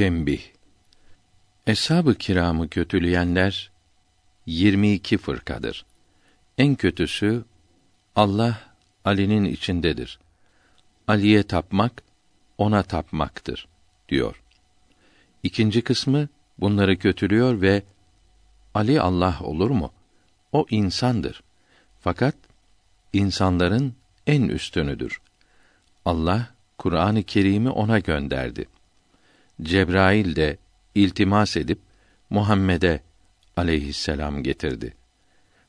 Tembih Eshab-ı kiramı kötüleyenler 22 fırkadır. En kötüsü Allah Ali'nin içindedir. Ali'ye tapmak ona tapmaktır diyor. İkinci kısmı bunları kötülüyor ve Ali Allah olur mu? O insandır. Fakat insanların en üstünüdür. Allah Kur'an-ı Kerim'i ona gönderdi. Cebrail de iltimas edip Muhammed'e aleyhisselam getirdi.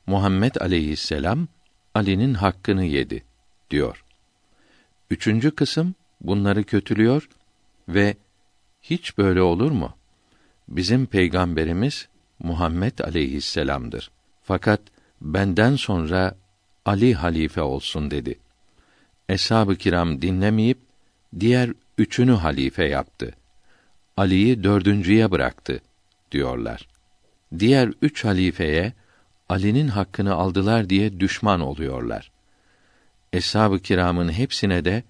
Muhammed aleyhisselam Ali'nin hakkını yedi diyor. Üçüncü kısım bunları kötülüyor ve hiç böyle olur mu? Bizim peygamberimiz Muhammed aleyhisselam'dır. Fakat benden sonra Ali halife olsun dedi. Eshab-ı kiram dinlemeyip diğer üçünü halife yaptı. Ali'yi dördüncüye bıraktı diyorlar. Diğer üç halifeye Ali'nin hakkını aldılar diye düşman oluyorlar. Eshab-ı kiramın hepsine de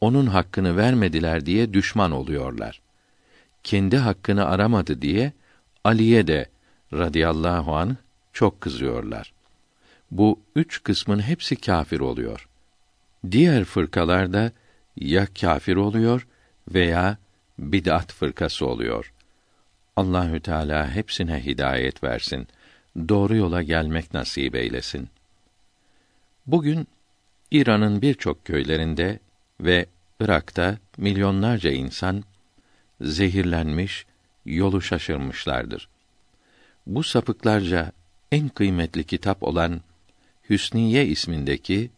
onun hakkını vermediler diye düşman oluyorlar. Kendi hakkını aramadı diye Ali'ye de radıyallahu an çok kızıyorlar. Bu üç kısmın hepsi kâfir oluyor. Diğer fırkalar da ya kâfir oluyor veya bid'at fırkası oluyor. Allahü Teala hepsine hidayet versin. Doğru yola gelmek nasip eylesin. Bugün İran'ın birçok köylerinde ve Irak'ta milyonlarca insan zehirlenmiş, yolu şaşırmışlardır. Bu sapıklarca en kıymetli kitap olan Hüsniye ismindeki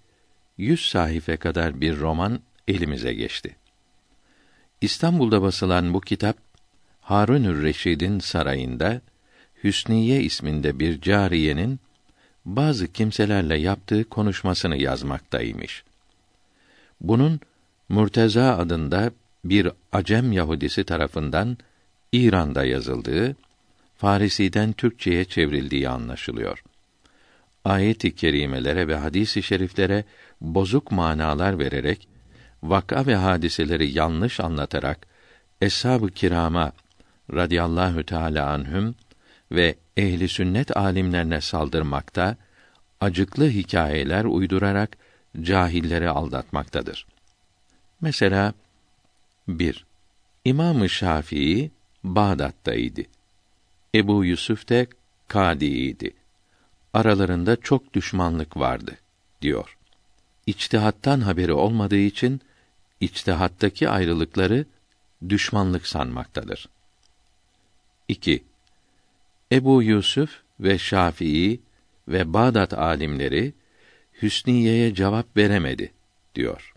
yüz sahife kadar bir roman elimize geçti. İstanbul'da basılan bu kitap Harunür Reşid'in sarayında Hüsniye isminde bir cariyenin bazı kimselerle yaptığı konuşmasını yazmaktaymış. Bunun Murteza adında bir Acem Yahudisi tarafından İran'da yazıldığı, Farisi'den Türkçeye çevrildiği anlaşılıyor. Ayet-i kerimelere ve hadis-i şeriflere bozuk manalar vererek vaka ve hadiseleri yanlış anlatarak eshab-ı kirama radıyallahu teala anhüm ve ehli sünnet alimlerine saldırmakta, acıklı hikayeler uydurarak cahilleri aldatmaktadır. Mesela 1. İmam-ı Şafii Bağdat'taydı. Ebu Yusuf de Kadi'ydi. Aralarında çok düşmanlık vardı diyor. İçtihattan haberi olmadığı için içtihattaki ayrılıkları düşmanlık sanmaktadır. 2. Ebu Yusuf ve Şafii ve Bağdat alimleri Hüsniye'ye cevap veremedi diyor.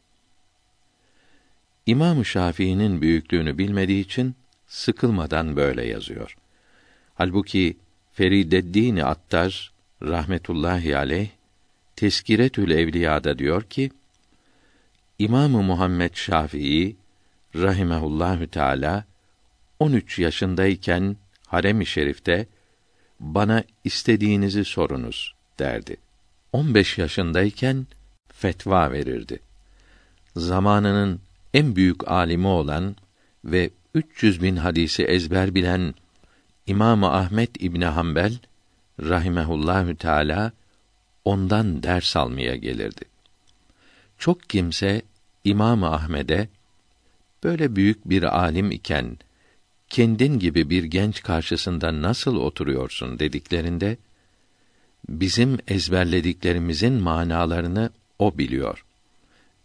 İmam Şafii'nin büyüklüğünü bilmediği için sıkılmadan böyle yazıyor. Halbuki Ferideddin Attar rahmetullahi aleyh Teskiretül Evliya'da diyor ki İmamı Muhammed Şafii rahimehullahü teala 13 yaşındayken harem-i şerifte bana istediğinizi sorunuz derdi. 15 yaşındayken fetva verirdi. Zamanının en büyük alimi olan ve 300 bin hadisi ezber bilen İmam Ahmet İbni Hanbel rahimehullahü teala ondan ders almaya gelirdi. Çok kimse İmam Ahmed'e böyle büyük bir alim iken kendin gibi bir genç karşısında nasıl oturuyorsun dediklerinde bizim ezberlediklerimizin manalarını o biliyor.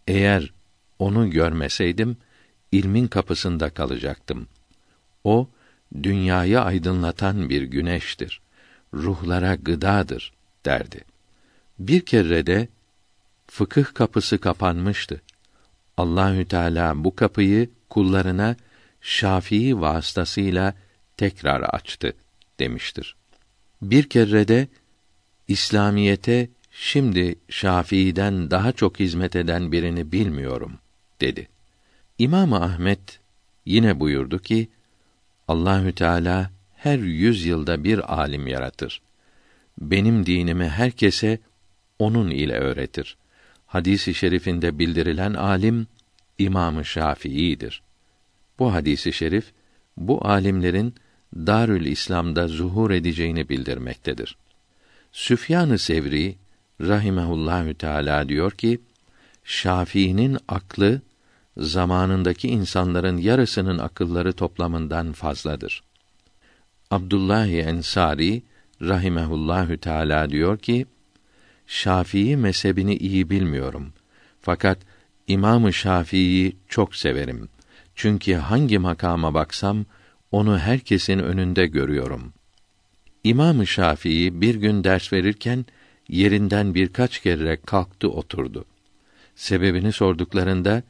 Eğer onu görmeseydim ilmin kapısında kalacaktım. O dünyayı aydınlatan bir güneştir. Ruhlara gıdadır derdi. Bir kere de fıkıh kapısı kapanmıştı. Allahü Teala bu kapıyı kullarına Şafii vasıtasıyla tekrar açtı demiştir. Bir kere de İslamiyete şimdi Şafii'den daha çok hizmet eden birini bilmiyorum dedi. İmam Ahmet yine buyurdu ki Allahü Teala her yüz yılda bir alim yaratır. Benim dinimi herkese onun ile öğretir. Hadisi şerifinde bildirilen alim İmam-ı Şafii'dir. Bu hadisi şerif bu alimlerin Darül İslam'da zuhur edeceğini bildirmektedir. Süfyan-ı Sevri rahimehullahü teala diyor ki Şafii'nin aklı zamanındaki insanların yarısının akılları toplamından fazladır. Abdullah Ensari rahimehullahü teala diyor ki Şafii mezhebini iyi bilmiyorum. Fakat İmamı Şafii'yi çok severim. Çünkü hangi makama baksam onu herkesin önünde görüyorum. İmam-ı Şafii bir gün ders verirken yerinden birkaç kere kalktı oturdu. Sebebini sorduklarında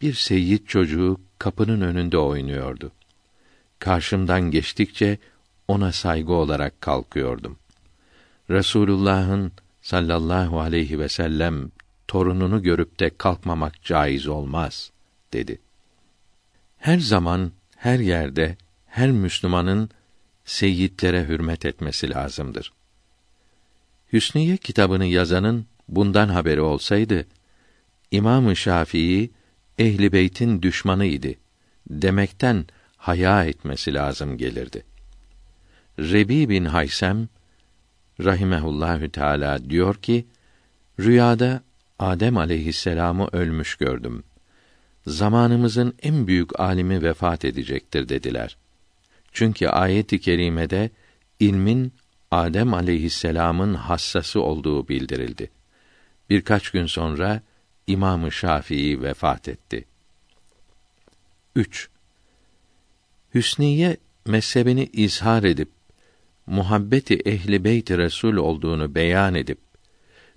bir seyyid çocuğu kapının önünde oynuyordu. Karşımdan geçtikçe ona saygı olarak kalkıyordum. Resulullah'ın sallallahu aleyhi ve sellem torununu görüp de kalkmamak caiz olmaz dedi. Her zaman her yerde her Müslümanın seyyidlere hürmet etmesi lazımdır. Hüsniye kitabını yazanın bundan haberi olsaydı İmam-ı Şafii ehli beytin düşmanıydı demekten haya etmesi lazım gelirdi. Rebi bin Haysem rahimehullahü teala diyor ki rüyada Adem aleyhisselamı ölmüş gördüm. Zamanımızın en büyük alimi vefat edecektir dediler. Çünkü ayet-i kerimede ilmin Adem aleyhisselamın hassası olduğu bildirildi. Birkaç gün sonra İmam-ı Şafii vefat etti. 3. Hüsniye mezhebini izhar edip muhabbeti ehli beyt Resul olduğunu beyan edip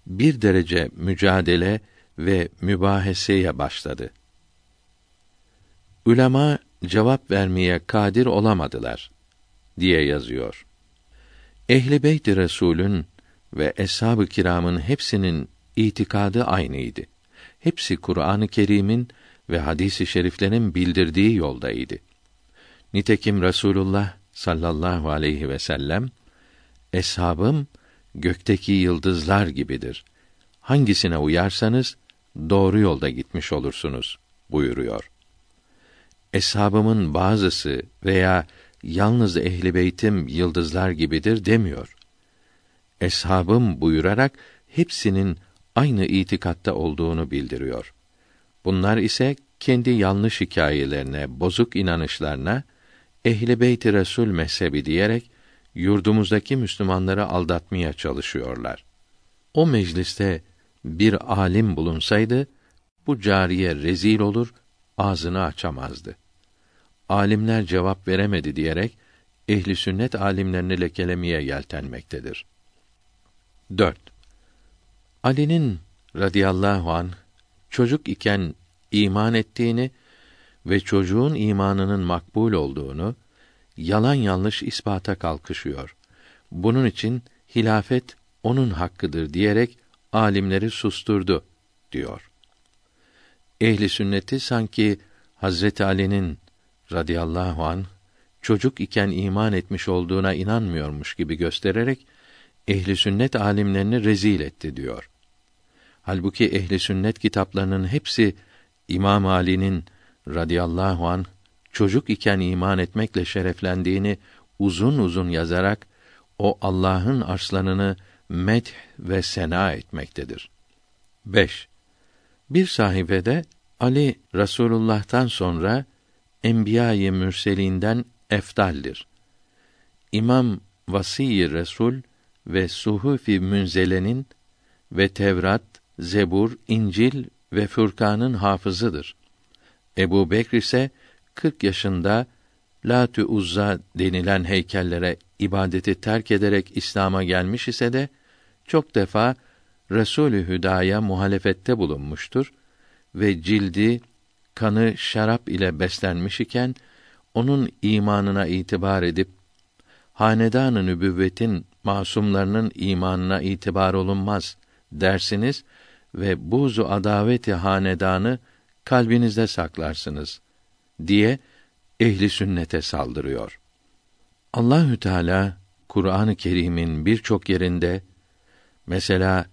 bir derece mücadele ve mübaheseye başladı. Ulema cevap vermeye kadir olamadılar diye yazıyor. Ehli beyt Resulün ve eshab-ı kiramın hepsinin itikadı aynıydı. Hepsi Kur'an-ı Kerim'in ve hadis-i şeriflerin bildirdiği yoldaydı. Nitekim Resulullah sallallahu aleyhi ve sellem eshabım gökteki yıldızlar gibidir. Hangisine uyarsanız doğru yolda gitmiş olursunuz buyuruyor. Eshabımın bazısı veya yalnız ehli beytim yıldızlar gibidir demiyor. Eshabım buyurarak hepsinin aynı itikatta olduğunu bildiriyor. Bunlar ise kendi yanlış hikayelerine, bozuk inanışlarına ehli beyt Resul mezhebi diyerek yurdumuzdaki Müslümanları aldatmaya çalışıyorlar. O mecliste bir alim bulunsaydı bu cariye rezil olur, ağzını açamazdı. Alimler cevap veremedi diyerek ehli sünnet alimlerini lekelemeye yeltenmektedir. 4. Ali'nin radıyallahu an çocuk iken iman ettiğini ve çocuğun imanının makbul olduğunu yalan yanlış ispata kalkışıyor. Bunun için hilafet onun hakkıdır diyerek alimleri susturdu diyor. Ehli sünneti sanki Hazreti Ali'nin radıyallahu an çocuk iken iman etmiş olduğuna inanmıyormuş gibi göstererek ehli sünnet alimlerini rezil etti diyor. Halbuki ehli sünnet kitaplarının hepsi İmam Ali'nin radıyallahu an çocuk iken iman etmekle şereflendiğini uzun uzun yazarak o Allah'ın arslanını medh ve sena etmektedir. 5. Bir sahifede Ali Rasulullah'tan sonra enbiya-i mürselinden efdaldir. İmam Vasi Resul ve Suhufi Münzele'nin ve Tevrat, Zebur, İncil ve Furkan'ın hafızıdır. Ebu Bekr ise 40 yaşında Latü Uzza denilen heykellere ibadeti terk ederek İslam'a gelmiş ise de çok defa Resulü Hüdaya muhalefette bulunmuştur ve cildi kanı şarap ile beslenmiş iken onun imanına itibar edip hanedan-ı nübüvvetin masumlarının imanına itibar olunmaz dersiniz ve buzu adaveti hanedanı kalbinizde saklarsınız diye ehli sünnete saldırıyor. Allahü Teala Kur'an-ı Kerim'in birçok yerinde mesela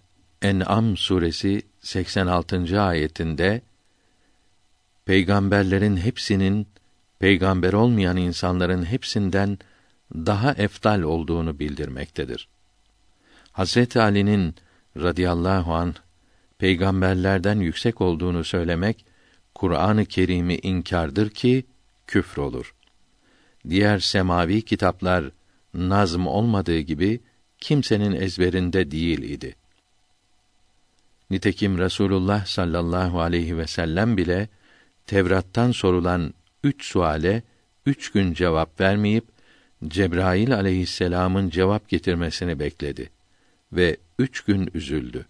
En'am suresi 86. ayetinde peygamberlerin hepsinin peygamber olmayan insanların hepsinden daha eftal olduğunu bildirmektedir. Hazreti Ali'nin radıyallahu an peygamberlerden yüksek olduğunu söylemek Kur'an-ı Kerim'i inkardır ki küfür olur. Diğer semavi kitaplar nazm olmadığı gibi kimsenin ezberinde değil idi. Nitekim Resulullah sallallahu aleyhi ve sellem bile Tevrat'tan sorulan üç suale üç gün cevap vermeyip Cebrail aleyhisselamın cevap getirmesini bekledi ve üç gün üzüldü.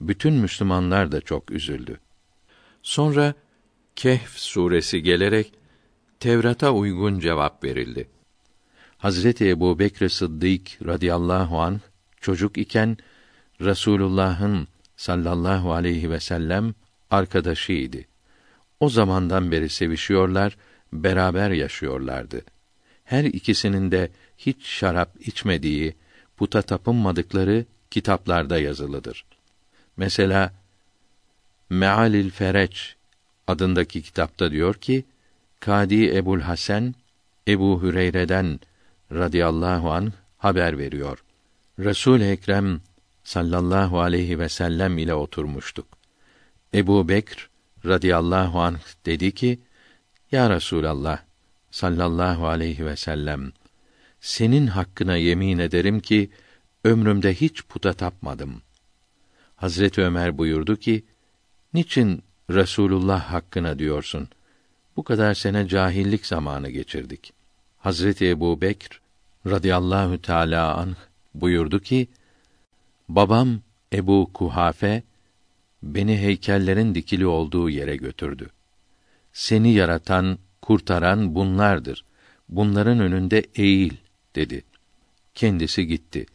Bütün Müslümanlar da çok üzüldü. Sonra Kehf suresi gelerek Tevrat'a uygun cevap verildi. Hazreti Ebu Bekr Sıddık radıyallahu an çocuk iken Resulullah'ın sallallahu aleyhi ve sellem arkadaşıydı. O zamandan beri sevişiyorlar, beraber yaşıyorlardı. Her ikisinin de hiç şarap içmediği, puta tapınmadıkları kitaplarda yazılıdır. Mesela Mealil Fereç adındaki kitapta diyor ki, Kadi Ebul Hasan Ebu Hüreyre'den radıyallahu an haber veriyor. Resul Ekrem sallallahu aleyhi ve sellem ile oturmuştuk. Ebu Bekr radıyallahu anh dedi ki, Ya Resulallah sallallahu aleyhi ve sellem, senin hakkına yemin ederim ki, ömrümde hiç puta tapmadım. Hazreti Ömer buyurdu ki, niçin Resulullah hakkına diyorsun? Bu kadar sene cahillik zamanı geçirdik. Hazreti Ebu Bekr radıyallahu teâlâ anh buyurdu ki, babam Ebu Kuhafe, beni heykellerin dikili olduğu yere götürdü. Seni yaratan, kurtaran bunlardır. Bunların önünde eğil dedi. Kendisi gitti.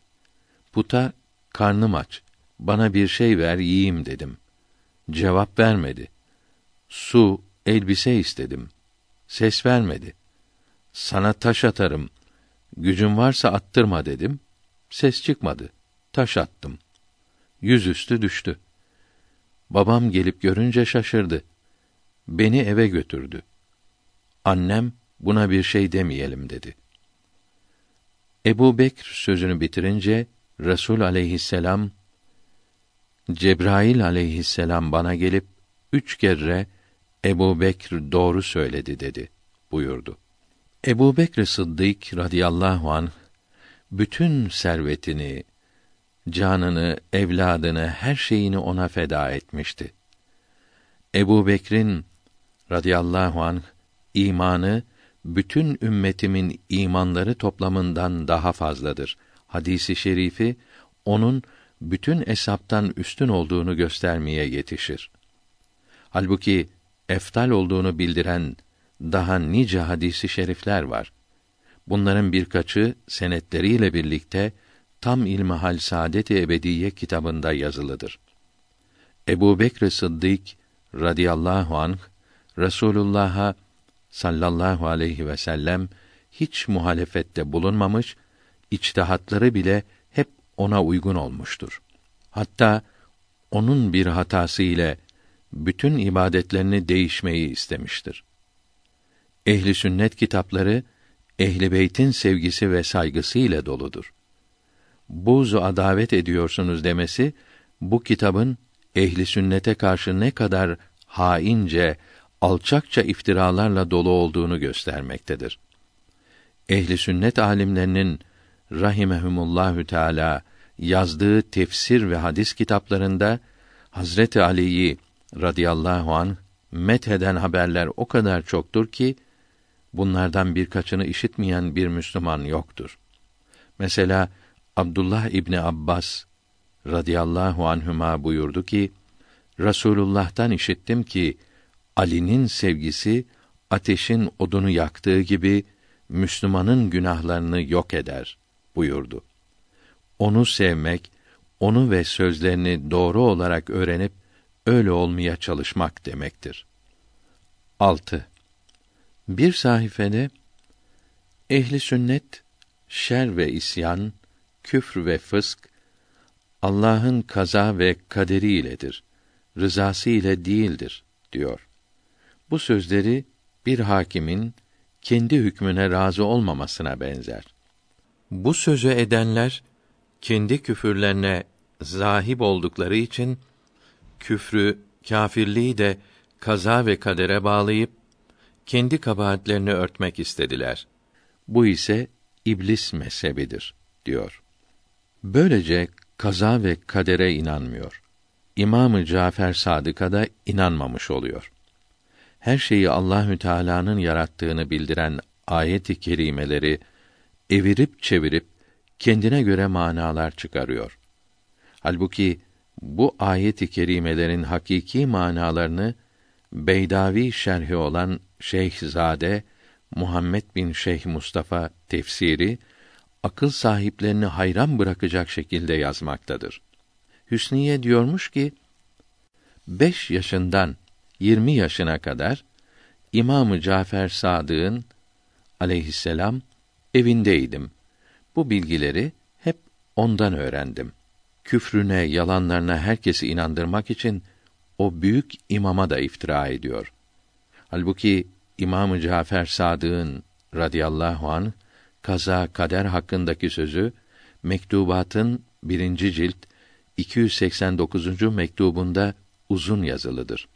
Puta karnım aç. Bana bir şey ver yiyeyim dedim. Cevap vermedi. Su, elbise istedim. Ses vermedi. Sana taş atarım. Gücün varsa attırma dedim. Ses çıkmadı. Taş attım. Yüzüstü düştü. Babam gelip görünce şaşırdı. Beni eve götürdü. Annem buna bir şey demeyelim dedi. Ebu Bekr sözünü bitirince Resul aleyhisselam Cebrail aleyhisselam bana gelip üç kere Ebu Bekr doğru söyledi dedi buyurdu. Ebu Bekr Sıddık radıyallahu an bütün servetini, canını, evladını, her şeyini ona feda etmişti. Ebu Bekr'in radıyallahu anh imanı bütün ümmetimin imanları toplamından daha fazladır. Hadisi şerifi onun bütün esaptan üstün olduğunu göstermeye yetişir. Halbuki eftal olduğunu bildiren daha nice hadisi şerifler var. Bunların birkaçı senetleriyle birlikte tam ilmihal saadet-i ebediye kitabında yazılıdır. Ebu Bekr Sıddık radıyallahu anh Resulullah'a sallallahu aleyhi ve sellem hiç muhalefette bulunmamış, içtihatları bile ona uygun olmuştur. Hatta onun bir hatası ile bütün ibadetlerini değişmeyi istemiştir. Ehli sünnet kitapları ehli beytin sevgisi ve saygısı ile doludur. Buzu adavet ediyorsunuz demesi bu kitabın ehli sünnete karşı ne kadar haince, alçakça iftiralarla dolu olduğunu göstermektedir. Ehli sünnet alimlerinin rahimehumullahü teala yazdığı tefsir ve hadis kitaplarında Hazreti Ali'yi radıyallahu an metheden haberler o kadar çoktur ki bunlardan birkaçını işitmeyen bir Müslüman yoktur. Mesela Abdullah İbni Abbas radıyallahu anhüma buyurdu ki Rasulullah'tan işittim ki Ali'nin sevgisi ateşin odunu yaktığı gibi Müslümanın günahlarını yok eder buyurdu. Onu sevmek, onu ve sözlerini doğru olarak öğrenip öyle olmaya çalışmak demektir. 6. Bir sayfede ehli sünnet şer ve isyan, küfr ve fısk Allah'ın kaza ve kaderi iledir. Rızası ile değildir diyor. Bu sözleri bir hakimin kendi hükmüne razı olmamasına benzer. Bu sözü edenler kendi küfürlerine zahip oldukları için küfrü, kâfirliği de kaza ve kadere bağlayıp kendi kabahatlerini örtmek istediler. Bu ise iblis mezhebidir diyor. Böylece kaza ve kadere inanmıyor. İmamı Cafer Sadık'a da inanmamış oluyor. Her şeyi Allahü Teala'nın yarattığını bildiren ayet-i kerimeleri evirip çevirip kendine göre manalar çıkarıyor. Halbuki bu ayet-i kerimelerin hakiki manalarını Beydavi şerhi olan Şeyhzade Muhammed bin Şeyh Mustafa tefsiri akıl sahiplerini hayran bırakacak şekilde yazmaktadır. Hüsniye diyormuş ki, beş yaşından 20 yaşına kadar İmamı Cafer Sadık'ın aleyhisselam evindeydim. Bu bilgileri hep ondan öğrendim. Küfrüne, yalanlarına herkesi inandırmak için o büyük imama da iftira ediyor. Halbuki İmamı Cafer Sadık'ın radıyallahu an kaza kader hakkındaki sözü mektubatın birinci cilt 289. mektubunda uzun yazılıdır.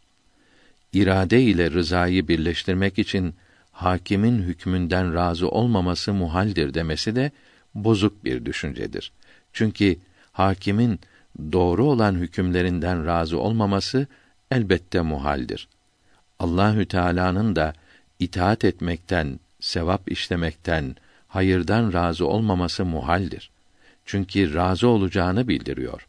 İrade ile rızayı birleştirmek için hakimin hükmünden razı olmaması muhaldir demesi de bozuk bir düşüncedir. Çünkü hakimin doğru olan hükümlerinden razı olmaması elbette muhaldir. Allahü Teala'nın da itaat etmekten, sevap işlemekten, hayırdan razı olmaması muhaldir. Çünkü razı olacağını bildiriyor.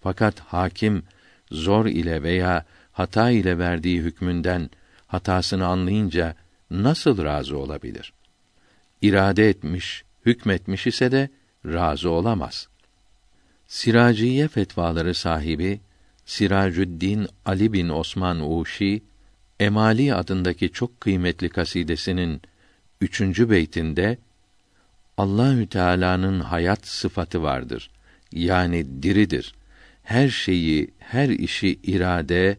Fakat hakim zor ile veya hata ile verdiği hükmünden hatasını anlayınca nasıl razı olabilir? İrade etmiş, hükmetmiş ise de razı olamaz. Siraciye fetvaları sahibi Siracüddin Ali bin Osman Uşi Emali adındaki çok kıymetli kasidesinin üçüncü beytinde Allahü Teala'nın hayat sıfatı vardır. Yani diridir. Her şeyi, her işi irade,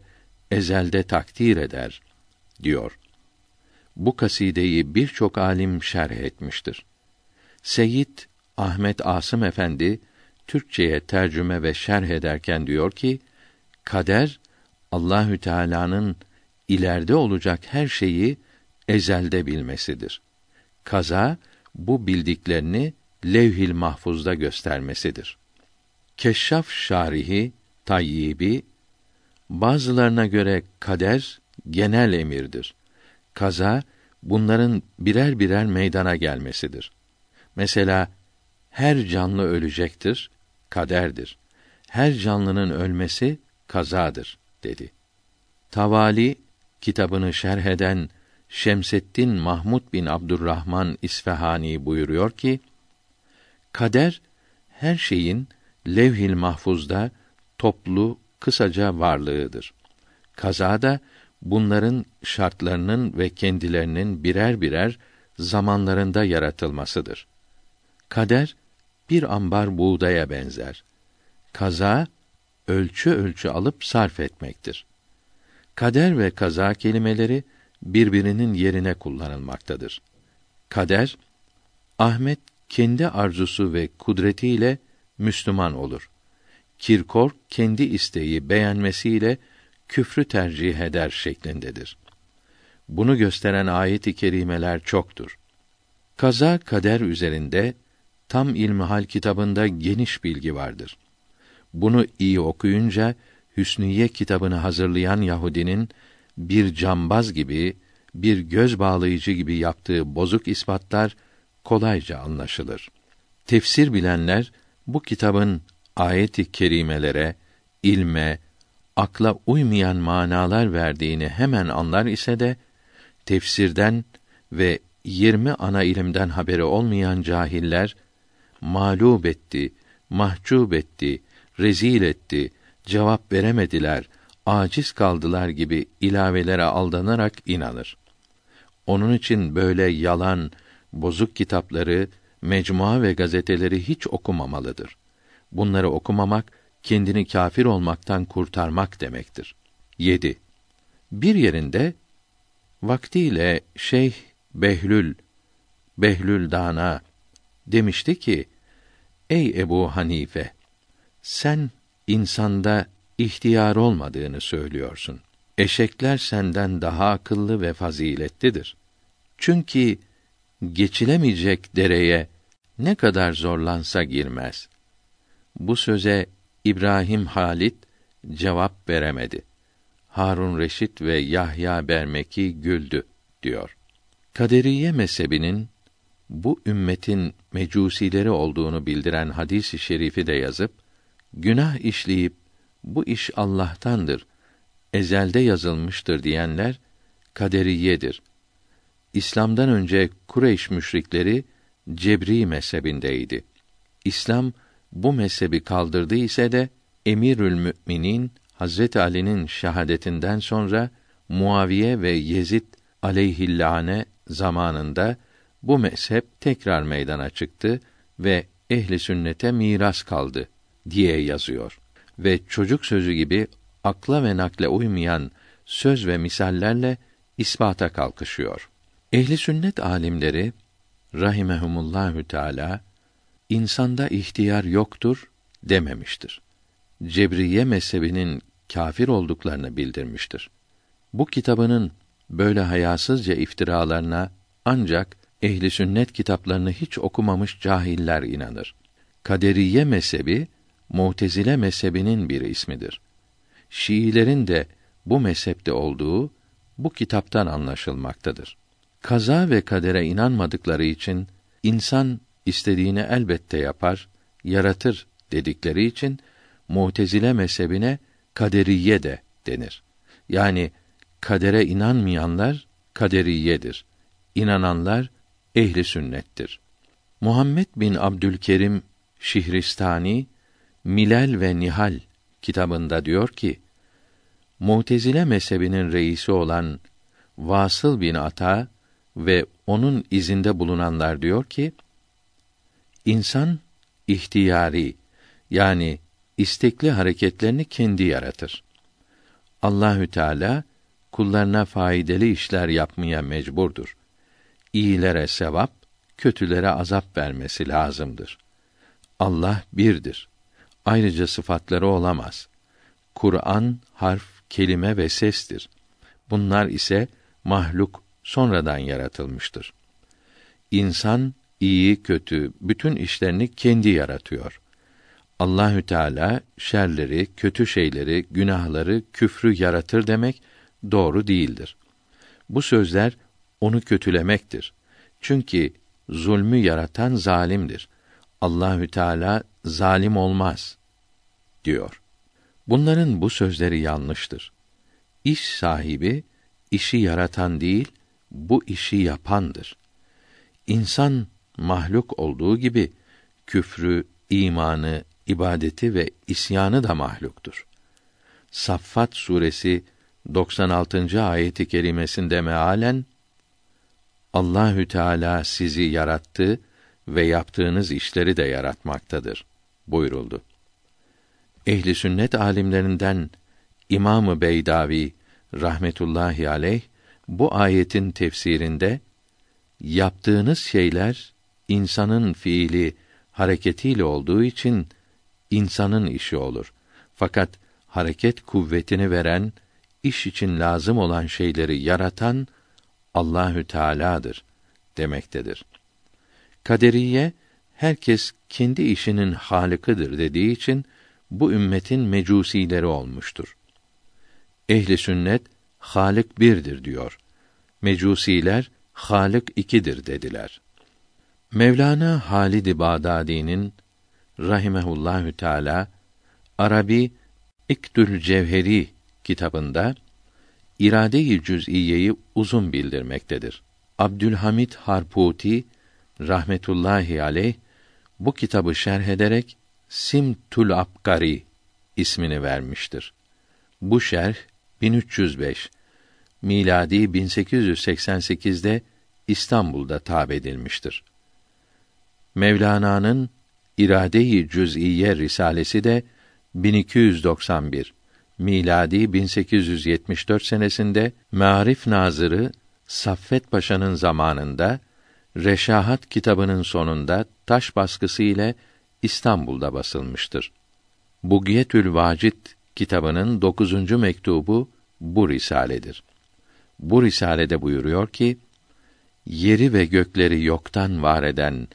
ezelde takdir eder diyor. Bu kasideyi birçok alim şerh etmiştir. Seyyid Ahmet Asım Efendi Türkçeye tercüme ve şerh ederken diyor ki: Kader Allahü Teala'nın ileride olacak her şeyi ezelde bilmesidir. Kaza bu bildiklerini Levhil Mahfuz'da göstermesidir. Keşşaf şarihi Tayyibi bazılarına göre kader genel emirdir. Kaza bunların birer birer meydana gelmesidir. Mesela her canlı ölecektir, kaderdir. Her canlının ölmesi kazadır dedi. Tavali kitabını şerh eden Şemseddin Mahmud bin Abdurrahman İsfahani buyuruyor ki: Kader her şeyin levh-i mahfuzda toplu kısaca varlığıdır. Kaza da bunların şartlarının ve kendilerinin birer birer zamanlarında yaratılmasıdır. Kader bir ambar buğdaya benzer. Kaza ölçü ölçü alıp sarf etmektir. Kader ve kaza kelimeleri birbirinin yerine kullanılmaktadır. Kader Ahmet kendi arzusu ve kudretiyle Müslüman olur. Kirkor kendi isteği beğenmesiyle küfrü tercih eder şeklindedir. Bunu gösteren ayet-i kerimeler çoktur. Kaza kader üzerinde tam ilmihal kitabında geniş bilgi vardır. Bunu iyi okuyunca Hüsniye kitabını hazırlayan Yahudinin bir cambaz gibi, bir göz bağlayıcı gibi yaptığı bozuk ispatlar kolayca anlaşılır. Tefsir bilenler bu kitabın ayet-i kerimelere, ilme, akla uymayan manalar verdiğini hemen anlar ise de tefsirden ve yirmi ana ilimden haberi olmayan cahiller mağlup etti, mahcup etti, rezil etti, cevap veremediler, aciz kaldılar gibi ilavelere aldanarak inanır. Onun için böyle yalan, bozuk kitapları, mecmua ve gazeteleri hiç okumamalıdır. Bunları okumamak kendini kafir olmaktan kurtarmak demektir. 7. Bir yerinde vaktiyle Şeyh Behlül Behlül Dana demişti ki: Ey Ebu Hanife, sen insanda ihtiyar olmadığını söylüyorsun. Eşekler senden daha akıllı ve faziletlidir. Çünkü geçilemeyecek dereye ne kadar zorlansa girmez. Bu söze İbrahim Halit cevap veremedi. Harun Reşit ve Yahya Bermeki güldü diyor. Kaderiye mezhebinin bu ümmetin mecusileri olduğunu bildiren hadisi şerifi de yazıp günah işleyip bu iş Allah'tandır, ezelde yazılmıştır diyenler kaderiyedir. İslam'dan önce Kureyş müşrikleri Cebri mezhebindeydi. İslam bu mezhebi kaldırdı ise de Emirül Müminin Hazreti Ali'nin şahadetinden sonra Muaviye ve Yezid aleyhillâne zamanında bu mezhep tekrar meydana çıktı ve ehli sünnete miras kaldı diye yazıyor. Ve çocuk sözü gibi akla ve nakle uymayan söz ve misallerle ispata kalkışıyor. Ehli sünnet alimleri rahimehumullahü teala insanda ihtiyar yoktur dememiştir. Cebriye mezhebinin kafir olduklarını bildirmiştir. Bu kitabının böyle hayasızca iftiralarına ancak ehli sünnet kitaplarını hiç okumamış cahiller inanır. Kaderiye mezhebi Mu'tezile mezhebinin bir ismidir. Şiilerin de bu mezhepte olduğu bu kitaptan anlaşılmaktadır. Kaza ve kadere inanmadıkları için insan istediğini elbette yapar, yaratır dedikleri için Mu'tezile mezhebine kaderiye de denir. Yani kadere inanmayanlar kaderiyedir. İnananlar ehli sünnettir. Muhammed bin Abdülkerim Şihristani Milal ve Nihal kitabında diyor ki: Mu'tezile mezhebinin reisi olan Vasıl bin Ata ve onun izinde bulunanlar diyor ki: İnsan ihtiyari yani istekli hareketlerini kendi yaratır. Allahü Teala kullarına faydalı işler yapmaya mecburdur. İyilere sevap, kötülere azap vermesi lazımdır. Allah birdir. Ayrıca sıfatları olamaz. Kur'an harf, kelime ve sestir. Bunlar ise mahluk sonradan yaratılmıştır. İnsan iyi kötü bütün işlerini kendi yaratıyor. Allahü Teala şerleri, kötü şeyleri, günahları, küfrü yaratır demek doğru değildir. Bu sözler onu kötülemektir. Çünkü zulmü yaratan zalimdir. Allahü Teala zalim olmaz diyor. Bunların bu sözleri yanlıştır. İş sahibi işi yaratan değil, bu işi yapandır. İnsan mahluk olduğu gibi küfrü, imanı, ibadeti ve isyanı da mahluktur. Saffat suresi 96. ayeti kerimesinde mealen Allahü Teala sizi yarattı ve yaptığınız işleri de yaratmaktadır buyuruldu. Ehli sünnet alimlerinden İmamı Beydavi rahmetullahi aleyh bu ayetin tefsirinde yaptığınız şeyler insanın fiili hareketiyle olduğu için insanın işi olur. Fakat hareket kuvvetini veren, iş için lazım olan şeyleri yaratan Allahü Teala'dır demektedir. Kaderiye herkes kendi işinin halikıdır dediği için bu ümmetin mecusileri olmuştur. Ehli sünnet Halik birdir diyor. Mecusiler Halik ikidir dediler. Mevlana Halid-i Bağdadi'nin rahimehullahü teala Arabi İktül Cevheri kitabında irade-i cüz'iyeyi uzun bildirmektedir. Abdülhamid Harputi rahmetullahi aleyh bu kitabı şerh ederek Simtul Abkari ismini vermiştir. Bu şerh 1305 miladi 1888'de İstanbul'da tab edilmiştir. Mevlana'nın İrade-i Cüz'iye risalesi de 1291 miladi 1874 senesinde Maarif Nazırı Saffet Paşa'nın zamanında Reşahat kitabının sonunda taş baskısı ile İstanbul'da basılmıştır. Bugiyetül Vacid kitabının dokuzuncu mektubu bu risaledir. Bu risalede buyuruyor ki, yeri ve gökleri yoktan var eden,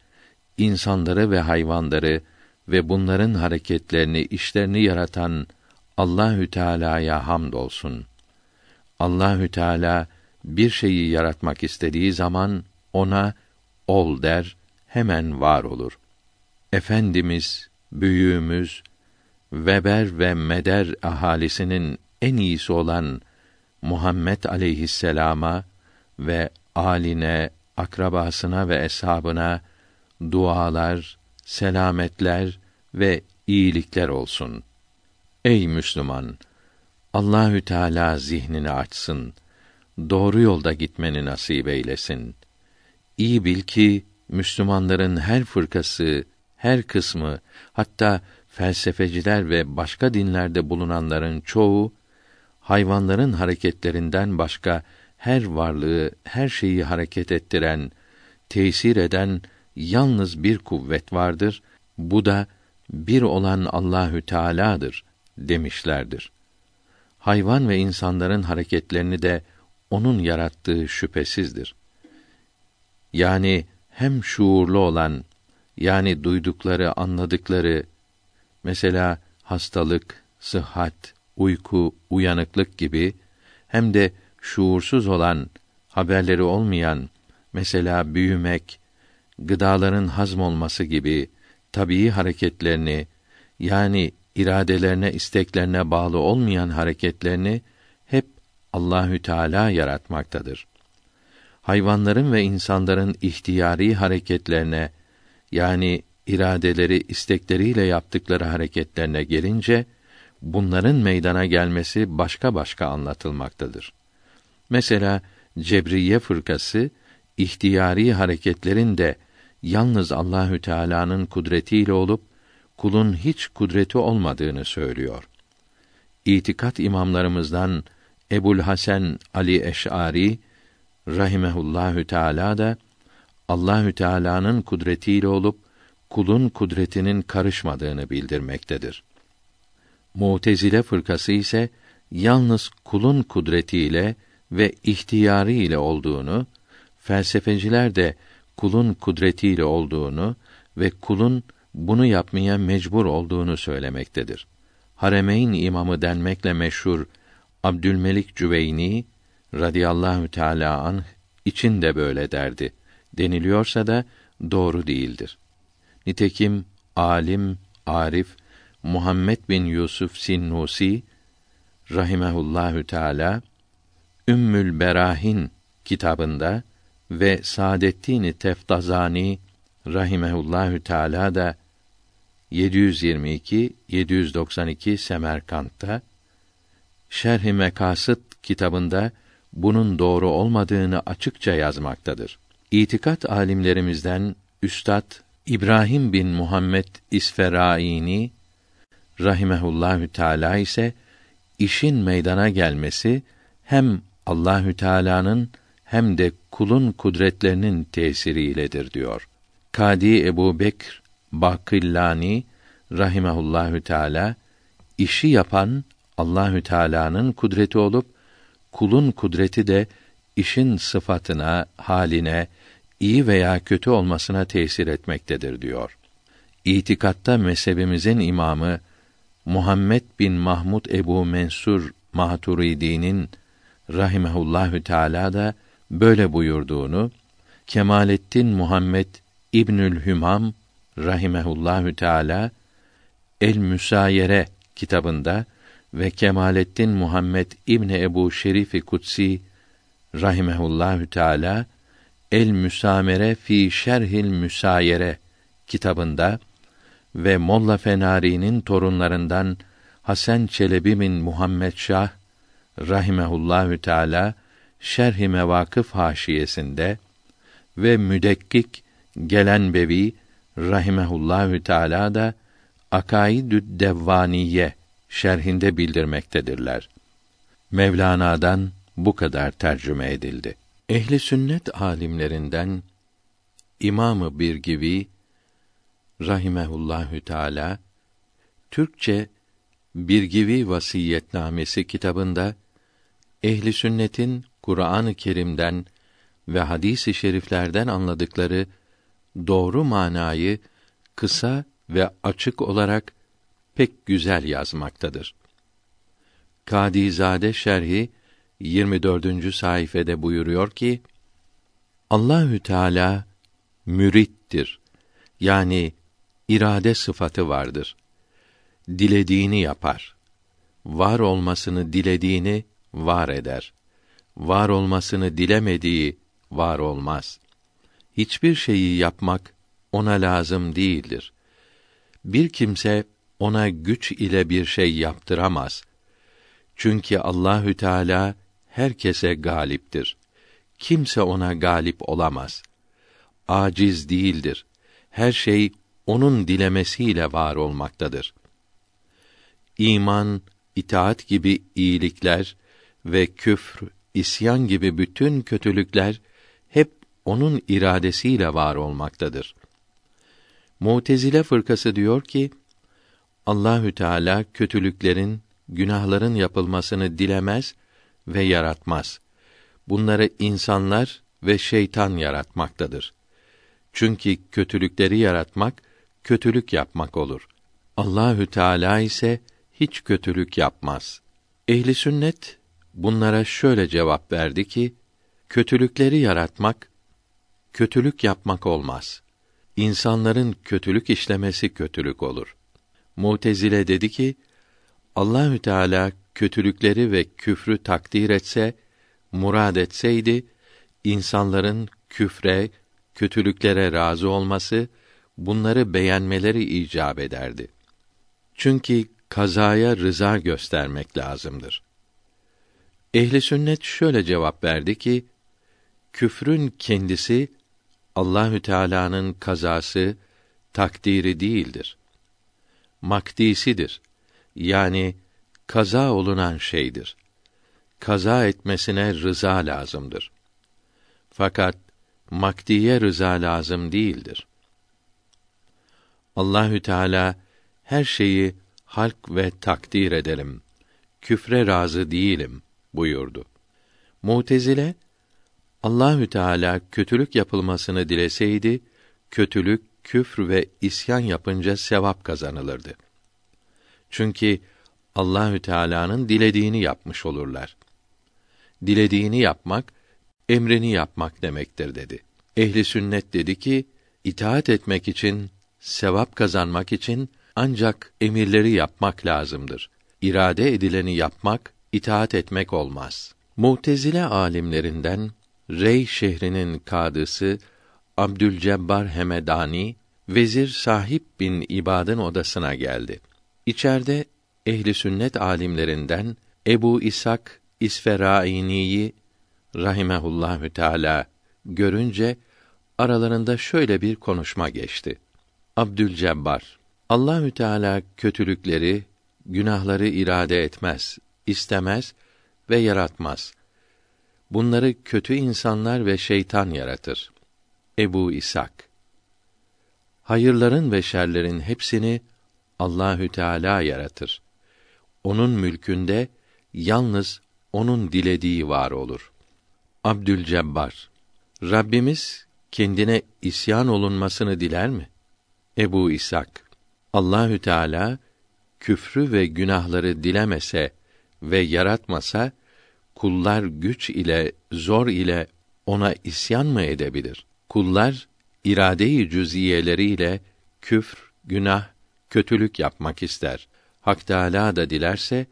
insanları ve hayvanları ve bunların hareketlerini, işlerini yaratan Allahü Teala'ya hamdolsun. Allahü Teala bir şeyi yaratmak istediği zaman ona ol der, hemen var olur. Efendimiz, büyüğümüz, Weber ve Meder ahalisinin en iyisi olan Muhammed aleyhisselama ve aline, akrabasına ve eshabına dualar, selametler ve iyilikler olsun. Ey Müslüman, Allahü Teala zihnini açsın. Doğru yolda gitmeni nasip eylesin. İyi bil ki Müslümanların her fırkası, her kısmı, hatta felsefeciler ve başka dinlerde bulunanların çoğu hayvanların hareketlerinden başka her varlığı, her şeyi hareket ettiren, tesir eden yalnız bir kuvvet vardır. Bu da bir olan Allahü Teala'dır demişlerdir. Hayvan ve insanların hareketlerini de onun yarattığı şüphesizdir. Yani hem şuurlu olan yani duydukları, anladıkları mesela hastalık, sıhhat, uyku, uyanıklık gibi hem de şuursuz olan, haberleri olmayan mesela büyümek, gıdaların hazm olması gibi tabii hareketlerini yani iradelerine, isteklerine bağlı olmayan hareketlerini hep Allahü Teala yaratmaktadır. Hayvanların ve insanların ihtiyari hareketlerine yani iradeleri, istekleriyle yaptıkları hareketlerine gelince bunların meydana gelmesi başka başka anlatılmaktadır. Mesela Cebriye fırkası ihtiyari hareketlerin de yalnız Allahü Teala'nın kudretiyle olup kulun hiç kudreti olmadığını söylüyor. İtikat imamlarımızdan Ebul Hasan Ali Eş'ari rahimehullahü teala da Allahü Teala'nın kudretiyle olup kulun kudretinin karışmadığını bildirmektedir. Mutezile fırkası ise yalnız kulun kudretiyle ve ihtiyarı ile olduğunu, felsefeciler de kulun kudretiyle olduğunu ve kulun bunu yapmaya mecbur olduğunu söylemektedir. Haremeyn imamı denmekle meşhur Abdülmelik Cüveyni radıyallahu teala anh için de böyle derdi. Deniliyorsa da doğru değildir. Nitekim alim, arif Muhammed bin Yusuf Sinnusi rahimehullahü teala Ümmül Berahin kitabında ve Saadettin Teftazani rahimehullahü teala da 722 792 Semerkant'ta Şerh-i Mekasıt kitabında bunun doğru olmadığını açıkça yazmaktadır. İtikat alimlerimizden Üstad İbrahim bin Muhammed İsferaini rahimehullahü teala ise işin meydana gelmesi hem Allahü Teala'nın hem de kulun kudretlerinin tesiriyledir diyor. Kadi Ebu Bekr Bakillani rahimehullahü teala işi yapan Allahü Teala'nın kudreti olup kulun kudreti de işin sıfatına, haline, iyi veya kötü olmasına tesir etmektedir diyor. İtikatta mezhebimizin imamı Muhammed bin Mahmud Ebu Mensur Maturidi'nin rahimehullahü teala da böyle buyurduğunu Kemalettin Muhammed İbnül Hümam rahimehullahü teala El Müsayere kitabında ve Kemalettin Muhammed İbni Ebu Şerifi Kutsi rahimehullahü teala El Müsamere fi Şerhil Müsayere kitabında ve Molla Fenari'nin torunlarından Hasan Çelebi bin Muhammed Şah rahimehullahü teala Şerh-i Mevakıf haşiyesinde ve Müdekkik Gelen Bevi rahimehullahü teala da Akaidü'd Devvaniye şerhinde bildirmektedirler. Mevlana'dan bu kadar tercüme edildi. Ehli sünnet alimlerinden İmamı Birgivi rahimehullahü teala Türkçe Birgivi Vasiyetnamesi kitabında ehli sünnetin Kur'an-ı Kerim'den ve hadis-i şeriflerden anladıkları doğru manayı kısa ve açık olarak pek güzel yazmaktadır. Kadizade şerhi 24. sayfede buyuruyor ki Allahü Teala mürittir. Yani irade sıfatı vardır. Dilediğini yapar. Var olmasını dilediğini var eder. Var olmasını dilemediği var olmaz. Hiçbir şeyi yapmak ona lazım değildir. Bir kimse ona güç ile bir şey yaptıramaz. Çünkü Allahü Teala herkese galiptir. Kimse ona galip olamaz. Aciz değildir. Her şey onun dilemesiyle var olmaktadır. İman, itaat gibi iyilikler ve küfr, isyan gibi bütün kötülükler onun iradesiyle var olmaktadır. Mutezile fırkası diyor ki Allahü Teala kötülüklerin, günahların yapılmasını dilemez ve yaratmaz. Bunları insanlar ve şeytan yaratmaktadır. Çünkü kötülükleri yaratmak kötülük yapmak olur. Allahü Teala ise hiç kötülük yapmaz. Ehli sünnet bunlara şöyle cevap verdi ki kötülükleri yaratmak kötülük yapmak olmaz. İnsanların kötülük işlemesi kötülük olur. Mutezile dedi ki Allahü Teala kötülükleri ve küfrü takdir etse, murad etseydi, insanların küfre, kötülüklere razı olması, bunları beğenmeleri icap ederdi. Çünkü kazaya rıza göstermek lazımdır. Ehli sünnet şöyle cevap verdi ki, küfrün kendisi Allahü Teala'nın kazası, takdiri değildir. Makdisidir. Yani kaza olunan şeydir. Kaza etmesine rıza lazımdır. Fakat makdiye rıza lazım değildir. Allahü Teala her şeyi halk ve takdir ederim. Küfre razı değilim buyurdu. Mutezile Allahü Teala kötülük yapılmasını dileseydi, kötülük, küfr ve isyan yapınca sevap kazanılırdı. Çünkü Allahü Teala'nın dilediğini yapmış olurlar. Dilediğini yapmak, emrini yapmak demektir dedi. Ehli sünnet dedi ki, itaat etmek için, sevap kazanmak için ancak emirleri yapmak lazımdır. İrade edileni yapmak, itaat etmek olmaz. Mutezile alimlerinden Rey şehrinin kadısı Abdülcebbar Hemedani vezir Sahip bin İbad'ın odasına geldi. İçeride ehli sünnet alimlerinden Ebu İshak İsferaini'yi rahimehullahü teala görünce aralarında şöyle bir konuşma geçti. Abdülcebbar Allahü Teala kötülükleri, günahları irade etmez, istemez ve yaratmaz. Bunları kötü insanlar ve şeytan yaratır. Ebu İshak Hayırların ve şerlerin hepsini Allahü Teala yaratır. Onun mülkünde yalnız onun dilediği var olur. Abdülcebbar Rabbimiz kendine isyan olunmasını diler mi? Ebu İshak Allahü Teala küfrü ve günahları dilemese ve yaratmasa kullar güç ile zor ile ona isyan mı edebilir? Kullar irade-i cüziyeleriyle küfr, günah, kötülük yapmak ister. Hak Teâlâ da dilerse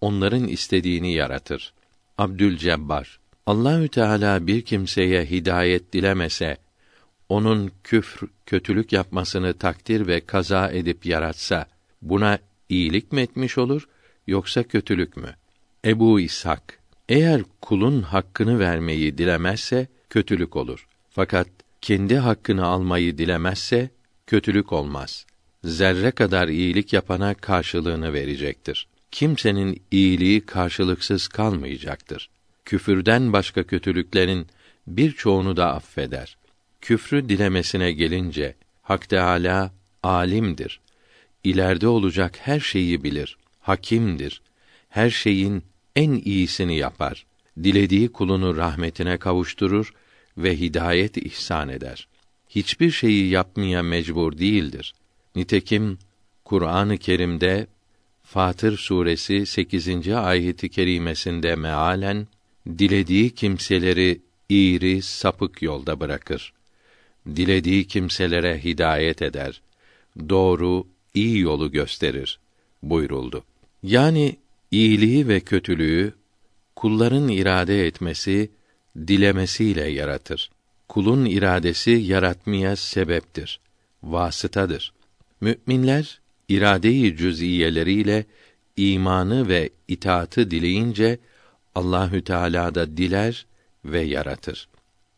onların istediğini yaratır. Abdülcebbar Allahü Teala bir kimseye hidayet dilemese, onun küfr, kötülük yapmasını takdir ve kaza edip yaratsa, buna iyilik mi etmiş olur, yoksa kötülük mü? Ebu İshak eğer kulun hakkını vermeyi dilemezse kötülük olur. Fakat kendi hakkını almayı dilemezse kötülük olmaz. Zerre kadar iyilik yapana karşılığını verecektir. Kimsenin iyiliği karşılıksız kalmayacaktır. Küfürden başka kötülüklerin birçoğunu da affeder. Küfrü dilemesine gelince Hak Teâlâ alimdir. İleride olacak her şeyi bilir. Hakimdir. Her şeyin en iyisini yapar. Dilediği kulunu rahmetine kavuşturur ve hidayet ihsan eder. Hiçbir şeyi yapmaya mecbur değildir. Nitekim Kur'an-ı Kerim'de Fatır suresi 8. ayeti kerimesinde mealen dilediği kimseleri iğri sapık yolda bırakır. Dilediği kimselere hidayet eder. Doğru, iyi yolu gösterir buyuruldu. Yani iyiliği ve kötülüğü kulların irade etmesi, dilemesiyle yaratır. Kulun iradesi yaratmaya sebeptir, vasıtadır. Müminler irade-i cüz'iyeleriyle imanı ve itaatı dileyince Allahü Teala da diler ve yaratır.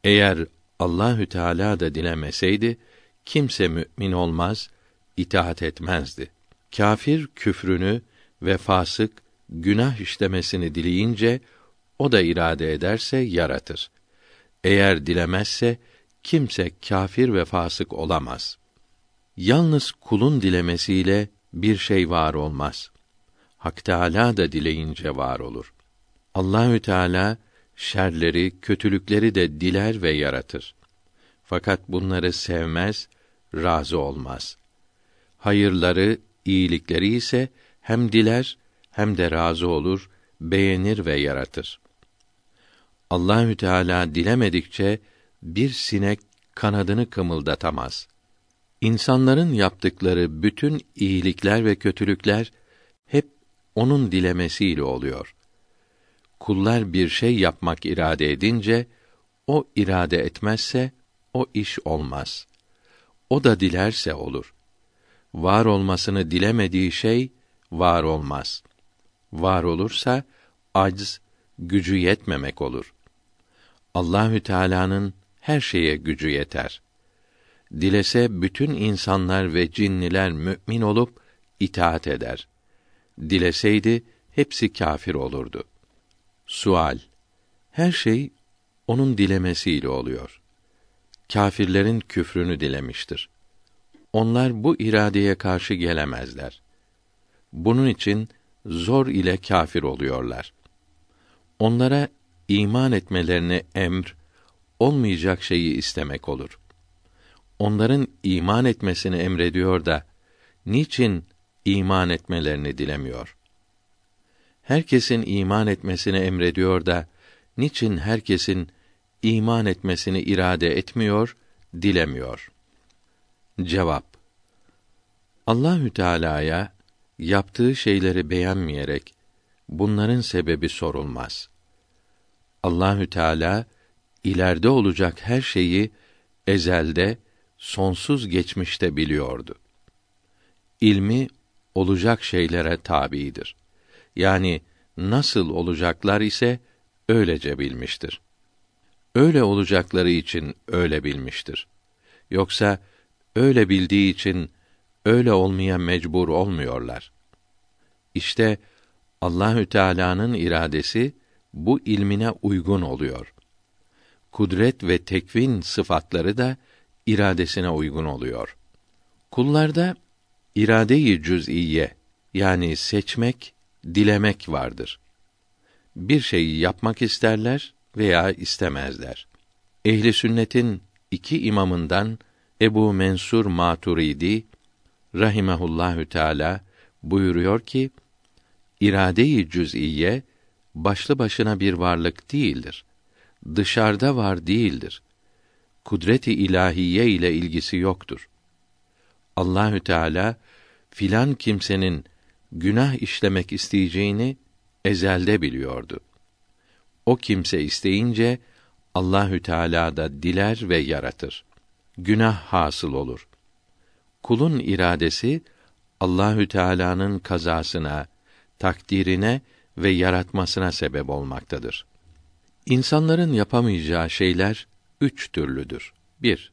Eğer Allahü Teala da dilemeseydi kimse mümin olmaz, itaat etmezdi. Kafir küfrünü ve fasık günah işlemesini dileyince o da irade ederse yaratır. Eğer dilemezse kimse kafir ve fasık olamaz. Yalnız kulun dilemesiyle bir şey var olmaz. Hak Teâlâ da dileyince var olur. Allahü Teala şerleri, kötülükleri de diler ve yaratır. Fakat bunları sevmez, razı olmaz. Hayırları, iyilikleri ise hem diler hem de razı olur, beğenir ve yaratır. Allahü Teala dilemedikçe bir sinek kanadını kımıldatamaz. İnsanların yaptıkları bütün iyilikler ve kötülükler hep onun dilemesiyle oluyor. Kullar bir şey yapmak irade edince o irade etmezse o iş olmaz. O da dilerse olur. Var olmasını dilemediği şey var olmaz. Var olursa acz, gücü yetmemek olur. Allahü Teala'nın her şeye gücü yeter. Dilese bütün insanlar ve cinniler mümin olup itaat eder. Dileseydi hepsi kafir olurdu. Sual: Her şey onun dilemesiyle oluyor. Kâfirlerin küfrünü dilemiştir. Onlar bu iradeye karşı gelemezler. Bunun için zor ile kâfir oluyorlar. Onlara iman etmelerini emr, olmayacak şeyi istemek olur. Onların iman etmesini emrediyor da niçin iman etmelerini dilemiyor? Herkesin iman etmesini emrediyor da niçin herkesin iman etmesini irade etmiyor, dilemiyor? Cevap Allahü Teala'ya yaptığı şeyleri beğenmeyerek bunların sebebi sorulmaz. Allahü Teala ileride olacak her şeyi ezelde, sonsuz geçmişte biliyordu. İlmi olacak şeylere tabidir. Yani nasıl olacaklar ise öylece bilmiştir. Öyle olacakları için öyle bilmiştir. Yoksa öyle bildiği için öyle olmaya mecbur olmuyorlar. İşte Allahü Teala'nın iradesi bu ilmine uygun oluyor. Kudret ve tekvin sıfatları da iradesine uygun oluyor. Kullarda irade-i cüz'iye yani seçmek, dilemek vardır. Bir şeyi yapmak isterler veya istemezler. Ehli sünnetin iki imamından Ebu Mensur Maturidi rahimehullahü teala buyuruyor ki irade-i cüz'iye başlı başına bir varlık değildir. Dışarıda var değildir. Kudret-i ilahiye ile ilgisi yoktur. Allahü Teala filan kimsenin günah işlemek isteyeceğini ezelde biliyordu. O kimse isteyince Allahü Teala da diler ve yaratır. Günah hasıl olur. Kulun iradesi Allahü Teala'nın kazasına, takdirine ve yaratmasına sebep olmaktadır. İnsanların yapamayacağı şeyler üç türlüdür. Bir,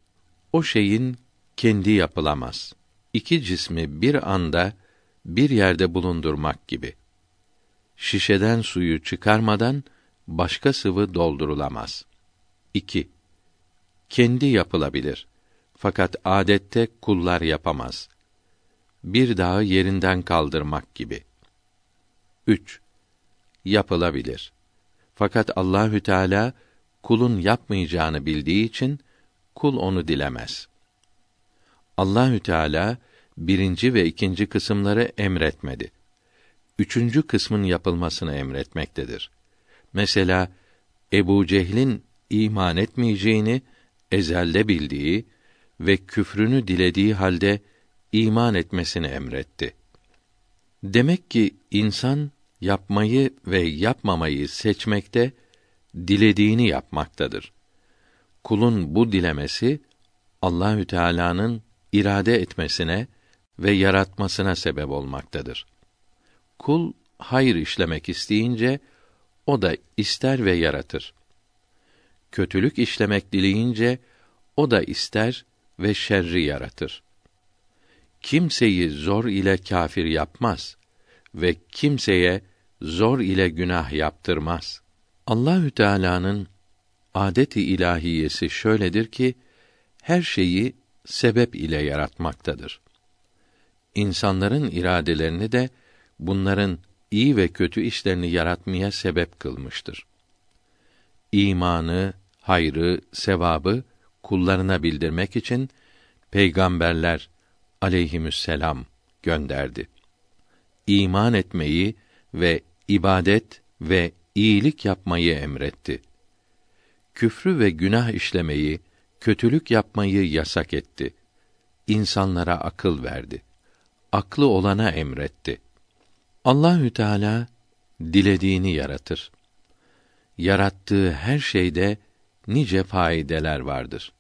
o şeyin kendi yapılamaz. İki cismi bir anda bir yerde bulundurmak gibi. Şişeden suyu çıkarmadan başka sıvı doldurulamaz. 2. Kendi yapılabilir. Fakat adette kullar yapamaz. Bir dağı yerinden kaldırmak gibi. 3. Yapılabilir. Fakat Allahü Teala kulun yapmayacağını bildiği için kul onu dilemez. Allahü Teala birinci ve ikinci kısımları emretmedi. Üçüncü kısmın yapılmasını emretmektedir. Mesela Ebu Cehil'in iman etmeyeceğini ezelde bildiği ve küfrünü dilediği halde iman etmesini emretti. Demek ki insan yapmayı ve yapmamayı seçmekte, dilediğini yapmaktadır. Kulun bu dilemesi Allahü Teala'nın irade etmesine ve yaratmasına sebep olmaktadır. Kul hayır işlemek isteyince o da ister ve yaratır. Kötülük işlemek dileyince o da ister ve şerri yaratır. Kimseyi zor ile kafir yapmaz ve kimseye zor ile günah yaptırmaz. Allahü Teala'nın adeti ilahiyesi şöyledir ki her şeyi sebep ile yaratmaktadır. İnsanların iradelerini de bunların iyi ve kötü işlerini yaratmaya sebep kılmıştır. İmanı, hayrı, sevabı kullarına bildirmek için peygamberler aleyhisselam gönderdi. İman etmeyi ve ibadet ve iyilik yapmayı emretti. Küfrü ve günah işlemeyi, kötülük yapmayı yasak etti. İnsanlara akıl verdi. Aklı olana emretti. Allahü Teala dilediğini yaratır. Yarattığı her şeyde nice faydeler vardır.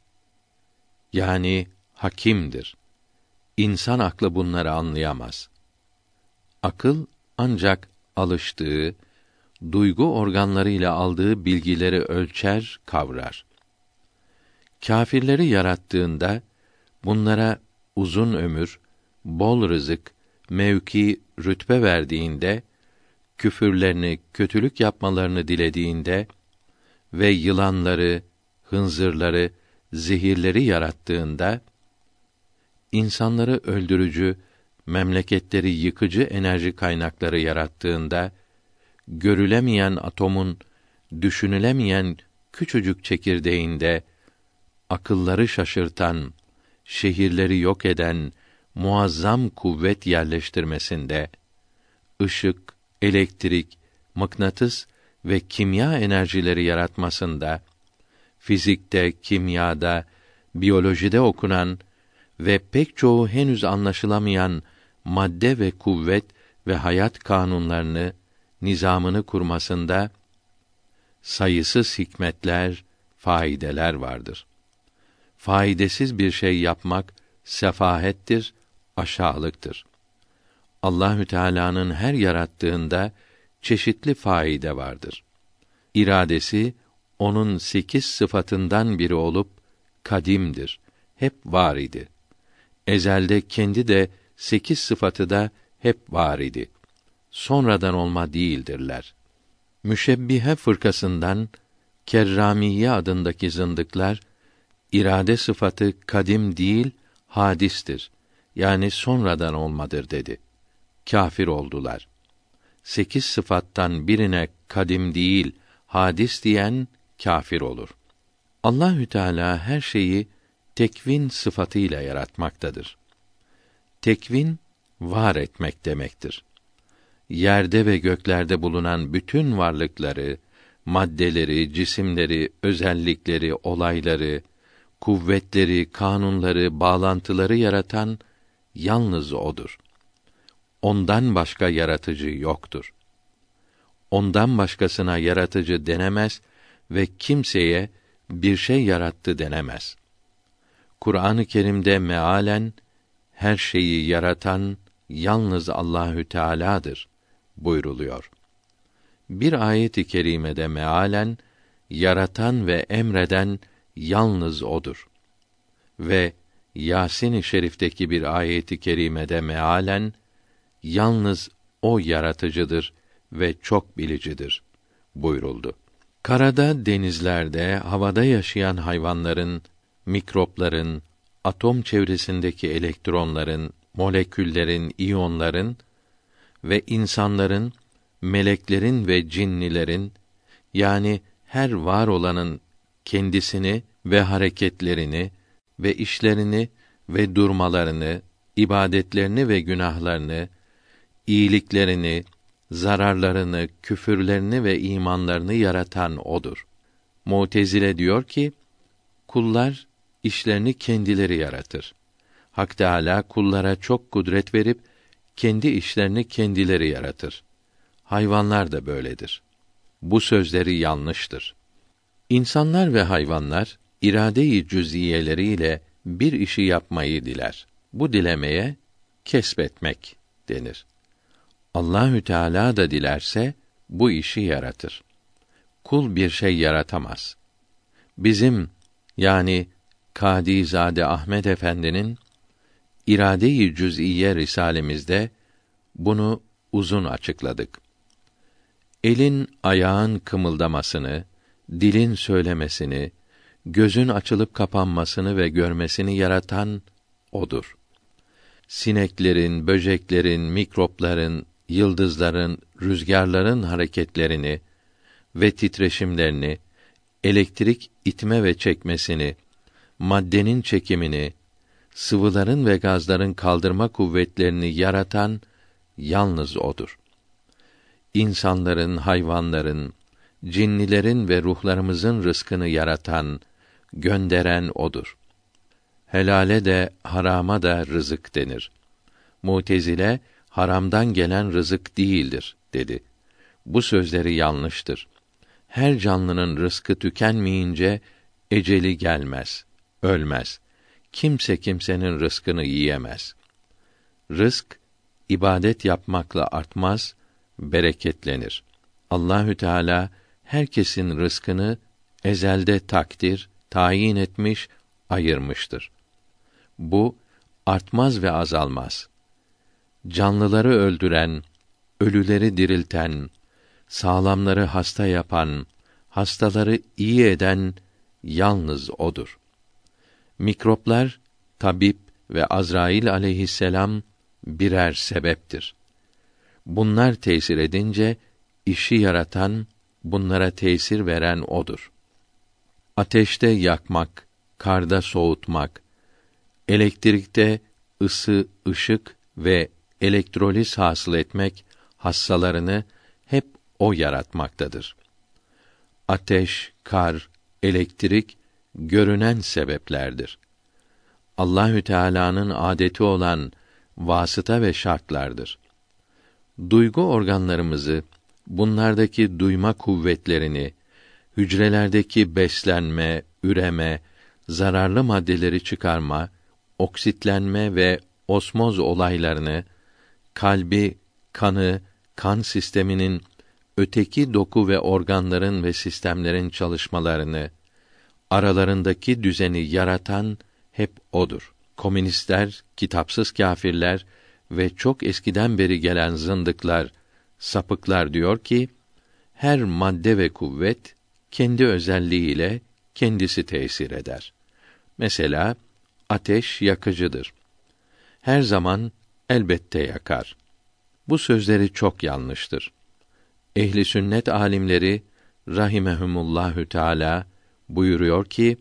Yani hakimdir. İnsan aklı bunları anlayamaz. Akıl ancak alıştığı, duygu organlarıyla aldığı bilgileri ölçer, kavrar. Kâfirleri yarattığında bunlara uzun ömür, bol rızık, mevki, rütbe verdiğinde, küfürlerini, kötülük yapmalarını dilediğinde ve yılanları, hınzırları, zehirleri yarattığında insanları öldürücü, memleketleri yıkıcı enerji kaynakları yarattığında görülemeyen atomun düşünülemeyen küçücük çekirdeğinde akılları şaşırtan, şehirleri yok eden muazzam kuvvet yerleştirmesinde ışık, elektrik, mıknatıs ve kimya enerjileri yaratmasında fizikte, kimyada, biyolojide okunan ve pek çoğu henüz anlaşılamayan madde ve kuvvet ve hayat kanunlarını, nizamını kurmasında sayısız hikmetler, faydeler vardır. Faydasız bir şey yapmak sefahettir, aşağılıktır. Allahü Teala'nın her yarattığında çeşitli faide vardır. İradesi onun sekiz sıfatından biri olup kadimdir. Hep var idi. Ezelde kendi de sekiz sıfatı da hep var idi. Sonradan olma değildirler. Müşebbihe fırkasından Kerramiye adındaki zındıklar irade sıfatı kadim değil, hadistir. Yani sonradan olmadır dedi. Kafir oldular. Sekiz sıfattan birine kadim değil, hadis diyen kafir olur. Allahü Teala her şeyi tekvin sıfatıyla yaratmaktadır. Tekvin var etmek demektir. Yerde ve göklerde bulunan bütün varlıkları, maddeleri, cisimleri, özellikleri, olayları, kuvvetleri, kanunları, bağlantıları yaratan yalnız odur. Ondan başka yaratıcı yoktur. Ondan başkasına yaratıcı denemez ve kimseye bir şey yarattı denemez. Kur'an-ı Kerim'de mealen her şeyi yaratan yalnız Allahü Teala'dır buyruluyor. Bir ayet-i kerimede mealen yaratan ve emreden yalnız odur. Ve Yasin-i Şerif'teki bir ayeti kerimede mealen yalnız o yaratıcıdır ve çok bilicidir buyuruldu. Karada, denizlerde, havada yaşayan hayvanların, mikropların, atom çevresindeki elektronların, moleküllerin, iyonların ve insanların, meleklerin ve cinnilerin yani her var olanın kendisini ve hareketlerini ve işlerini ve durmalarını, ibadetlerini ve günahlarını, iyiliklerini, zararlarını, küfürlerini ve imanlarını yaratan odur. Mutezile diyor ki, kullar işlerini kendileri yaratır. Hak Teâlâ kullara çok kudret verip kendi işlerini kendileri yaratır. Hayvanlar da böyledir. Bu sözleri yanlıştır. İnsanlar ve hayvanlar irade-i cüz'iyeleriyle bir işi yapmayı diler. Bu dilemeye kesbetmek denir. Allahü Teala da dilerse bu işi yaratır. Kul bir şey yaratamaz. Bizim yani Kadizade Ahmet Efendi'nin İrade-i Cüz'iye risalemizde bunu uzun açıkladık. Elin ayağın kımıldamasını, dilin söylemesini, gözün açılıp kapanmasını ve görmesini yaratan odur. Sineklerin, böceklerin, mikropların, yıldızların, rüzgarların hareketlerini ve titreşimlerini, elektrik itme ve çekmesini, maddenin çekimini, sıvıların ve gazların kaldırma kuvvetlerini yaratan yalnız odur. İnsanların, hayvanların, cinnilerin ve ruhlarımızın rızkını yaratan, gönderen odur. Helale de harama da rızık denir. Mutezile haramdan gelen rızık değildir dedi. Bu sözleri yanlıştır. Her canlının rızkı tükenmeyince eceli gelmez, ölmez. Kimse kimsenin rızkını yiyemez. Rızk ibadet yapmakla artmaz, bereketlenir. Allahü Teala herkesin rızkını ezelde takdir, tayin etmiş, ayırmıştır. Bu artmaz ve azalmaz. Canlıları öldüren, ölüleri dirilten, sağlamları hasta yapan, hastaları iyi eden yalnız odur. Mikroplar, tabip ve Azrail aleyhisselam birer sebeptir. Bunlar tesir edince işi yaratan, bunlara tesir veren odur. Ateşte yakmak, karda soğutmak, elektrikte ısı, ışık ve elektroliz hasıl etmek hassalarını hep o yaratmaktadır. Ateş, kar, elektrik görünen sebeplerdir. Allahü Teala'nın adeti olan vasıta ve şartlardır. Duygu organlarımızı, bunlardaki duyma kuvvetlerini, hücrelerdeki beslenme, üreme, zararlı maddeleri çıkarma, oksitlenme ve osmoz olaylarını, kalbi, kanı, kan sisteminin öteki doku ve organların ve sistemlerin çalışmalarını, aralarındaki düzeni yaratan hep odur. Komünistler, kitapsız kâfirler ve çok eskiden beri gelen zındıklar, sapıklar diyor ki, her madde ve kuvvet kendi özelliğiyle kendisi tesir eder. Mesela ateş yakıcıdır. Her zaman elbette yakar. Bu sözleri çok yanlıştır. Ehli sünnet alimleri rahimehumullahü teala buyuruyor ki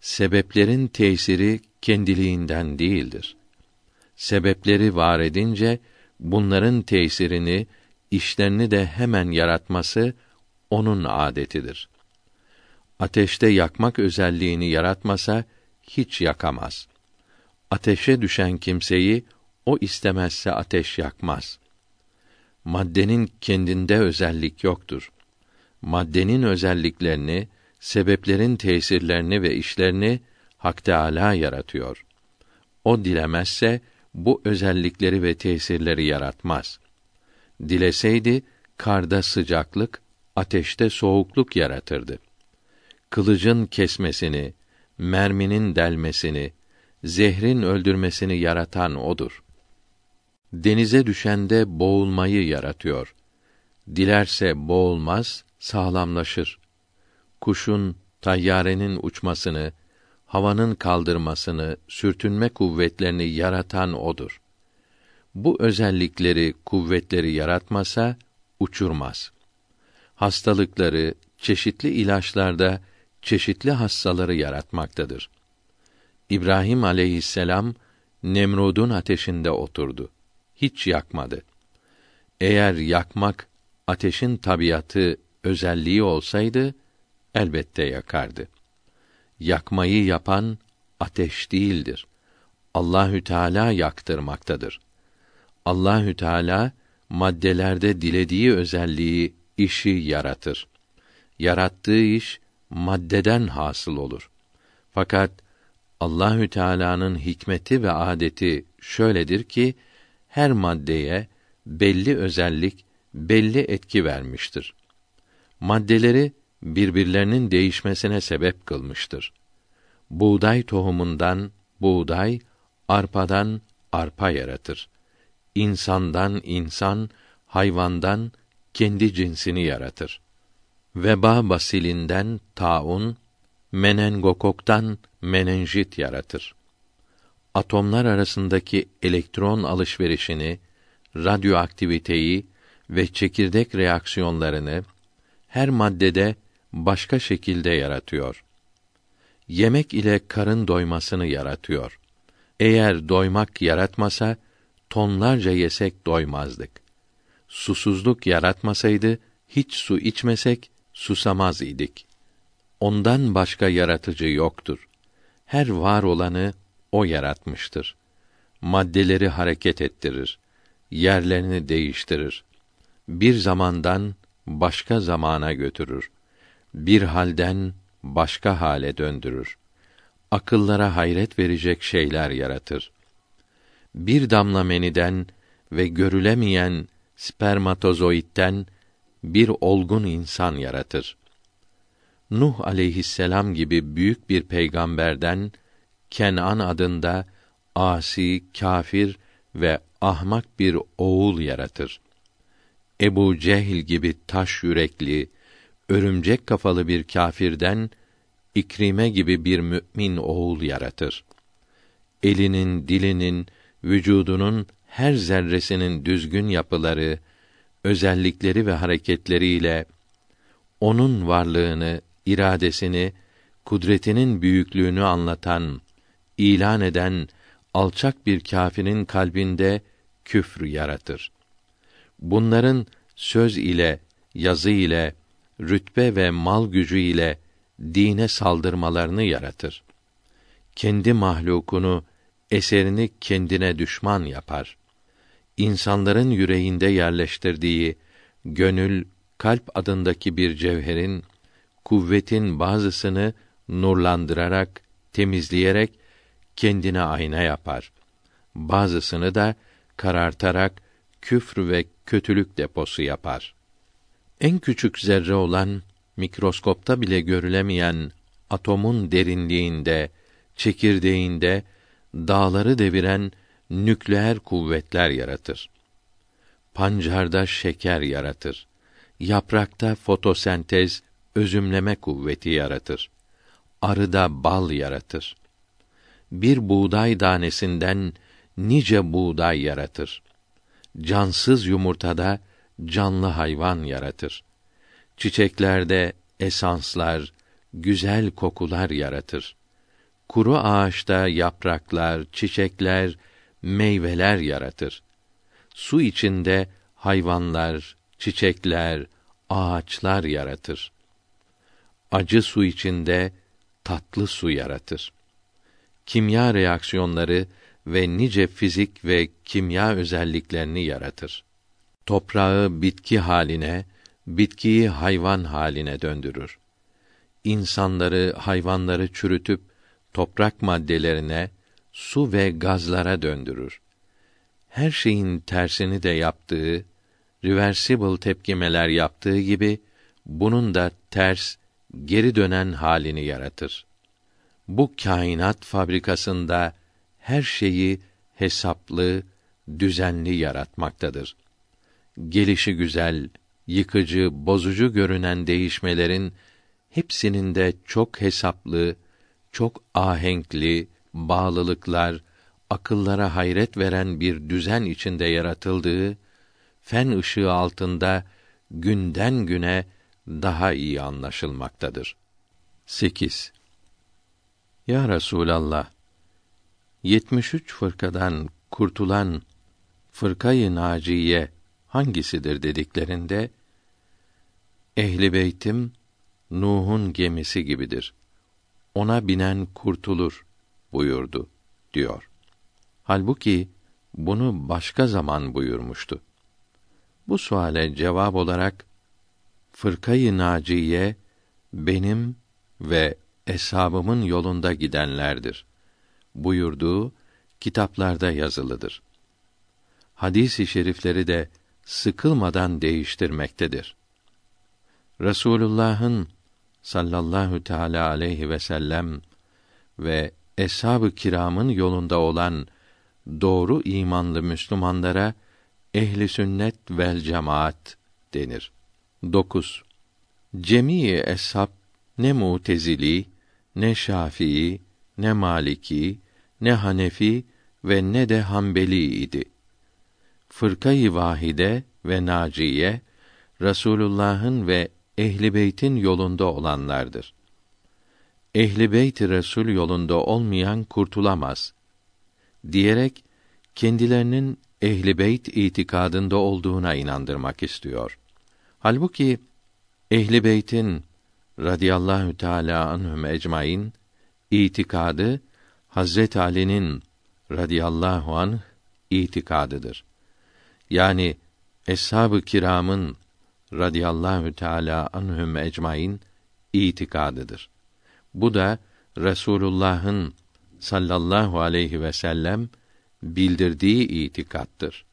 sebeplerin tesiri kendiliğinden değildir. Sebepleri var edince bunların tesirini, işlerini de hemen yaratması onun adetidir. Ateşte yakmak özelliğini yaratmasa hiç yakamaz. Ateşe düşen kimseyi o istemezse ateş yakmaz. Maddenin kendinde özellik yoktur. Maddenin özelliklerini, sebeplerin tesirlerini ve işlerini Hak Teâlâ yaratıyor. O dilemezse bu özellikleri ve tesirleri yaratmaz. Dileseydi karda sıcaklık, ateşte soğukluk yaratırdı. Kılıcın kesmesini, merminin delmesini, zehrin öldürmesini yaratan odur. Denize düşende boğulmayı yaratıyor. Dilerse boğulmaz, sağlamlaşır. kuşun, tayyarenin uçmasını, havanın kaldırmasını, sürtünme kuvvetlerini yaratan odur. Bu özellikleri, kuvvetleri yaratmasa uçurmaz. Hastalıkları, çeşitli ilaçlarda çeşitli hastaları yaratmaktadır. İbrahim aleyhisselam Nemrud'un ateşinde oturdu. Hiç yakmadı. Eğer yakmak ateşin tabiatı, özelliği olsaydı elbette yakardı. Yakmayı yapan ateş değildir. Allahü Teala yaktırmaktadır. Allahü Teala maddelerde dilediği özelliği, işi yaratır. Yarattığı iş maddeden hasıl olur. Fakat Allahü Teala'nın hikmeti ve adeti şöyledir ki her maddeye belli özellik, belli etki vermiştir. Maddeleri birbirlerinin değişmesine sebep kılmıştır. Buğday tohumundan buğday, arpadan arpa yaratır. İnsandan insan, hayvandan kendi cinsini yaratır. Veba basilinden taun, menengokoktan menenjit yaratır. Atomlar arasındaki elektron alışverişini, radyoaktiviteyi ve çekirdek reaksiyonlarını her maddede başka şekilde yaratıyor. Yemek ile karın doymasını yaratıyor. Eğer doymak yaratmasa tonlarca yesek doymazdık. Susuzluk yaratmasaydı hiç su içmesek susamaz idik. Ondan başka yaratıcı yoktur. Her var olanı o yaratmıştır. Maddeleri hareket ettirir, yerlerini değiştirir. Bir zamandan başka zamana götürür. Bir halden başka hale döndürür. Akıllara hayret verecek şeyler yaratır. Bir damla meniden ve görülemeyen spermatozoitten bir olgun insan yaratır. Nuh aleyhisselam gibi büyük bir peygamberden Kenan adında asi, kafir ve ahmak bir oğul yaratır. Ebu Cehil gibi taş yürekli, örümcek kafalı bir kâfirden İkrime gibi bir mümin oğul yaratır. Elinin, dilinin, vücudunun her zerresinin düzgün yapıları, özellikleri ve hareketleriyle onun varlığını, iradesini, kudretinin büyüklüğünü anlatan, ilan eden alçak bir kâfirin kalbinde küfr yaratır. Bunların söz ile, yazı ile, rütbe ve mal gücü ile dine saldırmalarını yaratır. Kendi mahlukunu, eserini kendine düşman yapar. İnsanların yüreğinde yerleştirdiği gönül, kalp adındaki bir cevherin kuvvetin bazısını nurlandırarak, temizleyerek kendine ayna yapar. Bazısını da karartarak küfr ve kötülük deposu yapar. En küçük zerre olan mikroskopta bile görülemeyen atomun derinliğinde, çekirdeğinde dağları deviren nükleer kuvvetler yaratır. Pancarda şeker yaratır. Yaprakta fotosentez, özümleme kuvveti yaratır. Arıda bal yaratır. Bir buğday tanesinden nice buğday yaratır. Cansız yumurtada canlı hayvan yaratır. Çiçeklerde esanslar, güzel kokular yaratır. Kuru ağaçta yapraklar, çiçekler, meyveler yaratır. Su içinde hayvanlar, çiçekler, ağaçlar yaratır. Acı su içinde tatlı su yaratır. Kimya reaksiyonları ve nice fizik ve kimya özelliklerini yaratır. Toprağı bitki haline, bitkiyi hayvan haline döndürür. İnsanları, hayvanları çürütüp toprak maddelerine, su ve gazlara döndürür. Her şeyin tersini de yaptığı, reversible tepkimeler yaptığı gibi bunun da ters, geri dönen halini yaratır. Bu kainat fabrikasında her şeyi hesaplı, düzenli yaratmaktadır. Gelişi güzel, yıkıcı, bozucu görünen değişmelerin hepsinin de çok hesaplı, çok ahenkli, bağlılıklar, akıllara hayret veren bir düzen içinde yaratıldığı, fen ışığı altında günden güne daha iyi anlaşılmaktadır. 8. Ya Resulallah, 73 fırkadan kurtulan fırkayı naciye hangisidir dediklerinde Ehli beytim Nuh'un gemisi gibidir. Ona binen kurtulur buyurdu diyor. Halbuki bunu başka zaman buyurmuştu. Bu suale cevap olarak fırkayı naciye benim ve eshabımın yolunda gidenlerdir buyurduğu kitaplarda yazılıdır. Hadis-i şerifleri de sıkılmadan değiştirmektedir. Resulullah'ın sallallahu teala aleyhi ve sellem ve eshab-ı kiramın yolunda olan doğru imanlı Müslümanlara ehli sünnet vel cemaat denir. 9. Cemii eshab ne Mutezili, ne Şafii, ne Maliki, ne Hanefi ve ne de Hanbeli idi. Fırkayı vahide ve naciye Resulullah'ın ve ehli beytin yolunda olanlardır. Ehli beyt Resul yolunda olmayan kurtulamaz diyerek kendilerinin ehli beyt itikadında olduğuna inandırmak istiyor. Halbuki ehli beytin radıyallahu teala anhum ecmaîn itikadı Hazret Ali'nin radıyallahu anh itikadıdır. Yani eshab-ı kiramın radıyallahu teala anhum ecmaîn itikadıdır. Bu da Resulullah'ın sallallahu aleyhi ve sellem bildirdiği itikattır.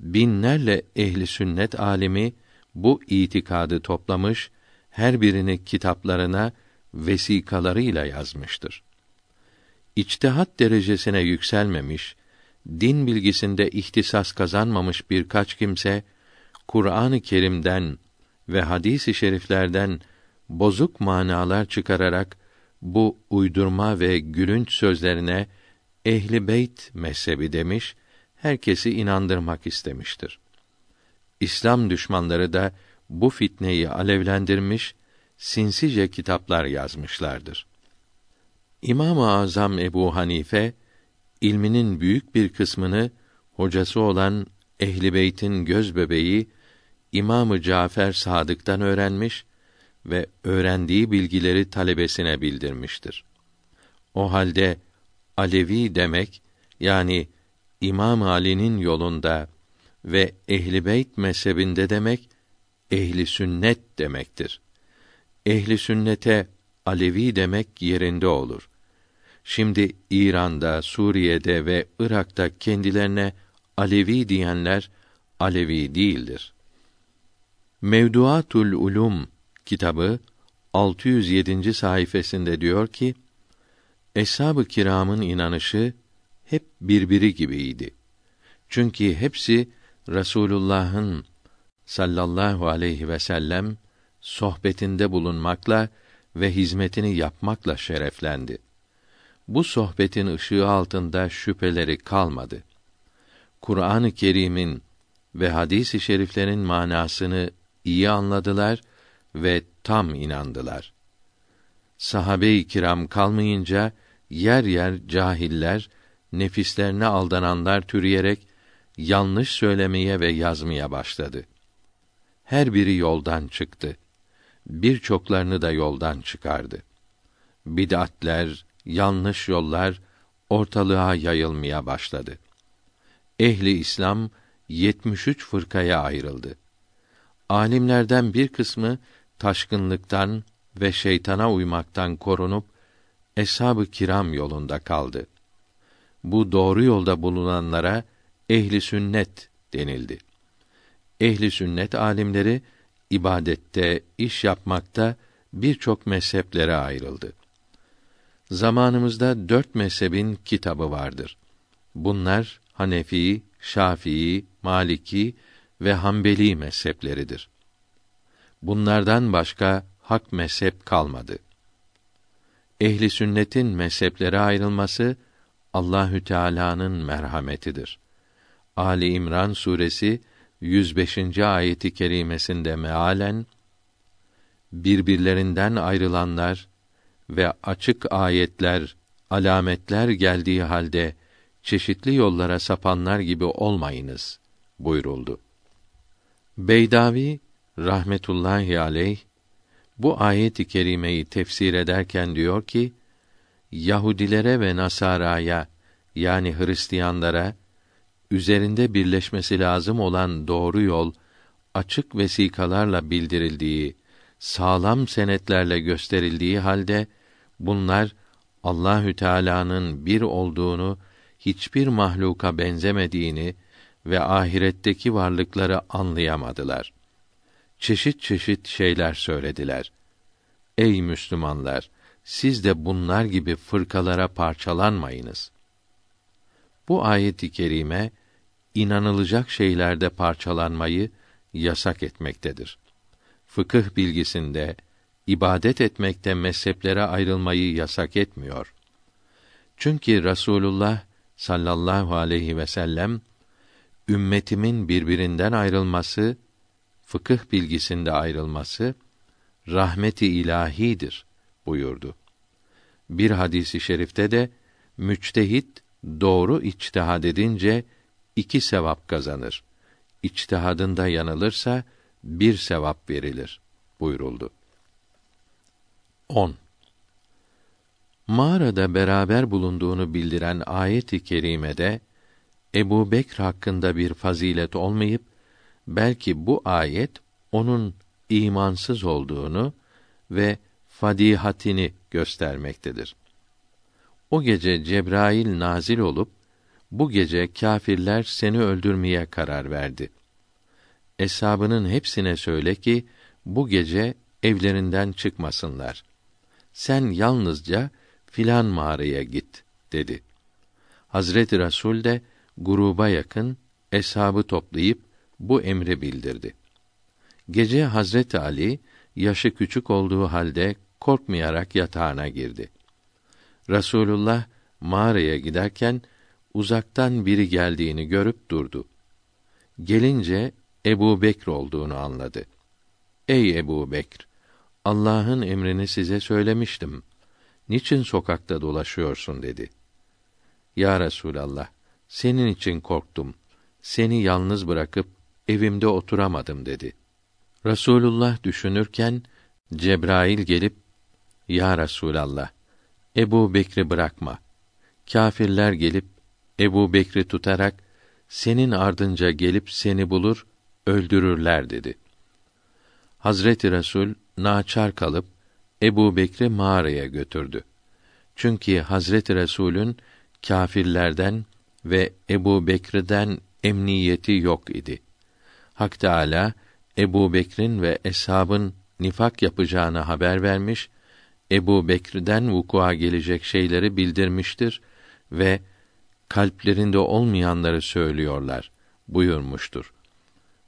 Binlerle ehli sünnet alimi bu itikadı toplamış, her birini kitaplarına vesikalarıyla yazmıştır. İçtihat derecesine yükselmemiş, din bilgisinde ihtisas kazanmamış birkaç kimse Kur'an-ı Kerim'den ve hadis-i şeriflerden bozuk manalar çıkararak bu uydurma ve gülünç sözlerine ehli beyt mezhebi demiş, herkesi inandırmak istemiştir. İslam düşmanları da bu fitneyi alevlendirmiş, sinsice kitaplar yazmışlardır. İmam-ı Azam Ebu Hanife ilminin büyük bir kısmını hocası olan Ehli Beyt'in göz bebeği İmamı Cafer Sadık'tan öğrenmiş ve öğrendiği bilgileri talebesine bildirmiştir. O halde Alevi demek yani İmam Ali'nin yolunda ve Ehli Beyt mezhebinde demek ehli sünnet demektir. Ehli sünnete Alevi demek yerinde olur. Şimdi İran'da, Suriye'de ve Irak'ta kendilerine Alevi diyenler Alevi değildir. Mevduatul Ulum kitabı 607. sayfasında diyor ki: Eshab-ı kiramın inanışı hep birbiri gibiydi. Çünkü hepsi Resulullah'ın sallallahu aleyhi ve sellem sohbetinde bulunmakla ve hizmetini yapmakla şereflendi. Bu sohbetin ışığı altında şüpheleri kalmadı. Kur'an-ı Kerim'in ve hadis-i şeriflerin manasını iyi anladılar ve tam inandılar. Sahabe-i kiram kalmayınca yer yer cahiller, nefislerine aldananlar türüyerek yanlış söylemeye ve yazmaya başladı. Her biri yoldan çıktı. Birçoklarını da yoldan çıkardı. Bid'atler, yanlış yollar ortalığa yayılmaya başladı. Ehli İslam 73 fırkaya ayrıldı. Alimlerden bir kısmı taşkınlıktan ve şeytana uymaktan korunup eshab-ı kiram yolunda kaldı. Bu doğru yolda bulunanlara ehli sünnet denildi. Ehli sünnet alimleri ibadette, iş yapmakta birçok mezheplere ayrıldı. Zamanımızda dört mezhebin kitabı vardır. Bunlar Hanefi, Şafii, Maliki ve Hanbeli mezhepleridir. Bunlardan başka hak mezhep kalmadı. Ehli sünnetin mezheplere ayrılması Allahü Teala'nın merhametidir. Ali İmran suresi 105. ayeti kerimesinde mealen birbirlerinden ayrılanlar ve açık ayetler, alametler geldiği halde çeşitli yollara sapanlar gibi olmayınız buyuruldu. Beydavi rahmetullahi aleyh bu ayet-i kerimeyi tefsir ederken diyor ki Yahudilere ve Nasara'ya yani Hristiyanlara üzerinde birleşmesi lazım olan doğru yol açık vesikalarla bildirildiği, sağlam senetlerle gösterildiği halde bunlar Allahü Teala'nın bir olduğunu, hiçbir mahluka benzemediğini ve ahiretteki varlıkları anlayamadılar. Çeşit çeşit şeyler söylediler. Ey Müslümanlar, siz de bunlar gibi fırkalara parçalanmayınız. Bu ayet-i kerime inanılacak şeylerde parçalanmayı yasak etmektedir. Fıkıh bilgisinde, ibadet etmekte mezheplere ayrılmayı yasak etmiyor. Çünkü Rasulullah sallallahu aleyhi ve sellem ümmetimin birbirinden ayrılması, fıkıh bilgisinde ayrılması rahmeti ilahidir buyurdu. Bir hadisi şerifte de müçtehit doğru içtihad edince iki sevap kazanır. İçtihadında yanılırsa bir sevap verilir buyuruldu. 10. Mağarada beraber bulunduğunu bildiren ayet-i kerimede Ebu Bekr hakkında bir fazilet olmayıp belki bu ayet onun imansız olduğunu ve fadihatini göstermektedir. O gece Cebrail nazil olup bu gece kâfirler seni öldürmeye karar verdi. Eshabının hepsine söyle ki bu gece evlerinden çıkmasınlar. Sen yalnızca filan mağaraya git dedi. Hazreti Resul de gruba yakın eshabı toplayıp bu emri bildirdi. Gece Hazreti Ali yaşı küçük olduğu halde korkmayarak yatağına girdi. Rasulullah mağaraya giderken uzaktan biri geldiğini görüp durdu. Gelince Ebu Bekr olduğunu anladı. Ey Ebu Bekr! Allah'ın emrini size söylemiştim. Niçin sokakta dolaşıyorsun dedi. Ya Resulallah, senin için korktum. Seni yalnız bırakıp evimde oturamadım dedi. Resulullah düşünürken Cebrail gelip Ya Resulallah Ebu Bekri bırakma. Kâfirler gelip Ebu Bekri tutarak senin ardınca gelip seni bulur, öldürürler dedi. Hazreti Resul naçar kalıp Ebu Bekri mağaraya götürdü. Çünkü Hazreti Resul'ün kâfirlerden ve Ebu Bekir'den emniyeti yok idi. Hak Teâlâ, Ebu Bekir'in ve eshabın nifak yapacağını haber vermiş, Ebu Bekir'den vukua gelecek şeyleri bildirmiştir ve kalplerinde olmayanları söylüyorlar buyurmuştur.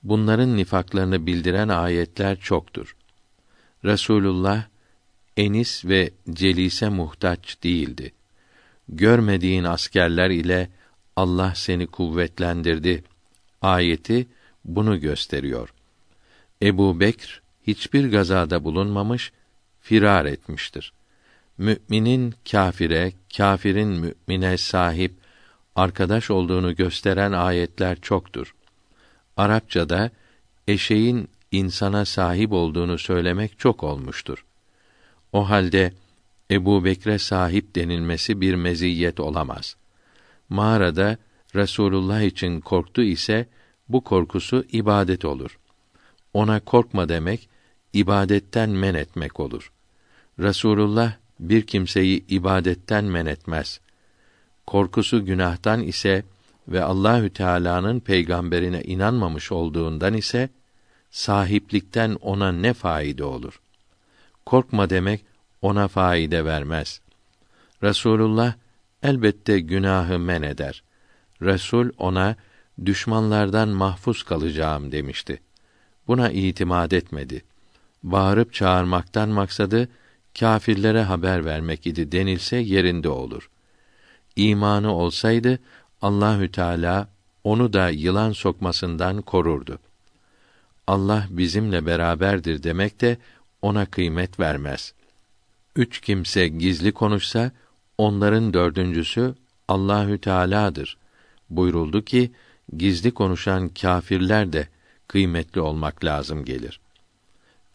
Bunların nifaklarını bildiren ayetler çoktur. Resulullah enis ve celise muhtaç değildi. Görmediğin askerler ile Allah seni kuvvetlendirdi. Ayeti bunu gösteriyor. Ebu Bekr hiçbir gazada bulunmamış, firar etmiştir. Müminin kâfire, kâfirin mümine sahip, arkadaş olduğunu gösteren ayetler çoktur. Arapçada eşeğin insana sahip olduğunu söylemek çok olmuştur. O halde Ebu Bekre sahip denilmesi bir meziyet olamaz. Mağarada Resulullah için korktu ise bu korkusu ibadet olur. Ona korkma demek ibadetten men etmek olur. Resulullah bir kimseyi ibadetten men etmez. Korkusu günahtan ise ve Allahü Teala'nın peygamberine inanmamış olduğundan ise sahiplikten ona ne faide olur? Korkma demek ona faide vermez. Resulullah elbette günahı men eder. Resul ona düşmanlardan mahfuz kalacağım demişti. Buna itimat etmedi. bağırıp çağırmaktan maksadı kâfirlere haber vermek idi denilse yerinde olur. İmanı olsaydı Allahü Teala onu da yılan sokmasından korurdu. Allah bizimle beraberdir demek de ona kıymet vermez. Üç kimse gizli konuşsa onların dördüncüsü Allahü Teala'dır. Buyuruldu ki gizli konuşan kâfirler de kıymetli olmak lazım gelir.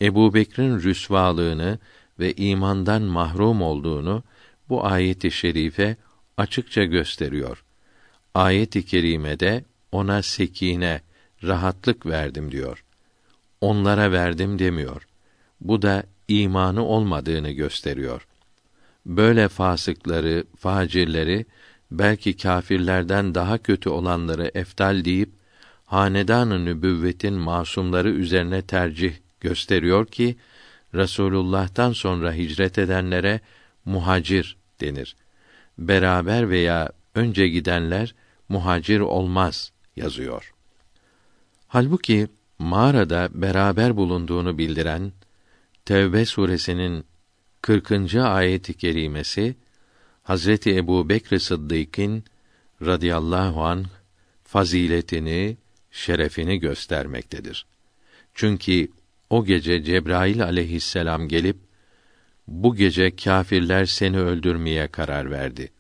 Ebu Bekir'in rüsvalığını ve imandan mahrum olduğunu bu ayet-i şerife açıkça gösteriyor. Ayet-i kerimede ona sekine, rahatlık verdim diyor. Onlara verdim demiyor. Bu da imanı olmadığını gösteriyor. Böyle fasıkları, facirleri, belki kâfirlerden daha kötü olanları eftal deyip hanedan-ı nübüvvetin masumları üzerine tercih gösteriyor ki Resulullah'tan sonra hicret edenlere muhacir denir. Beraber veya önce gidenler muhacir olmaz yazıyor. Halbuki mağarada beraber bulunduğunu bildiren Tevbe suresinin 40. ayet-i kerimesi Hazreti Ebu Bekr Sıddık'ın radıyallahu an faziletini, şerefini göstermektedir. Çünkü o gece Cebrail aleyhisselam gelip bu gece kâfirler seni öldürmeye karar verdi.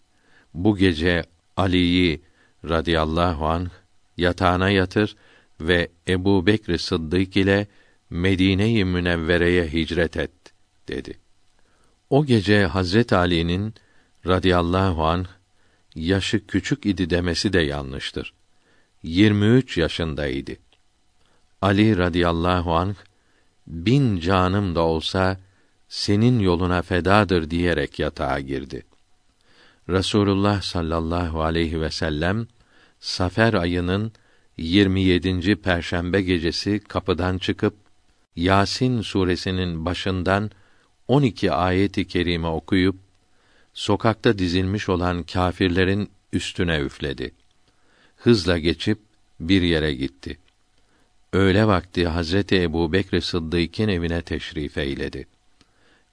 Bu gece Ali'yi radıyallahu anh yatağına yatır ve Ebu Bekr Sıddık ile Medine-i Münevvere'ye hicret et dedi. O gece Hazret Ali'nin radıyallahu anh yaşı küçük idi demesi de yanlıştır. 23 yaşındaydı. Ali radıyallahu anh bin canım da olsa senin yoluna fedadır diyerek yatağa girdi. Rasulullah sallallahu aleyhi ve sellem Safer ayının 27. perşembe gecesi kapıdan çıkıp Yasin suresinin başından 12 ayeti kerime okuyup sokakta dizilmiş olan kâfirlerin üstüne üfledi. Hızla geçip bir yere gitti. Öğle vakti Hazreti Ebu Bekr Sıddık'ın evine teşrif eyledi.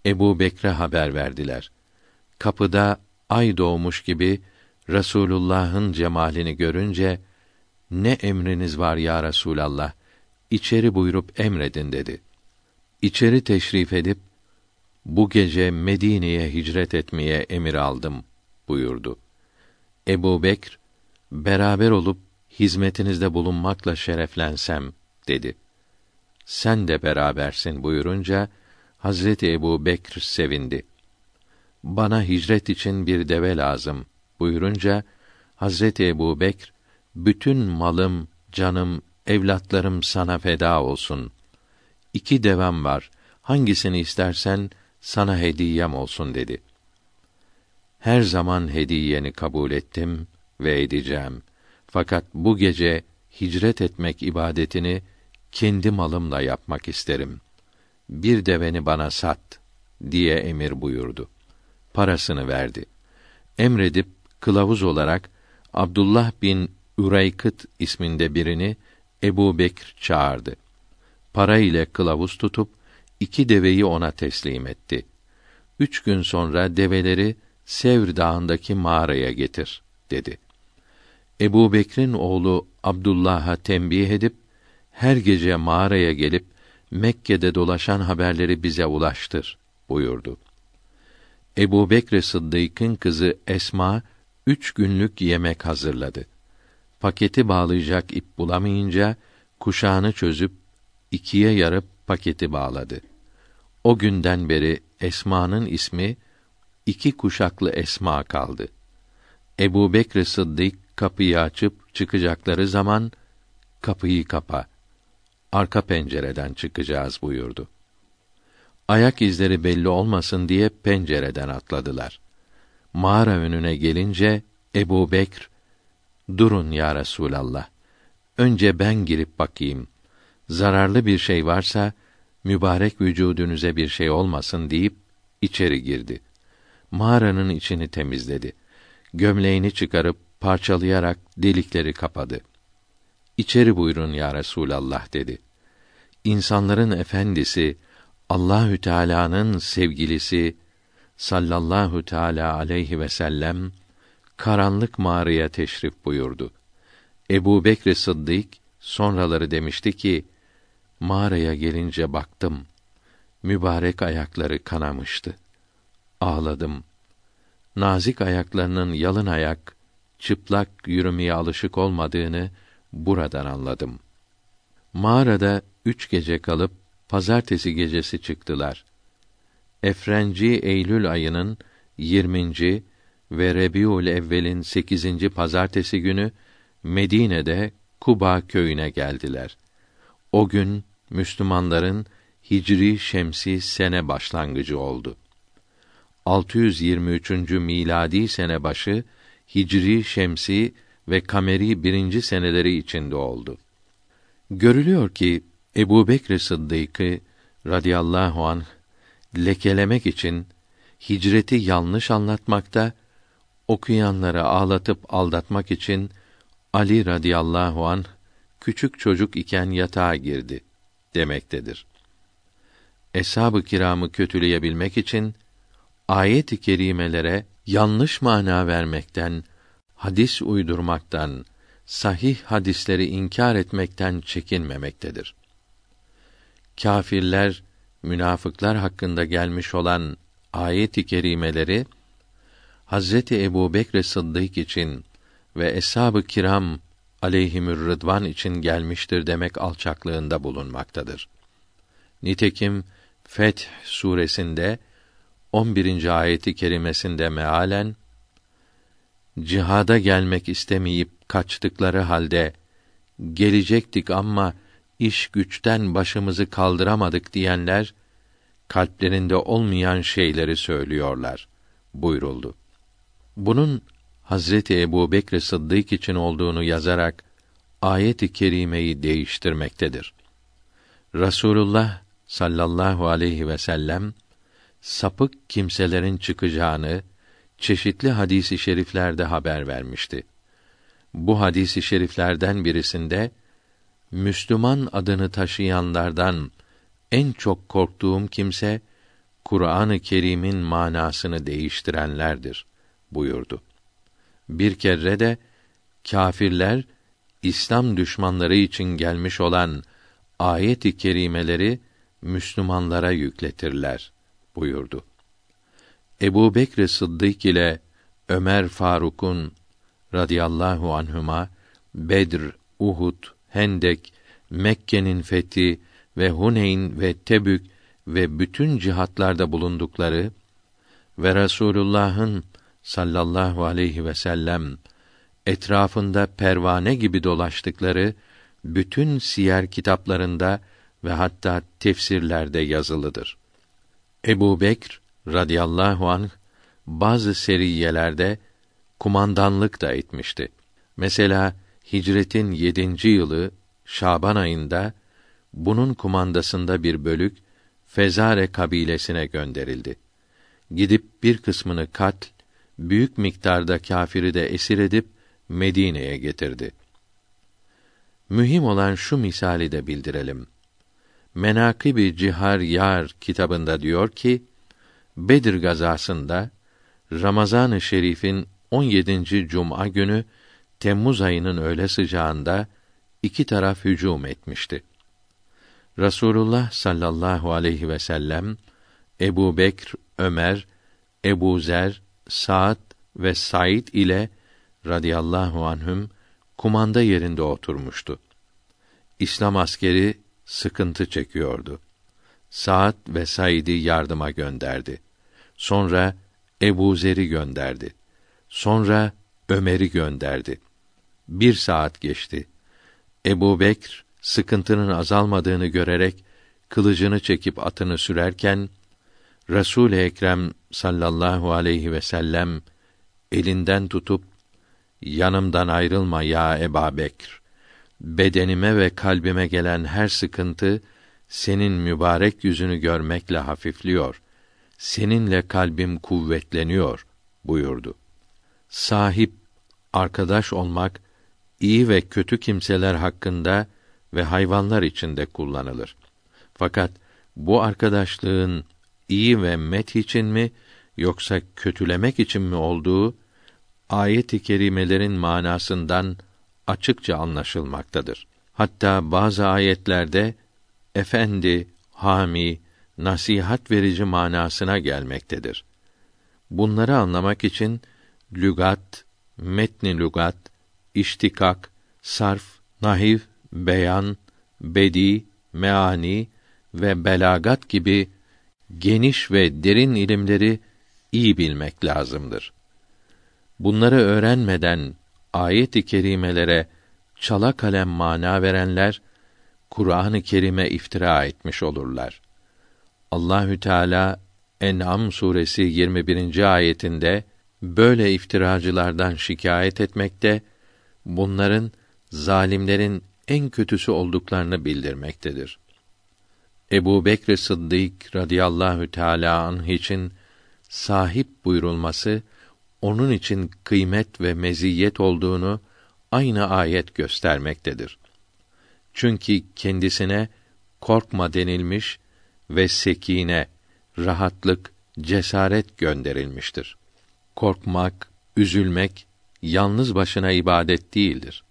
Ebu Bekre haber verdiler. Kapıda ay doğmuş gibi Resulullah'ın cemalini görünce ne emriniz var ya Resulallah? İçeri buyurup emredin dedi. İçeri teşrif edip bu gece Medine'ye hicret etmeye emir aldım buyurdu. Ebu Bekr, beraber olup hizmetinizde bulunmakla şereflensem dedi. Sen de berabersin buyurunca Hazreti Ebu Bekr sevindi. Bana hicret için bir deve lazım buyurunca Hazreti Ebu Bekr bütün malım, canım, evlatlarım sana feda olsun. İki devem var. Hangisini istersen sana hediyem olsun dedi. Her zaman hediyeni kabul ettim ve edeceğim. Fakat bu gece hicret etmek ibadetini kendi malımla yapmak isterim. Bir deveni bana sat diye emir buyurdu. Parasını verdi. Emredip kılavuz olarak Abdullah bin Üreykıt isminde birini Ebu Bekr çağırdı. Para ile kılavuz tutup iki deveyi ona teslim etti. Üç gün sonra develeri Sevr Dağı'ndaki mağaraya getir, dedi. Ebu Bekr'in oğlu Abdullah'a tembih edip, her gece mağaraya gelip, Mekke'de dolaşan haberleri bize ulaştır, buyurdu. Ebu Bekr Sıddık'ın kızı Esma, üç günlük yemek hazırladı. Paketi bağlayacak ip bulamayınca, kuşağını çözüp, ikiye yarıp paketi bağladı. O günden beri Esma'nın ismi iki kuşaklı Esma kaldı. Ebu Bekr Sıddık kapıyı açıp çıkacakları zaman kapıyı kapa. Arka pencereden çıkacağız buyurdu. Ayak izleri belli olmasın diye pencereden atladılar. Mağara önüne gelince Ebu Bekr, durun ya Resulallah. Önce ben girip bakayım. Zararlı bir şey varsa, mübarek vücudunuza bir şey olmasın deyip içeri girdi. Mağaranın içini temizledi. Gömleğini çıkarıp parçalayarak delikleri kapadı. İçeri buyurun ya Resulallah dedi. İnsanların efendisi Allahü Teala'nın sevgilisi sallallahu teala aleyhi ve sellem karanlık mağaraya teşrif buyurdu. Ebu Bekr Sıddık sonraları demişti ki, mağaraya gelince baktım, mübarek ayakları kanamıştı. Ağladım. Nazik ayaklarının yalın ayak, çıplak yürümeye alışık olmadığını buradan anladım. Mağarada üç gece kalıp, pazartesi gecesi çıktılar. Efrenci Eylül ayının 20. ve Rebiul Evvel'in 8. pazartesi günü Medine'de Kuba köyüne geldiler. O gün Müslümanların Hicri Şemsi sene başlangıcı oldu. 623. miladi sene başı Hicri Şemsi ve Kameri birinci seneleri içinde oldu. Görülüyor ki Ebu Bekr Sıddık'ı radıyallahu anh lekelemek için hicreti yanlış anlatmakta, okuyanları ağlatıp aldatmak için Ali radıyallahu an küçük çocuk iken yatağa girdi demektedir. Eshab-ı kiramı kötüleyebilmek için ayet-i kerimelere yanlış mana vermekten, hadis uydurmaktan, sahih hadisleri inkar etmekten çekinmemektedir. Kâfirler, münafıklar hakkında gelmiş olan ayet-i kerimeleri Hazreti Ebu Bekr Sıddık için ve eshab-ı kiram aleyhimür rıdvan için gelmiştir demek alçaklığında bulunmaktadır. Nitekim Feth suresinde 11. ayeti kerimesinde mealen cihada gelmek istemeyip kaçtıkları halde gelecektik ama iş güçten başımızı kaldıramadık diyenler kalplerinde olmayan şeyleri söylüyorlar buyuruldu. Bunun Hazreti Ebu Bekr Sıddık için olduğunu yazarak ayet-i kerimeyi değiştirmektedir. Rasulullah sallallahu aleyhi ve sellem sapık kimselerin çıkacağını çeşitli hadisi şeriflerde haber vermişti. Bu hadisi şeriflerden birisinde Müslüman adını taşıyanlardan en çok korktuğum kimse Kur'an-ı Kerim'in manasını değiştirenlerdir buyurdu. Bir kere de kâfirler İslam düşmanları için gelmiş olan ayet-i kerimeleri Müslümanlara yükletirler buyurdu. Ebu Bekr Sıddık ile Ömer Faruk'un radıyallahu anhuma Bedr, Uhud, Hendek, Mekke'nin fethi ve Huneyn ve Tebük ve bütün cihatlarda bulundukları ve Resulullah'ın sallallahu aleyhi ve sellem etrafında pervane gibi dolaştıkları bütün siyer kitaplarında ve hatta tefsirlerde yazılıdır. Ebu Bekr radıyallahu anh bazı seriyelerde kumandanlık da etmişti. Mesela hicretin yedinci yılı Şaban ayında bunun kumandasında bir bölük Fezare kabilesine gönderildi. Gidip bir kısmını katl, büyük miktarda kâfiri de esir edip Medine'ye getirdi. Mühim olan şu misali de bildirelim. Menakibi Cihar Yar kitabında diyor ki, Bedir gazasında Ramazan-ı Şerif'in 17. cuma günü Temmuz ayının öğle sıcağında iki taraf hücum etmişti. Rasulullah sallallahu aleyhi ve sellem Ebu Bekr, Ömer, Ebu Zer, Sa'd ve Said ile radıyallahu anhüm kumanda yerinde oturmuştu. İslam askeri sıkıntı çekiyordu. Sa'd ve Said'i yardıma gönderdi. Sonra Ebu Zer'i gönderdi. Sonra Ömer'i gönderdi. Bir saat geçti. Ebu Bekr sıkıntının azalmadığını görerek kılıcını çekip atını sürerken Resul Ekrem sallallahu aleyhi ve sellem elinden tutup yanımdan ayrılma ya Eba Bekr. Bedenime ve kalbime gelen her sıkıntı senin mübarek yüzünü görmekle hafifliyor. Seninle kalbim kuvvetleniyor buyurdu. Sahip arkadaş olmak iyi ve kötü kimseler hakkında ve hayvanlar içinde kullanılır. Fakat bu arkadaşlığın iyi ve met için mi yoksa kötülemek için mi olduğu ayet-i kerimelerin manasından açıkça anlaşılmaktadır. Hatta bazı ayetlerde efendi, hami, nasihat verici manasına gelmektedir. Bunları anlamak için lügat, metni lügat, iştikak, sarf, nahiv, beyan, bedi, meani ve belagat gibi geniş ve derin ilimleri iyi bilmek lazımdır. Bunları öğrenmeden ayet-i kerimelere çala kalem mana verenler Kur'an-ı Kerim'e iftira etmiş olurlar. Allahü Teala En'am suresi 21. ayetinde böyle iftiracılardan şikayet etmekte, bunların zalimlerin en kötüsü olduklarını bildirmektedir. Ebu Bekr Sıddık radıyallahu teâlâ anh için sahip buyurulması, onun için kıymet ve meziyet olduğunu aynı ayet göstermektedir. Çünkü kendisine korkma denilmiş ve sekine, rahatlık, cesaret gönderilmiştir. Korkmak, üzülmek yalnız başına ibadet değildir.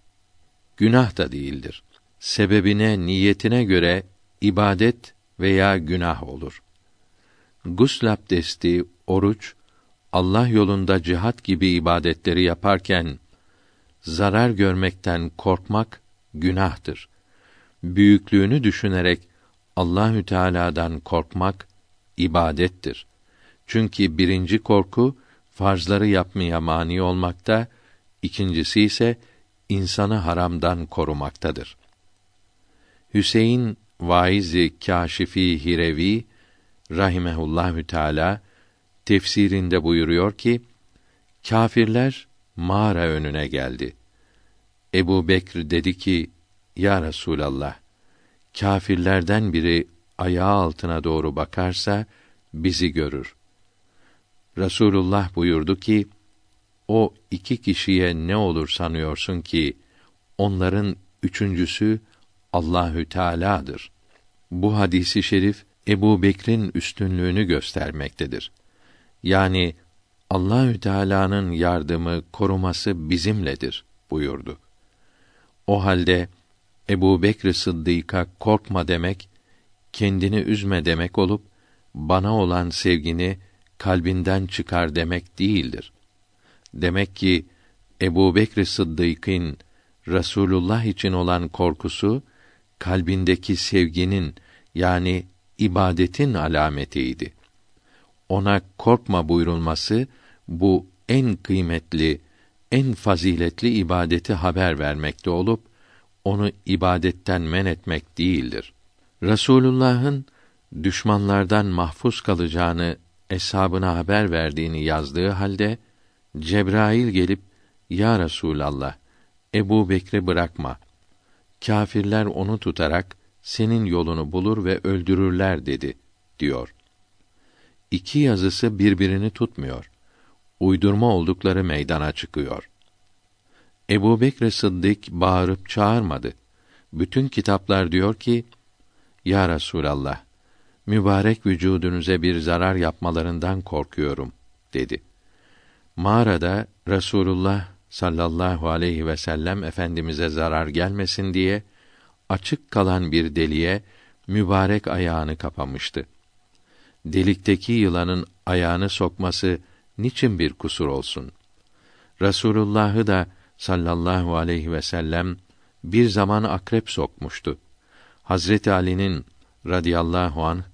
Günah da değildir. Sebebine, niyetine göre ibadet veya günah olur. Gusl abdesti, oruç, Allah yolunda cihat gibi ibadetleri yaparken zarar görmekten korkmak günahtır. Büyüklüğünü düşünerek Allahü Teala'dan korkmak ibadettir. Çünkü birinci korku farzları yapmaya mani olmakta, ikincisi ise insanı haramdan korumaktadır. Hüseyin Vaizi Kâşifi Hirevi rahimehullahü teala tefsirinde buyuruyor ki kâfirler mağara önüne geldi. Ebu Bekr dedi ki, Ya Resûlallah, kâfirlerden biri ayağı altına doğru bakarsa, bizi görür. Resulullah buyurdu ki, o iki kişiye ne olur sanıyorsun ki, onların üçüncüsü Allahü Teala'dır. Bu hadisi şerif Ebu Bekr'in üstünlüğünü göstermektedir. Yani Allahü Teala'nın yardımı, koruması bizimledir buyurdu. O halde Ebu Bekr Sıddık'a korkma demek, kendini üzme demek olup, bana olan sevgini kalbinden çıkar demek değildir. Demek ki Ebu Bekr Sıddık'ın Rasulullah için olan korkusu kalbindeki sevginin yani ibadetin alametiydi. Ona korkma buyurulması bu en kıymetli, en faziletli ibadeti haber vermekte olup onu ibadetten men etmek değildir. Rasulullah'ın düşmanlardan mahfuz kalacağını eshabına haber verdiğini yazdığı halde Cebrail gelip ya Resulallah Ebu Bekri bırakma. Kâfirler onu tutarak senin yolunu bulur ve öldürürler dedi diyor. İki yazısı birbirini tutmuyor. Uydurma oldukları meydana çıkıyor. Ebu Bekr Sıddık bağırıp çağırmadı. Bütün kitaplar diyor ki, Ya Resulallah, mübarek vücudunuza bir zarar yapmalarından korkuyorum, dedi. Mağarada Resulullah sallallahu aleyhi ve sellem efendimize zarar gelmesin diye açık kalan bir deliğe mübarek ayağını kapamıştı. Delikteki yılanın ayağını sokması niçin bir kusur olsun? Resulullah'ı da sallallahu aleyhi ve sellem bir zaman akrep sokmuştu. Hazreti Ali'nin radıyallahu an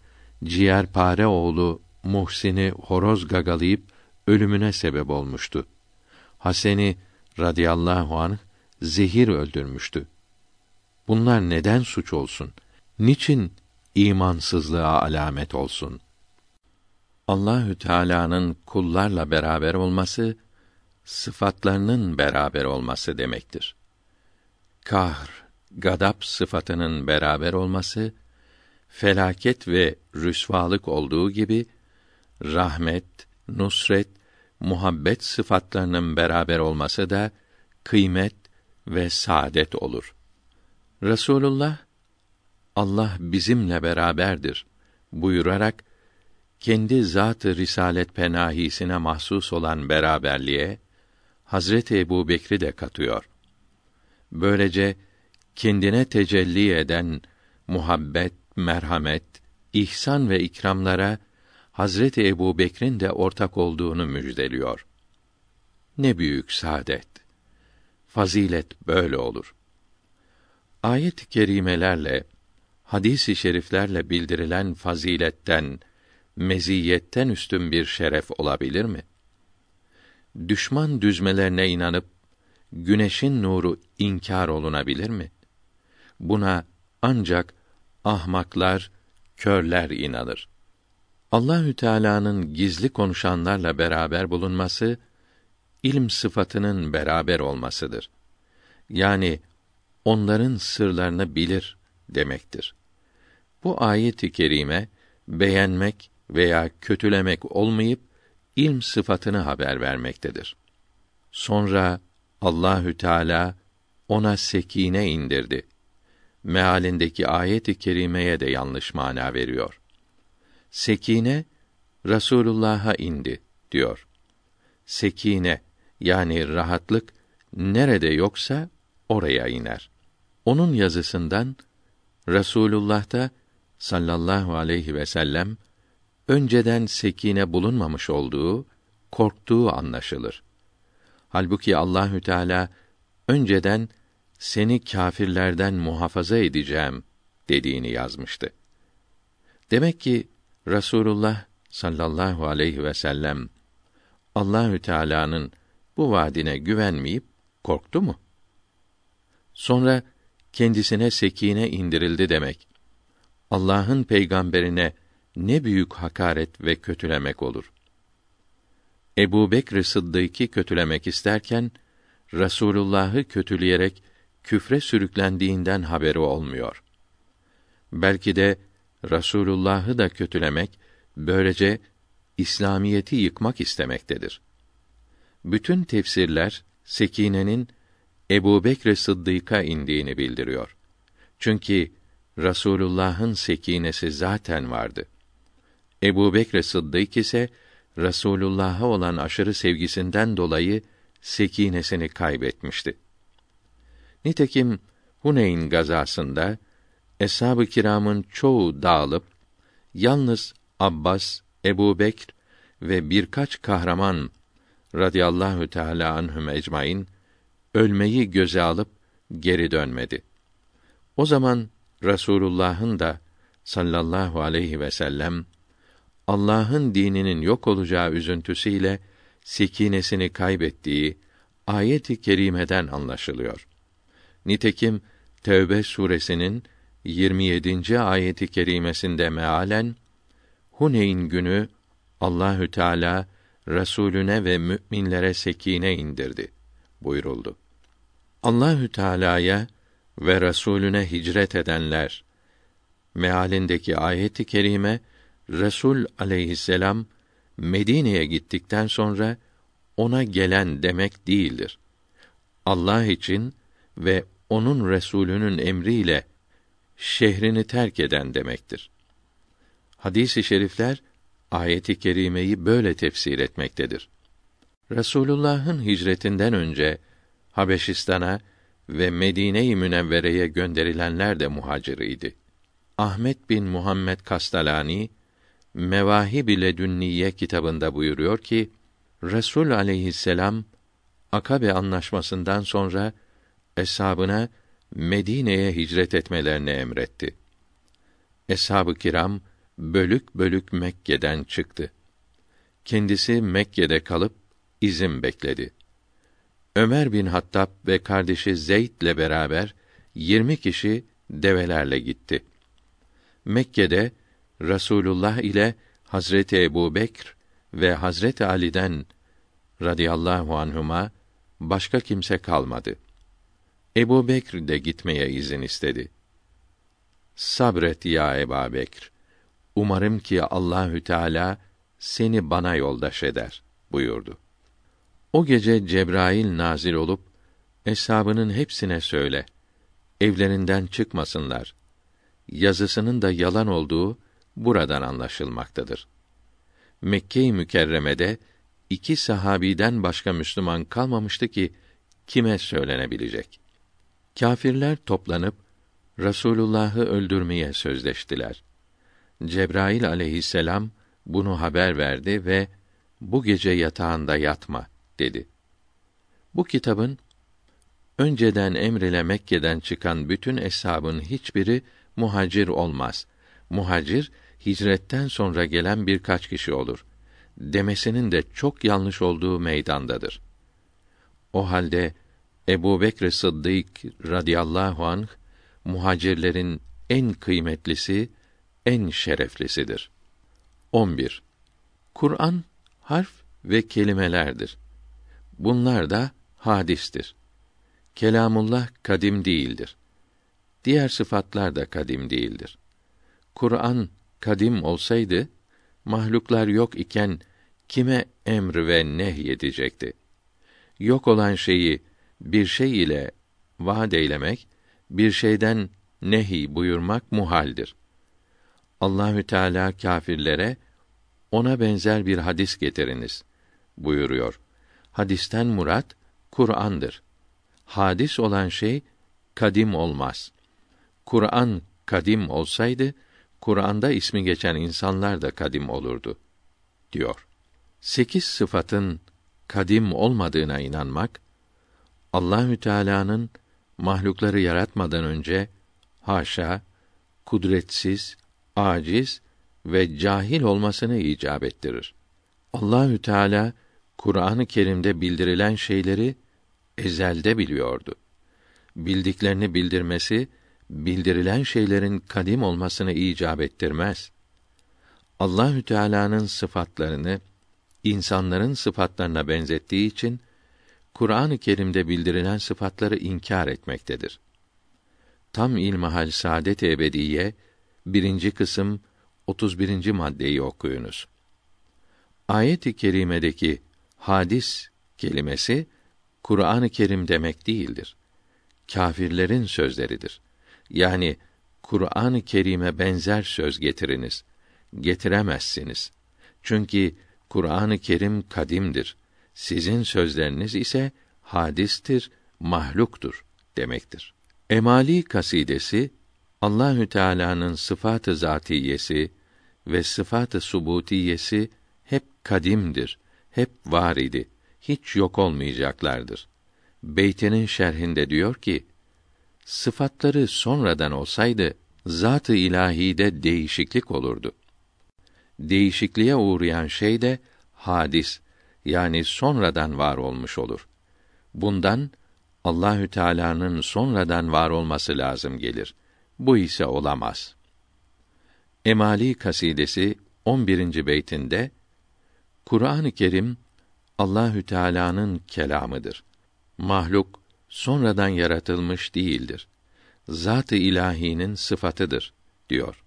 ciğerpare oğlu Muhsin'i horoz gagalayıp ölümüne sebep olmuştu. Haseni radıyallahu an zehir öldürmüştü. Bunlar neden suç olsun? Niçin imansızlığa alamet olsun? Allahü Teala'nın kullarla beraber olması sıfatlarının beraber olması demektir. Kahr, gadap sıfatının beraber olması felaket ve rüsvalık olduğu gibi rahmet, nusret, muhabbet sıfatlarının beraber olması da kıymet ve saadet olur. Resulullah Allah bizimle beraberdir buyurarak kendi zat-ı risalet penahisine mahsus olan beraberliğe Hazreti Ebu Bekri de katıyor. Böylece kendine tecelli eden muhabbet, merhamet, ihsan ve ikramlara Hazreti Ebu Bekir'in de ortak olduğunu müjdeliyor. Ne büyük saadet! Fazilet böyle olur. Ayet-i kerimelerle, hadis-i şeriflerle bildirilen faziletten, meziyetten üstün bir şeref olabilir mi? Düşman düzmelerine inanıp güneşin nuru inkar olunabilir mi? Buna ancak ahmaklar, körler inanır. Allahü Teala'nın gizli konuşanlarla beraber bulunması ilm sıfatının beraber olmasıdır. Yani onların sırlarını bilir demektir. Bu ayet-i kerime beğenmek veya kötülemek olmayıp ilm sıfatını haber vermektedir. Sonra Allahü Teala ona sekine indirdi. Mealindeki ayet-i kerimeye de yanlış mana veriyor. Sekine Rasulullah'a indi diyor. Sekine yani rahatlık nerede yoksa oraya iner. Onun yazısından Rasulullah'ta sallallahu aleyhi ve sellem önceden sekine bulunmamış olduğu, korktuğu anlaşılır. Halbuki Allahü Teala önceden seni kâfirlerden muhafaza edeceğim dediğini yazmıştı. Demek ki Rasulullah sallallahu aleyhi ve sellem Allahü Teala'nın bu vaadine güvenmeyip korktu mu? Sonra kendisine sekine indirildi demek. Allah'ın peygamberine ne büyük hakaret ve kötülemek olur. Ebu Bekr Sıddık'ı kötülemek isterken, Rasulullah'ı kötüleyerek küfre sürüklendiğinden haberi olmuyor. Belki de Rasulullah'ı da kötülemek, böylece İslamiyeti yıkmak istemektedir. Bütün tefsirler Sekine'nin Ebu Bekr Sıddık'a indiğini bildiriyor. Çünkü Rasulullah'ın sekinesi zaten vardı. Ebu Bekr Sıddık ise Rasulullah'a olan aşırı sevgisinden dolayı sekinesini kaybetmişti. Nitekim Huneyn gazasında eshab-ı kiramın çoğu dağılıp yalnız Abbas, Ebu Bekr ve birkaç kahraman radıyallahu teala anhum ecmaîn ölmeyi göze alıp geri dönmedi. O zaman Resulullah'ın da sallallahu aleyhi ve sellem Allah'ın dininin yok olacağı üzüntüsüyle sekinesini kaybettiği ayet-i kerimeden anlaşılıyor. Nitekim Tevbe suresinin 27. ayeti kerimesinde mealen Huneyn günü Allahü Teala Resulüne ve müminlere sekine indirdi buyuruldu. Allahü Teala'ya ve Resulüne hicret edenler mealindeki ayeti kerime Resul aleyhisselam Medine'ye gittikten sonra ona gelen demek değildir. Allah için ve onun Resulünün emriyle şehrini terk eden demektir. Hadis-i şerifler ayeti kerimeyi böyle tefsir etmektedir. Resulullah'ın hicretinden önce Habeşistan'a ve Medine-i Münevvere'ye gönderilenler de muhaciriydi. Ahmet bin Muhammed Kastalani Mevahib ile Dünniye kitabında buyuruyor ki Resul aleyhisselam Akabe anlaşmasından sonra eshabına Medine'ye hicret etmelerini emretti. Eshab-ı kiram bölük bölük Mekke'den çıktı. Kendisi Mekke'de kalıp izin bekledi. Ömer bin Hattab ve kardeşi Zeyd'le beraber yirmi kişi develerle gitti. Mekke'de Rasulullah ile Hazreti Ebu Bekr ve Hazreti Ali'den radıyallahu anhuma başka kimse kalmadı. Ebu Bekr de gitmeye izin istedi. Sabret ya Ebu Bekr. Umarım ki Allahü Teala seni bana yoldaş eder buyurdu. O gece Cebrail nazil olup eshabının hepsine söyle. Evlerinden çıkmasınlar. Yazısının da yalan olduğu buradan anlaşılmaktadır. Mekke-i Mükerreme'de iki sahabiden başka Müslüman kalmamıştı ki kime söylenebilecek? Kâfirler toplanıp Rasulullah'ı öldürmeye sözleştiler. Cebrail aleyhisselam bunu haber verdi ve bu gece yatağında yatma dedi. Bu kitabın önceden emrile Mekke'den çıkan bütün eshabın hiçbiri muhacir olmaz. Muhacir hicretten sonra gelen birkaç kişi olur. Demesinin de çok yanlış olduğu meydandadır. O halde Ebu Bekr Sıddık radıyallahu anh muhacirlerin en kıymetlisi, en şereflisidir. 11. Kur'an harf ve kelimelerdir. Bunlar da hadistir. Kelamullah kadim değildir. Diğer sıfatlar da kadim değildir. Kur'an kadim olsaydı mahluklar yok iken kime emr ve nehy edecekti? Yok olan şeyi bir şey ile vaad eylemek, bir şeyden nehi buyurmak muhaldir. Allahü Teala kâfirlere ona benzer bir hadis getiriniz buyuruyor. Hadisten murat Kur'an'dır. Hadis olan şey kadim olmaz. Kur'an kadim olsaydı Kur'an'da ismi geçen insanlar da kadim olurdu diyor. Sekiz sıfatın kadim olmadığına inanmak Allahü Teala'nın mahlukları yaratmadan önce haşa kudretsiz, aciz ve cahil olmasını icap ettirir. Allahü Teala Kur'an-ı Kerim'de bildirilen şeyleri ezelde biliyordu. Bildiklerini bildirmesi bildirilen şeylerin kadim olmasını icap ettirmez. Allahü Teala'nın sıfatlarını insanların sıfatlarına benzettiği için Kur'an-ı Kerim'de bildirilen sıfatları inkar etmektedir. Tam ilmihal saadet ebediye birinci kısım 31. maddeyi okuyunuz. Ayet-i kerimedeki hadis kelimesi Kur'an-ı Kerim demek değildir. Kâfirlerin sözleridir. Yani Kur'an-ı Kerim'e benzer söz getiriniz. Getiremezsiniz. Çünkü Kur'an-ı Kerim kadimdir. Sizin sözleriniz ise hadistir, mahluktur demektir. Emali kasidesi Allahü Teala'nın sıfatı zatiyesi ve sıfatı subutiyesi hep kadimdir, hep var idi, hiç yok olmayacaklardır. Beytinin şerhinde diyor ki: Sıfatları sonradan olsaydı zat-ı ilahide değişiklik olurdu. Değişikliğe uğrayan şey de hadis yani sonradan var olmuş olur. Bundan Allahü Teala'nın sonradan var olması lazım gelir. Bu ise olamaz. Emali kasidesi 11. beytinde Kur'an-ı Kerim Allahü Teala'nın kelamıdır. Mahluk sonradan yaratılmış değildir. Zat-ı ilahinin sıfatıdır diyor.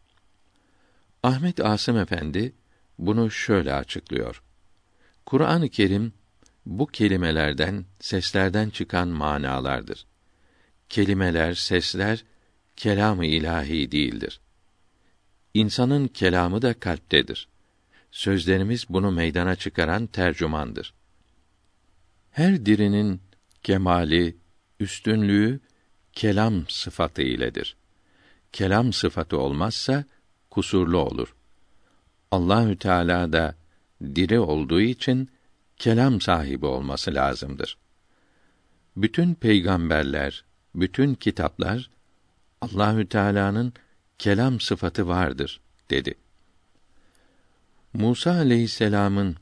Ahmet Asım Efendi bunu şöyle açıklıyor. Kur'an-ı Kerim bu kelimelerden, seslerden çıkan manalardır. Kelimeler, sesler kelamı ilahi değildir. İnsanın kelamı da kalptedir. Sözlerimiz bunu meydana çıkaran tercümandır. Her dirinin kemali, üstünlüğü kelam sıfatı iledir. Kelam sıfatı olmazsa kusurlu olur. Allahü Teala da diri olduğu için kelam sahibi olması lazımdır. Bütün peygamberler, bütün kitaplar Allahü Teala'nın kelam sıfatı vardır dedi. Musa aleyhisselam'ın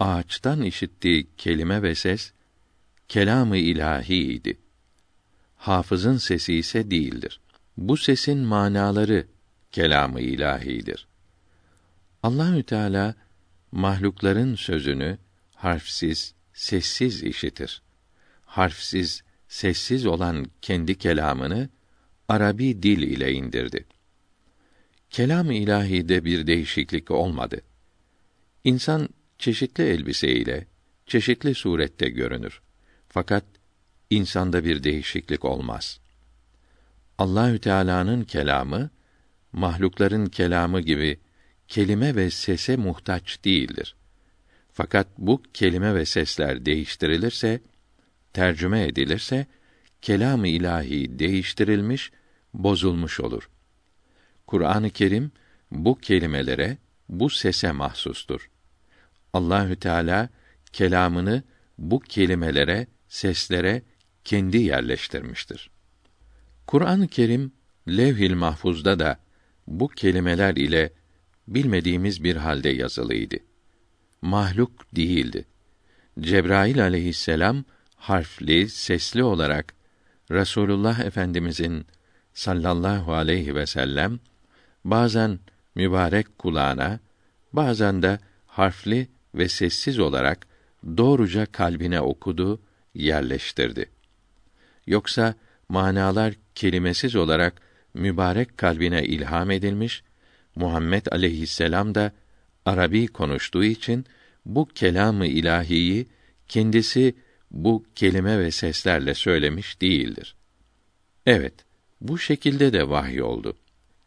ağaçtan işittiği kelime ve ses kelamı ilahi idi. Hafızın sesi ise değildir. Bu sesin manaları kelamı ilahidir. Allahü Teala mahlukların sözünü harfsiz, sessiz işitir. Harfsiz, sessiz olan kendi kelamını Arabi dil ile indirdi. Kelam-ı ilahide bir değişiklik olmadı. İnsan çeşitli elbise ile çeşitli surette görünür. Fakat insanda bir değişiklik olmaz. Allahü Teala'nın kelamı mahlukların kelamı gibi kelime ve sese muhtaç değildir. Fakat bu kelime ve sesler değiştirilirse, tercüme edilirse, kelam-ı ilahi değiştirilmiş, bozulmuş olur. Kur'an-ı Kerim bu kelimelere, bu sese mahsustur. Allahü Teala kelamını bu kelimelere, seslere kendi yerleştirmiştir. Kur'an-ı Kerim Levh-i Mahfuz'da da bu kelimeler ile bilmediğimiz bir halde yazılıydı. Mahluk değildi. Cebrail aleyhisselam harfli, sesli olarak Resulullah Efendimizin sallallahu aleyhi ve sellem bazen mübarek kulağına, bazen de harfli ve sessiz olarak doğruca kalbine okudu, yerleştirdi. Yoksa manalar kelimesiz olarak mübarek kalbine ilham edilmiş, Muhammed aleyhisselam da Arabi konuştuğu için bu kelamı ilahiyi kendisi bu kelime ve seslerle söylemiş değildir. Evet, bu şekilde de vahy oldu.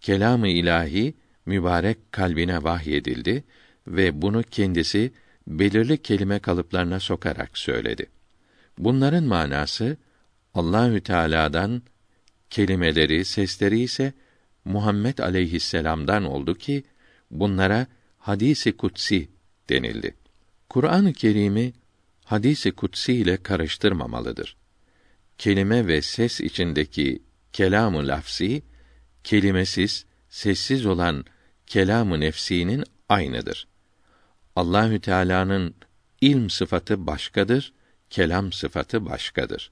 Kelamı ilahi mübarek kalbine vahyedildi ve bunu kendisi belirli kelime kalıplarına sokarak söyledi. Bunların manası Allahü Teala'dan kelimeleri, sesleri ise Muhammed aleyhisselam'dan oldu ki bunlara hadisi kutsi denildi. Kur'an-ı Kerim'i hadisi kutsi ile karıştırmamalıdır. Kelime ve ses içindeki kelamı lafsi kelimesiz, sessiz olan kelamı nefsinin aynıdır. Allahü Teala'nın ilm sıfatı başkadır, kelam sıfatı başkadır.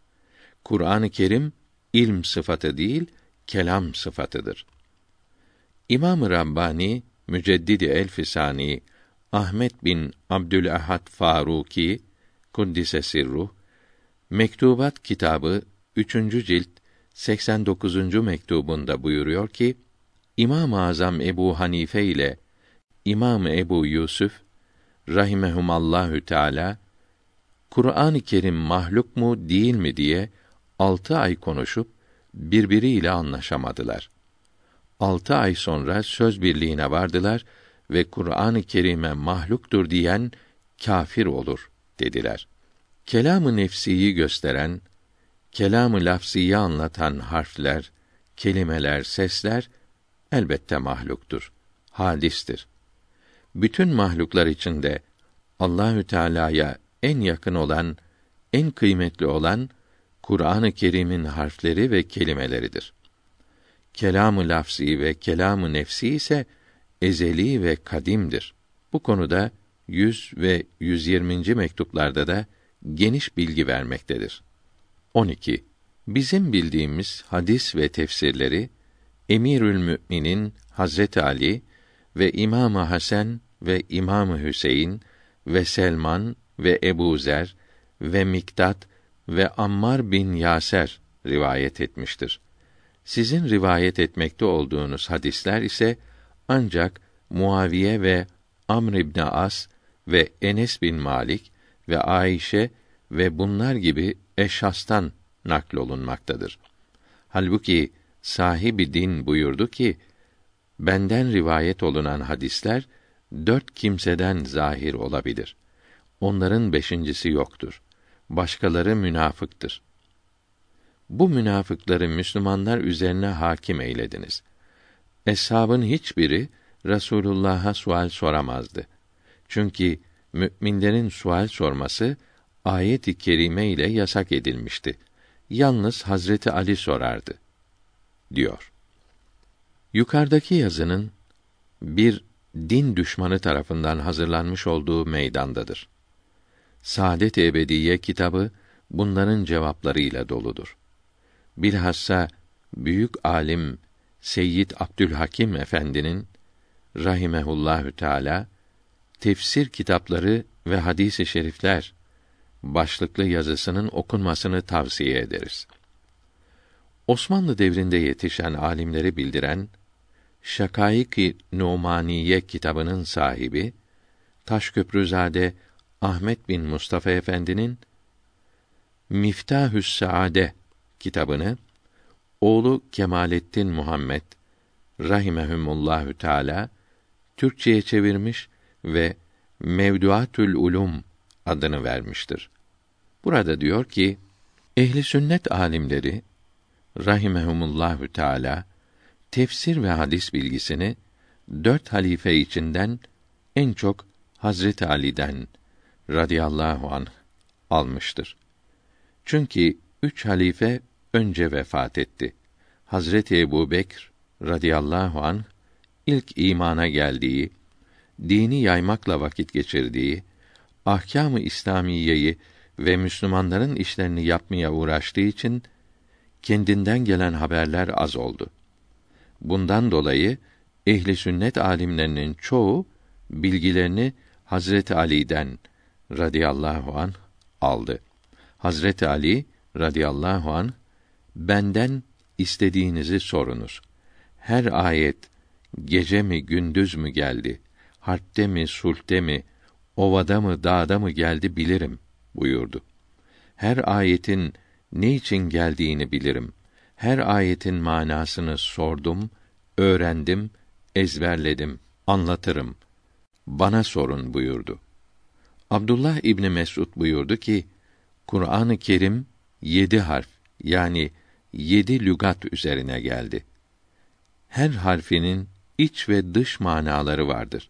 Kur'an-ı Kerim ilm sıfatı değil, kelam sıfatıdır. İmam-ı Rabbani Müceddidi Elfisani Ahmet bin Abdülahad Faruki kuddise sirruh Mektubat kitabı 3. cilt 89. mektubunda buyuruyor ki İmam-ı Azam Ebu Hanife ile İmam Ebu Yusuf rahimehumallahu teala Kur'an-ı Kerim mahluk mu değil mi diye altı ay konuşup birbiriyle anlaşamadılar. Altı ay sonra söz birliğine vardılar ve Kur'an-ı Kerim'e mahluktur diyen kafir olur dediler. Kelamı nefsiyi gösteren, kelamı lafziyi anlatan harfler, kelimeler, sesler elbette mahluktur, hadistir. Bütün mahluklar içinde Allahü Teala'ya en yakın olan, en kıymetli olan Kur'an-ı Kerim'in harfleri ve kelimeleridir. Kelamı lafzi ve kelamı nefsi ise ezeli ve kadimdir. Bu konuda 100 ve 120. mektuplarda da geniş bilgi vermektedir. 12. Bizim bildiğimiz hadis ve tefsirleri Emirül Müminin Hazret Ali ve İmam Hasan ve İmam Hüseyin ve Selman ve Ebu Zer ve Miktat ve Ammar bin Yaser rivayet etmiştir. Sizin rivayet etmekte olduğunuz hadisler ise ancak Muaviye ve Amr ibn As ve Enes bin Malik ve Ayşe ve bunlar gibi eşhastan naklolunmaktadır. Halbuki sahibi din buyurdu ki, benden rivayet olunan hadisler dört kimseden zahir olabilir. Onların beşincisi yoktur. Başkaları münafıktır. Bu münafıkları Müslümanlar üzerine hakim eylediniz. Eshabın hiçbiri Resulullah'a sual soramazdı. Çünkü müminlerin sual sorması ayet-i kerime ile yasak edilmişti. Yalnız Hazreti Ali sorardı diyor. Yukarıdaki yazının bir din düşmanı tarafından hazırlanmış olduğu meydandadır. Saadet Ebediye kitabı bunların cevaplarıyla doludur. Bilhassa büyük alim Seyyid Abdülhakim Efendi'nin rahimehullahü teala tefsir kitapları ve hadis-i şerifler başlıklı yazısının okunmasını tavsiye ederiz. Osmanlı devrinde yetişen alimleri bildiren Şakaik-i Numaniye kitabının sahibi Taşköprüzade Ahmet bin Mustafa Efendi'nin Miftahü's Saade kitabını oğlu Kemalettin Muhammed rahimehumullahü teala Türkçeye çevirmiş ve Mevduatül Ulum adını vermiştir. Burada diyor ki ehli sünnet alimleri rahimehumullahü teala tefsir ve hadis bilgisini dört halife içinden en çok Hazreti Ali'den radıyallahu anh almıştır. Çünkü üç halife önce vefat etti. Hazreti Ebu Bekr radıyallahu anh ilk imana geldiği, dini yaymakla vakit geçirdiği, ahkâm-ı İslamiyeyi ve Müslümanların işlerini yapmaya uğraştığı için kendinden gelen haberler az oldu. Bundan dolayı ehli sünnet alimlerinin çoğu bilgilerini Hazreti Ali'den radıyallahu an aldı. Hazreti Ali radıyallahu an benden istediğinizi sorunuz. Her ayet gece mi gündüz mü geldi? Harpte mi, sulhte mi, ovada mı, dağda mı geldi bilirim buyurdu. Her ayetin ne için geldiğini bilirim. Her ayetin manasını sordum, öğrendim, ezberledim, anlatırım. Bana sorun buyurdu. Abdullah İbni Mesud buyurdu ki, Kur'an-ı Kerim yedi harf yani yedi lügat üzerine geldi. Her harfinin iç ve dış manaları vardır.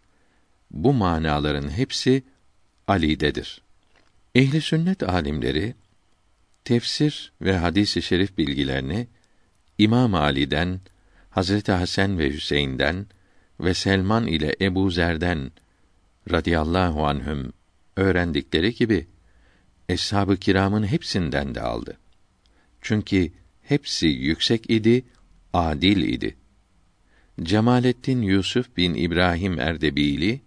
Bu manaların hepsi Ali'dedir. Ehli sünnet alimleri tefsir ve hadis-i şerif bilgilerini İmam Ali'den, Hazreti Hasan ve Hüseyin'den ve Selman ile Ebu Zer'den radıyallahu anhüm öğrendikleri gibi eshab-ı kiramın hepsinden de aldı. Çünkü hepsi yüksek idi, adil idi. Cemalettin Yusuf bin İbrahim Erdebili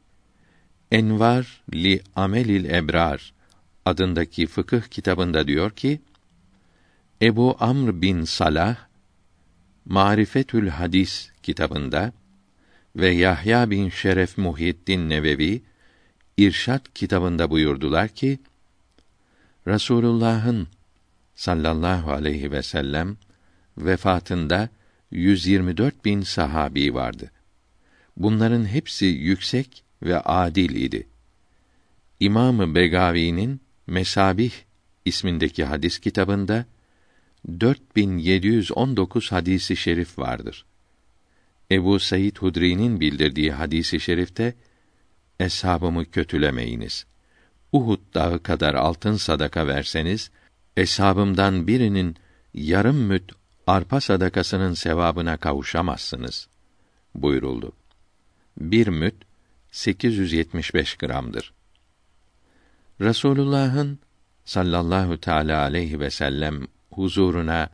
Envar li Amelil Ebrar adındaki fıkıh kitabında diyor ki Ebu Amr bin Salah Marifetül Hadis kitabında ve Yahya bin Şeref Muhyiddin Nevevi İrşad kitabında buyurdular ki Rasulullah'ın sallallahu aleyhi ve sellem vefatında 124 bin sahabi vardı. Bunların hepsi yüksek ve adil idi. İmamı Begavi'nin Mesabih ismindeki hadis kitabında 4719 hadisi şerif vardır. Ebu Said Hudri'nin bildirdiği hadisi şerifte eshabımı kötülemeyiniz. Uhud dağı kadar altın sadaka verseniz eshabımdan birinin yarım müt arpa sadakasının sevabına kavuşamazsınız buyuruldu. Bir müt 875 gramdır. Resulullah'ın sallallahu teala aleyhi ve sellem huzuruna,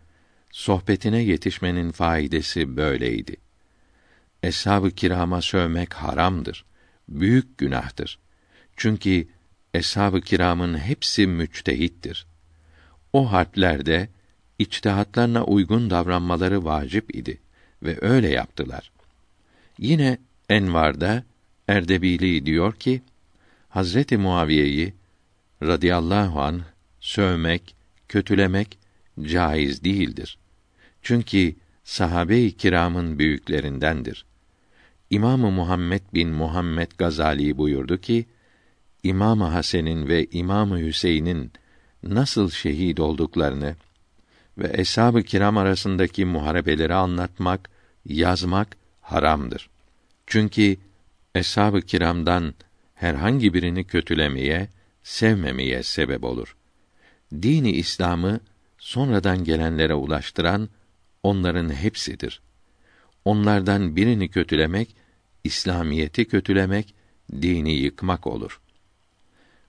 sohbetine yetişmenin faydası böyleydi. Eshab-ı kirama sövmek haramdır. Büyük günahtır. Çünkü eshab-ı kiramın hepsi müçtehittir. O harplerde içtihatlarına uygun davranmaları vacip idi ve öyle yaptılar. Yine Envar'da Erdebili diyor ki Hazreti Muaviye'yi radıyallahu an sövmek, kötülemek caiz değildir. Çünkü sahabe-i kiramın büyüklerindendir. İmamı Muhammed bin Muhammed Gazali buyurdu ki, İmam Hasan'ın ve İmam Hüseyin'in nasıl şehit olduklarını ve eshab-ı kiram arasındaki muharebeleri anlatmak, yazmak haramdır. Çünkü eshab-ı kiramdan herhangi birini kötülemeye, sevmemeye sebep olur. Dini İslam'ı sonradan gelenlere ulaştıran onların hepsidir. Onlardan birini kötülemek, İslamiyeti kötülemek, dini yıkmak olur.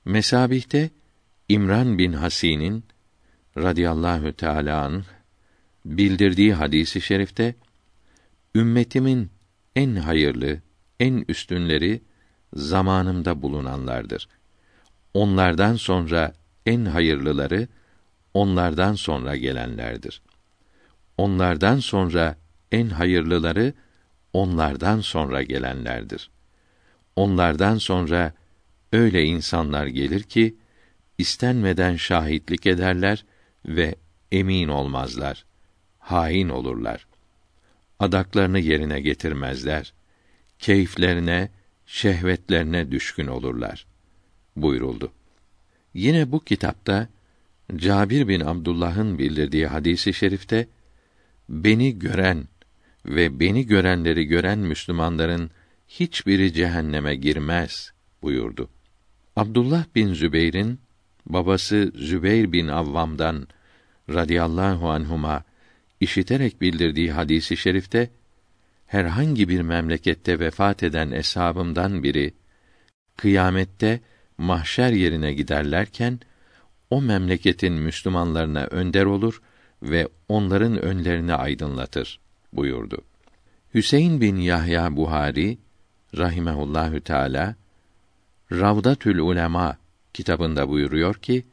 Mesabihte İmran bin Hasin'in radıyallahu anh, bildirdiği hadisi şerifte ümmetimin en hayırlı, en üstünleri zamanımda bulunanlardır. Onlardan sonra en hayırlıları onlardan sonra gelenlerdir. Onlardan sonra en hayırlıları onlardan sonra gelenlerdir. Onlardan sonra öyle insanlar gelir ki istenmeden şahitlik ederler ve emin olmazlar. Hain olurlar. adaklarını yerine getirmezler. Keyiflerine, şehvetlerine düşkün olurlar buyuruldu. Yine bu kitapta Cabir bin Abdullah'ın bildirdiği hadisi şerifte beni gören ve beni görenleri gören Müslümanların hiçbiri cehenneme girmez buyurdu. Abdullah bin Zübeyr'in babası Zübeyr bin Avvam'dan radıyallahu anhuma işiterek bildirdiği hadisi şerifte herhangi bir memlekette vefat eden eshabımdan biri kıyamette mahşer yerine giderlerken o memleketin Müslümanlarına önder olur ve onların önlerini aydınlatır buyurdu. Hüseyin bin Yahya Buhari rahimehullahü teala Ravdatül Ulema kitabında buyuruyor ki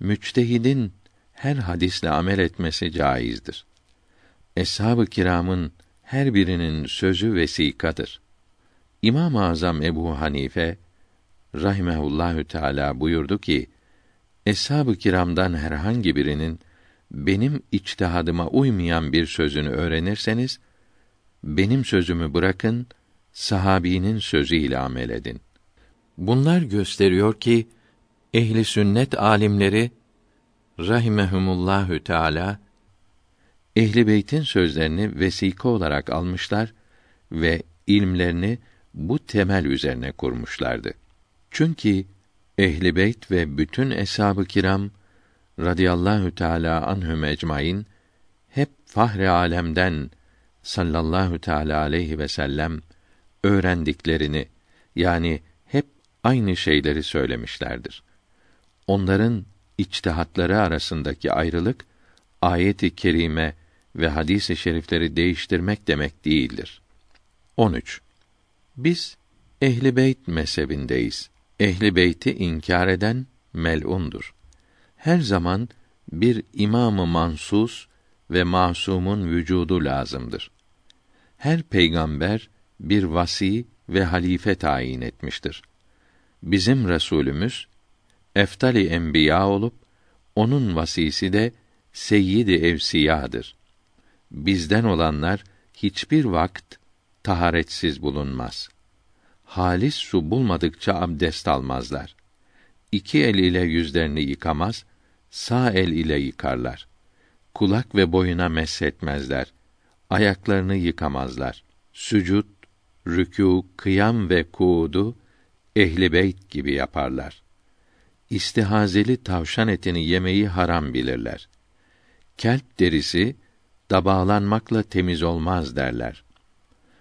müçtehidin her hadisle amel etmesi caizdir. Eshab-ı kiramın her birinin sözü vesikadır. İmam-ı Azam Ebu Hanife rahimehullahü teala buyurdu ki Eshab-ı kiramdan herhangi birinin benim içtihadıma uymayan bir sözünü öğrenirseniz benim sözümü bırakın sahabinin sözüyle amel edin. Bunlar gösteriyor ki ehli sünnet alimleri rahimehumullahü teala ehli beytin sözlerini vesika olarak almışlar ve ilmlerini bu temel üzerine kurmuşlardı. Çünkü ehli beyt ve bütün eshab-ı kiram radıyallahu teala anhum ecmaîn hep fahri alemden sallallahu teala aleyhi ve sellem öğrendiklerini yani hep aynı şeyleri söylemişlerdir. Onların içtihatları arasındaki ayrılık ayet-i kerime ve hadis-i şerifleri değiştirmek demek değildir. 13. Biz ehli beyt mezhebindeyiz. Ehli beyti inkar eden mel'undur. Her zaman bir imamı mansus ve masumun vücudu lazımdır. Her peygamber bir vasi ve halife tayin etmiştir. Bizim Resulümüz eftali enbiya olup onun vasisi de seyyidi evsiyadır. Bizden olanlar hiçbir vakt taharetsiz bulunmaz. Halis su bulmadıkça abdest almazlar. İki el ile yüzlerini yıkamaz, sağ el ile yıkarlar. Kulak ve boyuna meshetmezler. Ayaklarını yıkamazlar. Sücud, rükû, kıyam ve kuudu ehli beyt gibi yaparlar. İstihazeli tavşan etini yemeyi haram bilirler. Kelp derisi dabağlanmakla temiz olmaz derler.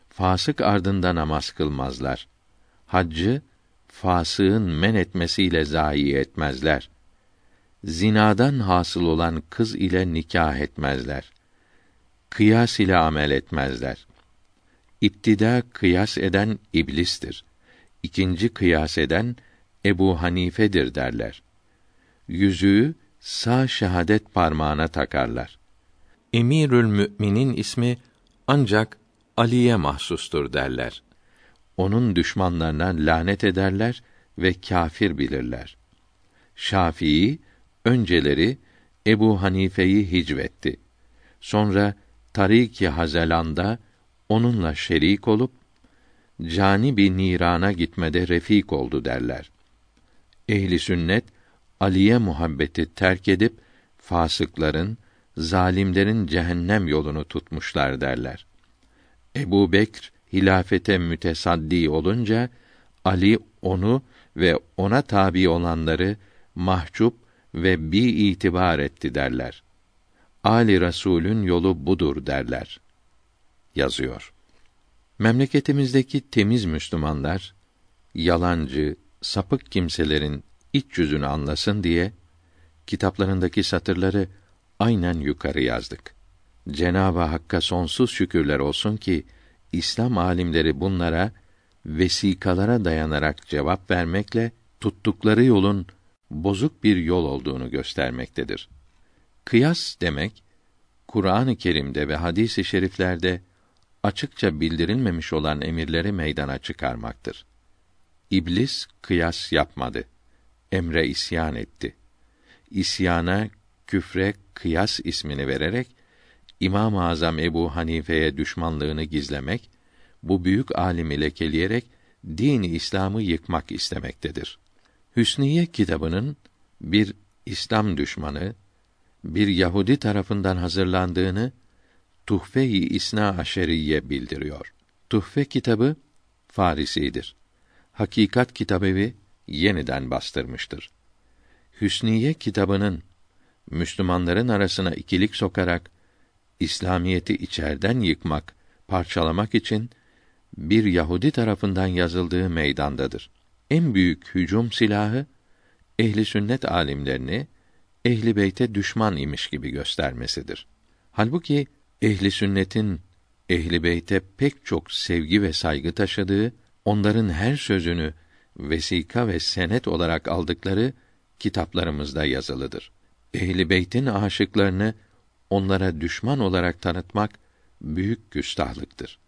Fasık ardında namaz kılmazlar. Haccı fasığın men etmesiyle zayi etmezler. Zinadan hasıl olan kız ile nikah etmezler. Kıyas ile amel etmezler. İptida kıyas eden iblistir. İkinci kıyas eden Ebu Hanife'dir derler. Yüzüğü sağ şehadet parmağına takarlar. Emirül Mü'minin ismi ancak Ali'ye mahsustur derler. Onun düşmanlarına lanet ederler ve kâfir bilirler. Şafii önceleri Ebu Hanife'yi hicvetti. Sonra Tarik-i Hazelan'da onunla şerik olup cani bir nirana gitmede refik oldu derler. Ehli sünnet Aliye muhabbeti terk edip fasıkların, zalimlerin cehennem yolunu tutmuşlar derler. Ebu Bekr hilafete mütesaddi olunca Ali onu ve ona tabi olanları mahcup ve bi itibar etti derler. Ali Resulün yolu budur derler. Yazıyor. Memleketimizdeki temiz Müslümanlar yalancı, sapık kimselerin iç yüzünü anlasın diye kitaplarındaki satırları aynen yukarı yazdık. Cenab-ı Hakk'a sonsuz şükürler olsun ki İslam alimleri bunlara vesikalara dayanarak cevap vermekle tuttukları yolun bozuk bir yol olduğunu göstermektedir. Kıyas demek Kur'an-ı Kerim'de ve hadis-i şeriflerde açıkça bildirilmemiş olan emirleri meydana çıkarmaktır. İblis kıyas yapmadı. Emre isyan etti. İsyana, küfre kıyas ismini vererek İmam-ı Azam Ebu Hanife'ye düşmanlığını gizlemek, bu büyük alimi lekeleyerek dini İslam'ı yıkmak istemektedir. Hüsniye kitabının bir İslam düşmanı, bir Yahudi tarafından hazırlandığını Tuhfe-i İsna Aşeriye bildiriyor. Tuhfe kitabı Farisidir. Hakikat Kitabevi yeniden bastırmıştır. Hüsniye kitabının Müslümanların arasına ikilik sokarak İslamiyeti içerden yıkmak, parçalamak için bir Yahudi tarafından yazıldığı meydandadır. En büyük hücum silahı ehli sünnet alimlerini ehli beyte düşman imiş gibi göstermesidir. Halbuki ehli sünnetin ehli beyte pek çok sevgi ve saygı taşıdığı, onların her sözünü vesika ve senet olarak aldıkları kitaplarımızda yazılıdır. Ehli beytin aşıklarını onlara düşman olarak tanıtmak büyük küstahlıktır.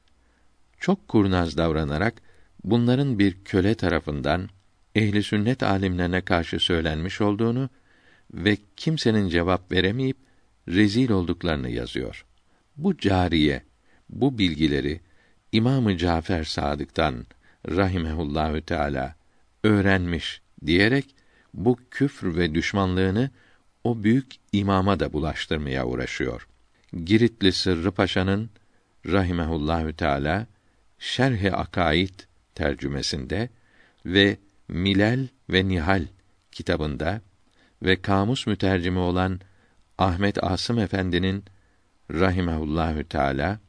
Çok kurnaz davranarak bunların bir köle tarafından ehli sünnet alimlerine karşı söylenmiş olduğunu ve kimsenin cevap veremeyip rezil olduklarını yazıyor. Bu cariye bu bilgileri İmamı Cafer Sadık'tan rahimehullahü teala öğrenmiş diyerek bu küfr ve düşmanlığını o büyük imama da bulaştırmaya uğraşıyor. Giritli Sırrı Paşa'nın rahimehullahü teala Şerh-i Akaid tercümesinde ve Milal ve Nihal kitabında ve kamus mütercimi olan Ahmet Asım Efendi'nin rahimehullahü teala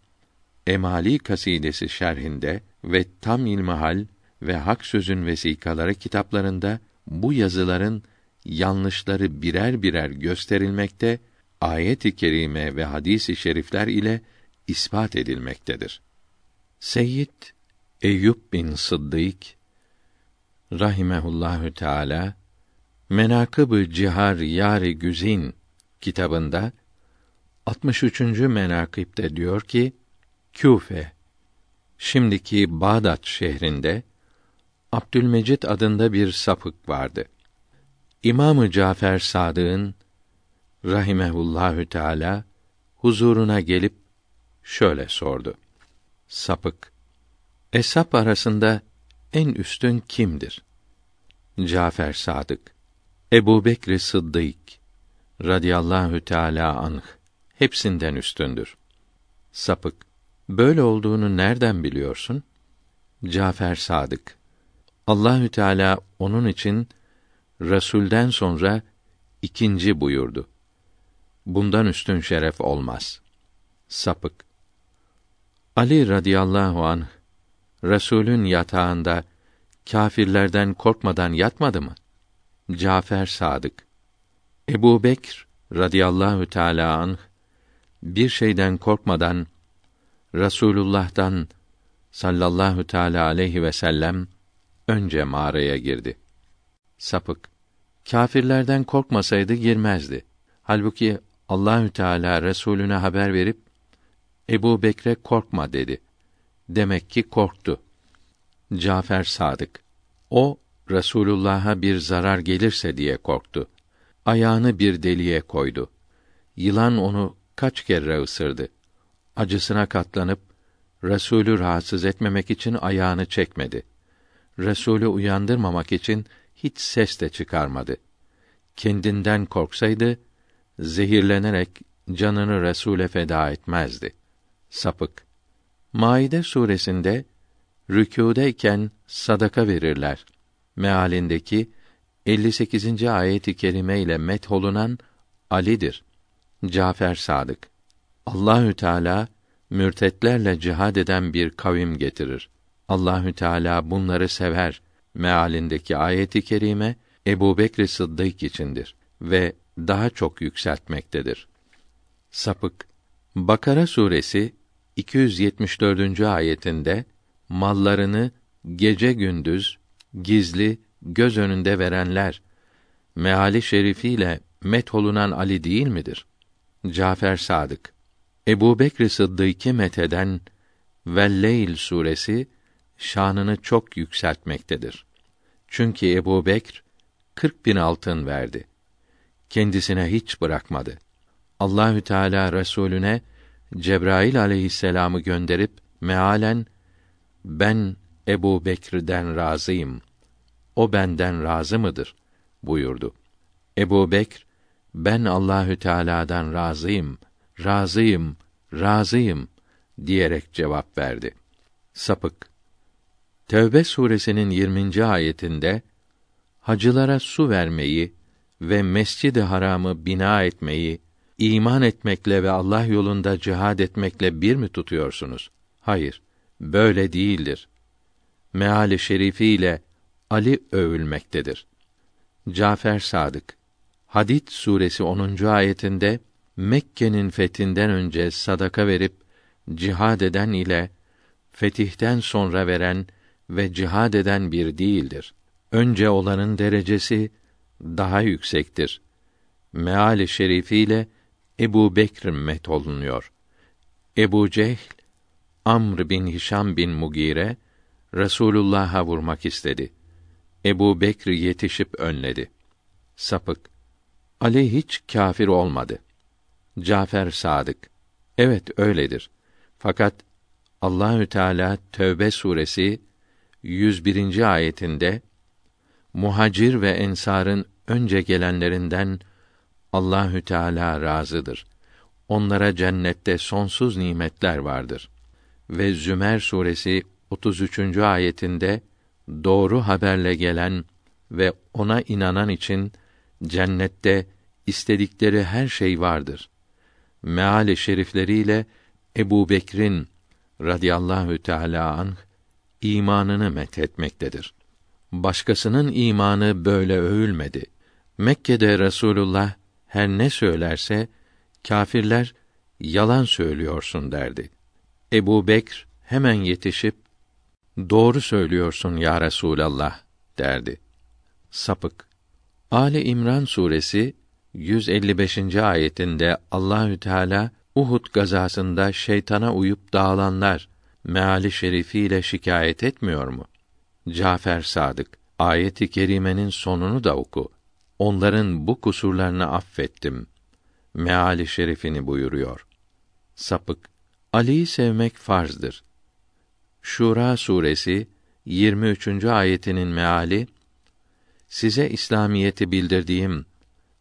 Emali kasidesi şerhinde ve Tam İlmihal ve Hak Sözün vesikaları kitaplarında bu yazıların yanlışları birer birer gösterilmekte, ayet-i kerime ve hadis-i şerifler ile ispat edilmektedir. Seyyid Eyüp bin Sıddık rahimehullahü teala Menakıb-ı Cihar Yari Güzin kitabında 63. menakipte diyor ki Küfe şimdiki Bağdat şehrinde Abdülmecid adında bir sapık vardı. İmamı Cafer Sadık'ın rahimehullahü teala huzuruna gelip şöyle sordu. Sapık Esap arasında en üstün kimdir? Cafer Sadık Ebu Bekr Sıddık radıyallahu teala anh hepsinden üstündür. Sapık böyle olduğunu nereden biliyorsun? Cafer Sadık Allahü Teala onun için Resulden sonra ikinci buyurdu. Bundan üstün şeref olmaz. Sapık. Ali radıyallahu anh Resulün yatağında kâfirlerden korkmadan yatmadı mı? Cafer Sadık. Ebu Bekr radıyallahu teâlâ anh, bir şeyden korkmadan, Rasulullah'tan sallallahu teâlâ aleyhi ve sellem, önce mağaraya girdi. Sapık. Kâfirlerden korkmasaydı girmezdi. Halbuki Allahü Teala Resulüne haber verip Ebu Bekre korkma dedi. Demek ki korktu. Cafer Sadık. O Resulullah'a bir zarar gelirse diye korktu. Ayağını bir deliğe koydu. Yılan onu kaç kere ısırdı. Acısına katlanıp Resulü rahatsız etmemek için ayağını çekmedi. Resulü uyandırmamak için hiç ses de çıkarmadı. Kendinden korksaydı zehirlenerek canını Resule feda etmezdi. Sapık. Maide suresinde rükûdeyken sadaka verirler. Mealindeki 58. ayeti kerime ile metholunan Ali'dir. Cafer Sadık. Allahü Teala mürtetlerle cihad eden bir kavim getirir. Allahü Teala bunları sever. Mealindeki ayeti kerime Ebu Bekr Sıddık içindir ve daha çok yükseltmektedir. Sapık Bakara suresi 274. ayetinde mallarını gece gündüz gizli göz önünde verenler meali şerifiyle metholunan Ali değil midir? Cafer Sadık Ebu Bekr Sıddık'ı metheden Velleyl suresi şanını çok yükseltmektedir. Çünkü Ebu Bekr 40 bin altın verdi. Kendisine hiç bırakmadı. Allahü Teala Resulüne Cebrail aleyhisselamı gönderip mealen ben Ebu Bekir'den razıyım. O benden razı mıdır? buyurdu. Ebu Bekr, ben Allahü Teala'dan razıyım, razıyım, razıyım diyerek cevap verdi. Sapık. Tevbe suresinin 20. ayetinde hacılara su vermeyi ve Mescid-i Haram'ı bina etmeyi iman etmekle ve Allah yolunda cihad etmekle bir mi tutuyorsunuz? Hayır, böyle değildir. Meali şerifiyle Ali övülmektedir. Cafer Sadık Hadid suresi 10. ayetinde Mekke'nin fethinden önce sadaka verip cihad eden ile fetihten sonra veren ve cihad eden bir değildir. Önce olanın derecesi daha yüksektir. Meali şerifiyle Ebu Bekr met olunuyor. Ebu Cehl, Amr bin Hişam bin Mugire, Resulullah'a vurmak istedi. Ebu Bekr yetişip önledi. Sapık. Ali hiç kâfir olmadı. Cafer Sadık. Evet öyledir. Fakat Allahü Teala Tövbe suresi 101. ayetinde muhacir ve ensarın önce gelenlerinden Allahü Teala razıdır. Onlara cennette sonsuz nimetler vardır. Ve Zümer suresi 33. ayetinde doğru haberle gelen ve ona inanan için cennette istedikleri her şey vardır. Meali şerifleriyle Ebu Bekir'in radıyallahu teâlâ anh imanını methetmektedir. Başkasının imanı böyle övülmedi. Mekke'de Resulullah her ne söylerse kâfirler yalan söylüyorsun derdi. Ebu Bekr hemen yetişip doğru söylüyorsun ya Resulallah derdi. Sapık. Ali İmran suresi 155. ayetinde Allahü Teala Uhud gazasında şeytana uyup dağılanlar meali şerifiyle şikayet etmiyor mu? Cafer Sadık ayeti kerimenin sonunu da oku. Onların bu kusurlarını affettim. Meali şerifini buyuruyor. Sapık Ali'yi sevmek farzdır. Şura suresi 23. ayetinin meali Size İslamiyeti bildirdiğim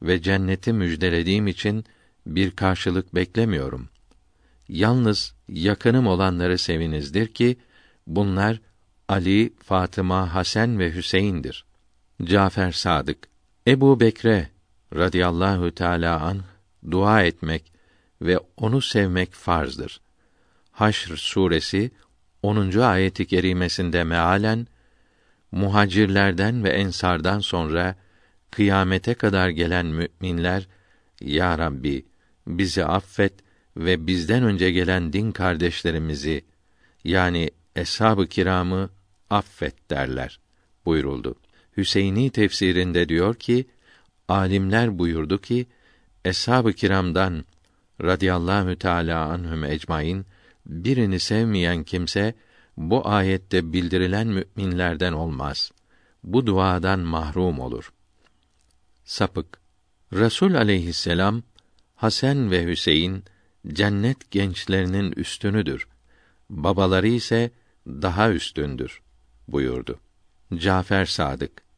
ve cenneti müjdelediğim için bir karşılık beklemiyorum. Yalnız yakınım olanları sevinizdir ki bunlar Ali, Fatıma, Hasan ve Hüseyin'dir. Cafer Sadık Ebu Bekre radıyallahu teala an dua etmek ve onu sevmek farzdır. Haşr suresi 10. ayeti kerimesinde mealen muhacirlerden ve ensardan sonra kıyamete kadar gelen müminler ya Rabbi bizi affet ve bizden önce gelen din kardeşlerimizi yani eshab-ı kiramı affet derler buyuruldu. Hüseyini tefsirinde diyor ki alimler buyurdu ki eshab-ı kiramdan radıyallahu teala anhum ecmaîn birini sevmeyen kimse bu ayette bildirilen müminlerden olmaz. Bu duadan mahrum olur. Sapık Resul aleyhisselam Hasan ve Hüseyin cennet gençlerinin üstünüdür. Babaları ise daha üstündür buyurdu. Cafer Sadık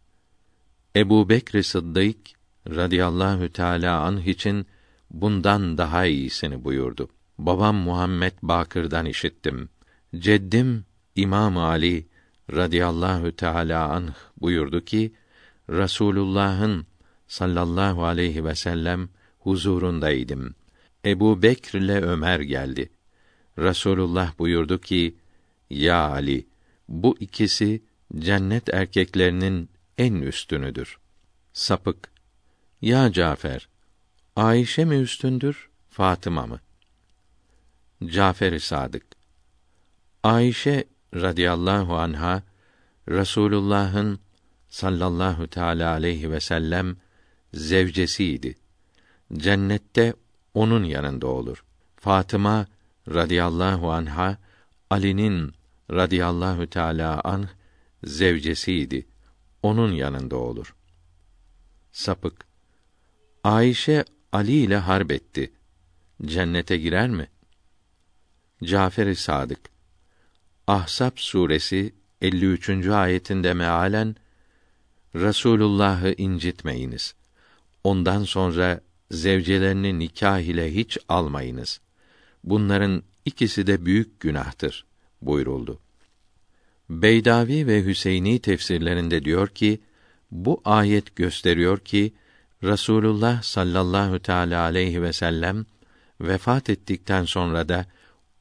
Ebu Bekr Sıddık radıyallahu teala anh için bundan daha iyisini buyurdu. Babam Muhammed Bakır'dan işittim. Ceddim İmam Ali radıyallahu teala anh buyurdu ki Rasulullah'ın sallallahu aleyhi ve sellem huzurundaydım. Ebu Bekr ile Ömer geldi. Rasulullah buyurdu ki, Ya Ali, bu ikisi cennet erkeklerinin en üstünüdür. Sapık, Ya Cafer, Ayşe mi üstündür, Fatıma mı? Cafer-i Sadık, Ayşe radıyallahu anha, Rasulullah'ın sallallahu teala aleyhi ve sellem zevcesiydi. Cennette onun yanında olur. Fatıma radıyallahu anha Ali'nin radıyallahu teala anh zevcesiydi. Onun yanında olur. Sapık Ayşe Ali ile harp etti. Cennete girer mi? Cafer-i Sadık Ahsap suresi 53. ayetinde mealen Resulullah'ı incitmeyiniz. Ondan sonra zevcelerini nikah ile hiç almayınız. Bunların ikisi de büyük günahtır buyuruldu. Beydavi ve Hüseyni tefsirlerinde diyor ki bu ayet gösteriyor ki Rasulullah sallallahu teala aleyhi ve sellem vefat ettikten sonra da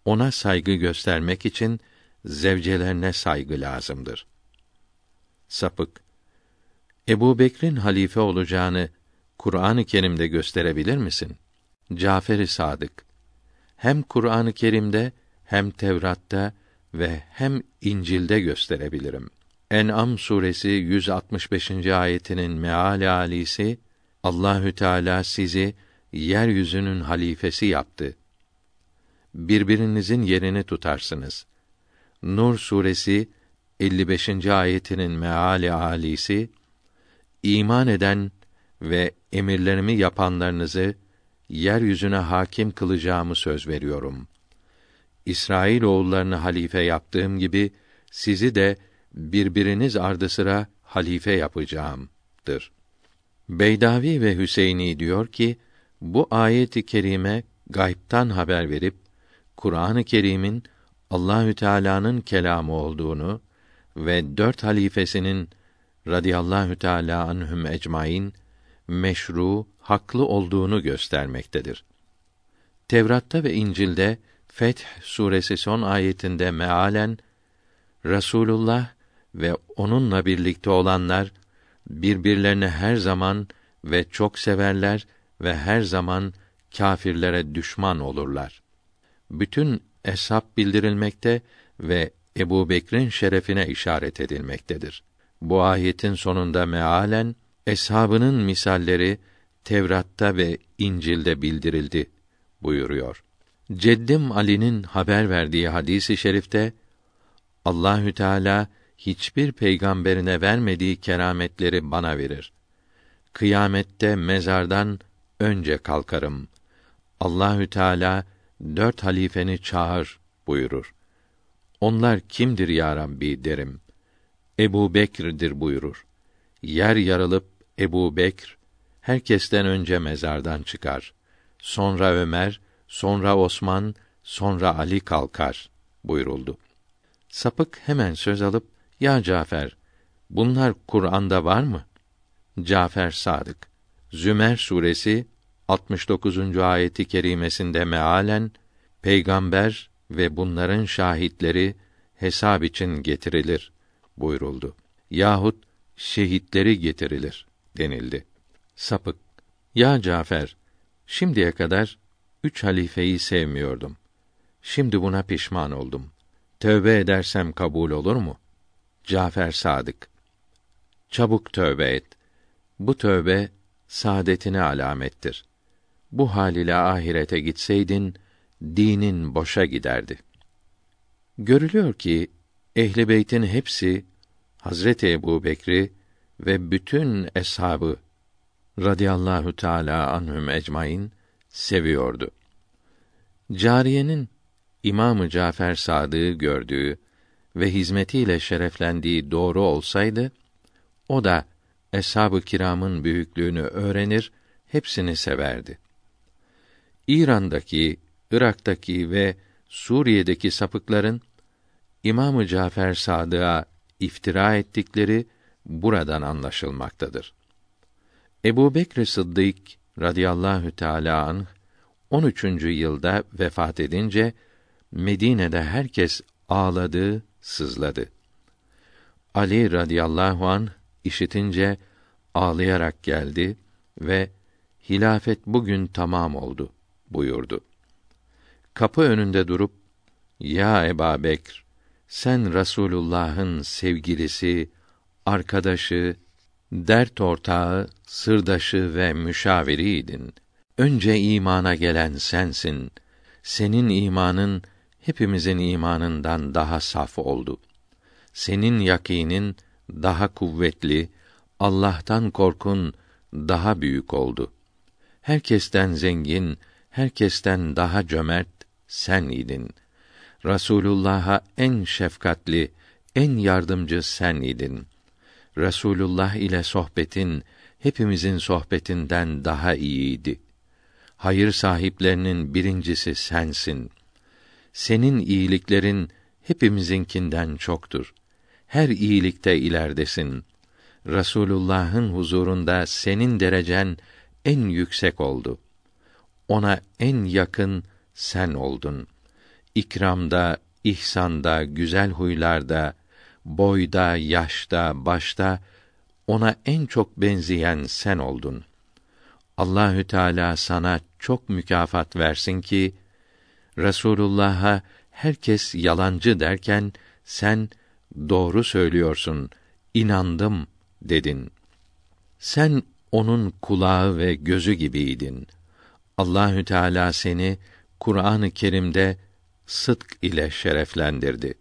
ona saygı göstermek için zevcelerine saygı lazımdır. Sapık Ebu Bekir'in halife olacağını Kur'an-ı Kerim'de gösterebilir misin? Cafer-i Sadık hem Kur'an-ı Kerim'de hem Tevrat'ta ve hem İncil'de gösterebilirim. En'am suresi 165. ayetinin meali alisi Allahü Teala sizi yeryüzünün halifesi yaptı. Birbirinizin yerini tutarsınız. Nur suresi 55. ayetinin meali alisi iman eden ve emirlerimi yapanlarınızı yeryüzüne hakim kılacağımı söz veriyorum. İsrail oğullarını halife yaptığım gibi sizi de birbiriniz ardı sıra halife yapacağımdır. Beydavi ve Hüseyni diyor ki bu ayeti kerime gaybtan haber verip Kur'an-ı Kerim'in Allahü Teala'nın kelamı olduğunu ve dört halifesinin radıyallahu teala anhum ecmaîn meşru, haklı olduğunu göstermektedir. Tevrat'ta ve İncil'de Feth suresi son ayetinde mealen Rasulullah ve onunla birlikte olanlar birbirlerini her zaman ve çok severler ve her zaman kâfirlere düşman olurlar. Bütün eshab bildirilmekte ve Ebu Bekir'in şerefine işaret edilmektedir. Bu ayetin sonunda mealen eshabının misalleri Tevrat'ta ve İncil'de bildirildi buyuruyor. Ceddim Ali'nin haber verdiği hadisi i şerifte Allahü Teala hiçbir peygamberine vermediği kerametleri bana verir. Kıyamette mezardan önce kalkarım. Allahü Teala dört halifeni çağır buyurur. Onlar kimdir ya Rabbi derim. Ebu Bekir'dir buyurur. Yer yarılıp Ebu Bekr herkesten önce mezardan çıkar. Sonra Ömer, sonra Osman, sonra Ali kalkar buyuruldu. Sapık hemen söz alıp ya Cafer bunlar Kur'an'da var mı? Cafer Sadık Zümer suresi 69. ayeti kerimesinde mealen peygamber ve bunların şahitleri hesap için getirilir buyuruldu. Yahut şehitleri getirilir denildi. Sapık ya Cafer şimdiye kadar üç halifeyi sevmiyordum. Şimdi buna pişman oldum. Tövbe edersem kabul olur mu? Cafer Sadık Çabuk tövbe et. Bu tövbe saadetine alamettir. Bu hal ile ahirete gitseydin dinin boşa giderdi. Görülüyor ki ehli beytin hepsi Hazreti Ebu Bekri ve bütün eshabı radıyallahu teala anhum ecmaîn seviyordu. Cariyenin İmamı Cafer Sadık'ı gördüğü ve hizmetiyle şereflendiği doğru olsaydı, o da eshab-ı kiramın büyüklüğünü öğrenir, hepsini severdi. İran'daki, Irak'taki ve Suriye'deki sapıkların İmamı Cafer Sadık'a iftira ettikleri buradan anlaşılmaktadır. Ebu Bekr Sıddık radıyallahu teâlâ anh, 13. yılda vefat edince, Medine'de herkes ağladı, sızladı. Ali radıyallahu an işitince ağlayarak geldi ve hilafet bugün tamam oldu buyurdu. Kapı önünde durup ya Eba Bekr sen Rasulullah'ın sevgilisi, arkadaşı, dert ortağı, sırdaşı ve müşaviriydin. Önce imana gelen sensin. Senin imanın hepimizin imanından daha saf oldu. Senin yakinin daha kuvvetli, Allah'tan korkun daha büyük oldu. Herkesten zengin, herkesten daha cömert sen idin. Rasulullah'a en şefkatli, en yardımcı sen idin. Resulullah ile sohbetin hepimizin sohbetinden daha iyiydi. Hayır sahiplerinin birincisi sensin. Senin iyiliklerin hepimizinkinden çoktur. Her iyilikte ileridesin. Rasulullah'ın huzurunda senin derecen en yüksek oldu. Ona en yakın sen oldun. İkramda, ihsanda, güzel huylarda, boyda, yaşta, başta ona en çok benzeyen sen oldun. Allahü Teala sana çok mükafat versin ki Resulullah'a herkes yalancı derken sen doğru söylüyorsun, inandım dedin. Sen onun kulağı ve gözü gibiydin. Allahü Teala seni Kur'an-ı Kerim'de sıdk ile şereflendirdi.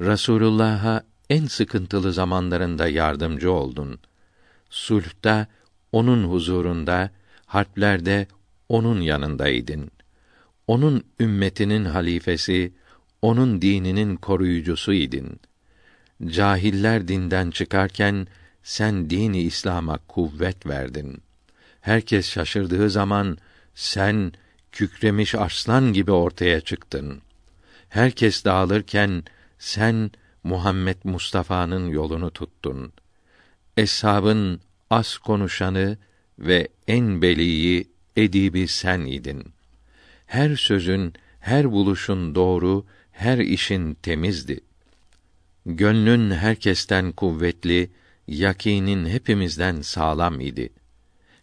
Resulullah'a en sıkıntılı zamanlarında yardımcı oldun. Sulh'ta onun huzurunda, harplerde onun yanındaydın. Onun ümmetinin halifesi, onun dininin koruyucusuydun. Cahiller dinden çıkarken sen dini İslam'a kuvvet verdin. Herkes şaşırdığı zaman sen kükremiş arslan gibi ortaya çıktın. Herkes dağılırken sen Muhammed Mustafa'nın yolunu tuttun. Eshabın az konuşanı ve en beliyi edibi sen idin. Her sözün, her buluşun doğru, her işin temizdi. Gönlün herkesten kuvvetli, yakinin hepimizden sağlam idi.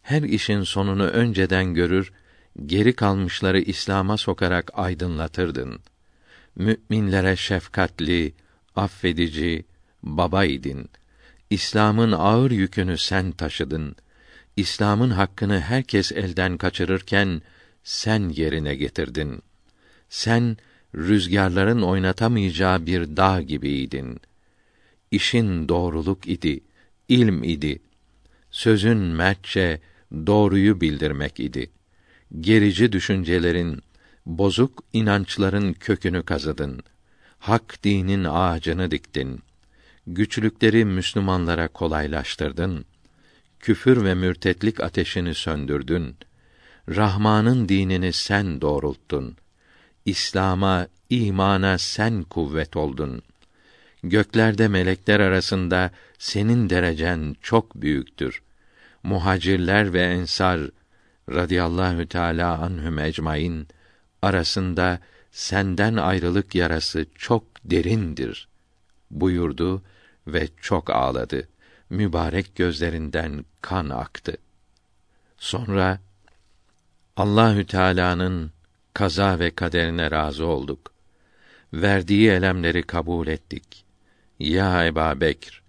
Her işin sonunu önceden görür, geri kalmışları İslam'a sokarak aydınlatırdın. Müminlere şefkatli, affedici, babaydın. İslam'ın ağır yükünü sen taşıdın. İslam'ın hakkını herkes elden kaçırırken sen yerine getirdin. Sen rüzgarların oynatamayacağı bir dağ gibiydin. İşin doğruluk idi, ilm idi. Sözün mertçe doğruyu bildirmek idi. Gerici düşüncelerin, bozuk inançların kökünü kazıdın. Hak dinin ağacını diktin. Güçlükleri Müslümanlara kolaylaştırdın. Küfür ve mürtetlik ateşini söndürdün. Rahman'ın dinini sen doğrulttun. İslam'a, imana sen kuvvet oldun. Göklerde melekler arasında senin derecen çok büyüktür. Muhacirler ve ensar radıyallahu teala anhum ecmaîn arasında senden ayrılık yarası çok derindir buyurdu ve çok ağladı. Mübarek gözlerinden kan aktı. Sonra Allahü Teala'nın kaza ve kaderine razı olduk. Verdiği elemleri kabul ettik. Ya Eba Bekr,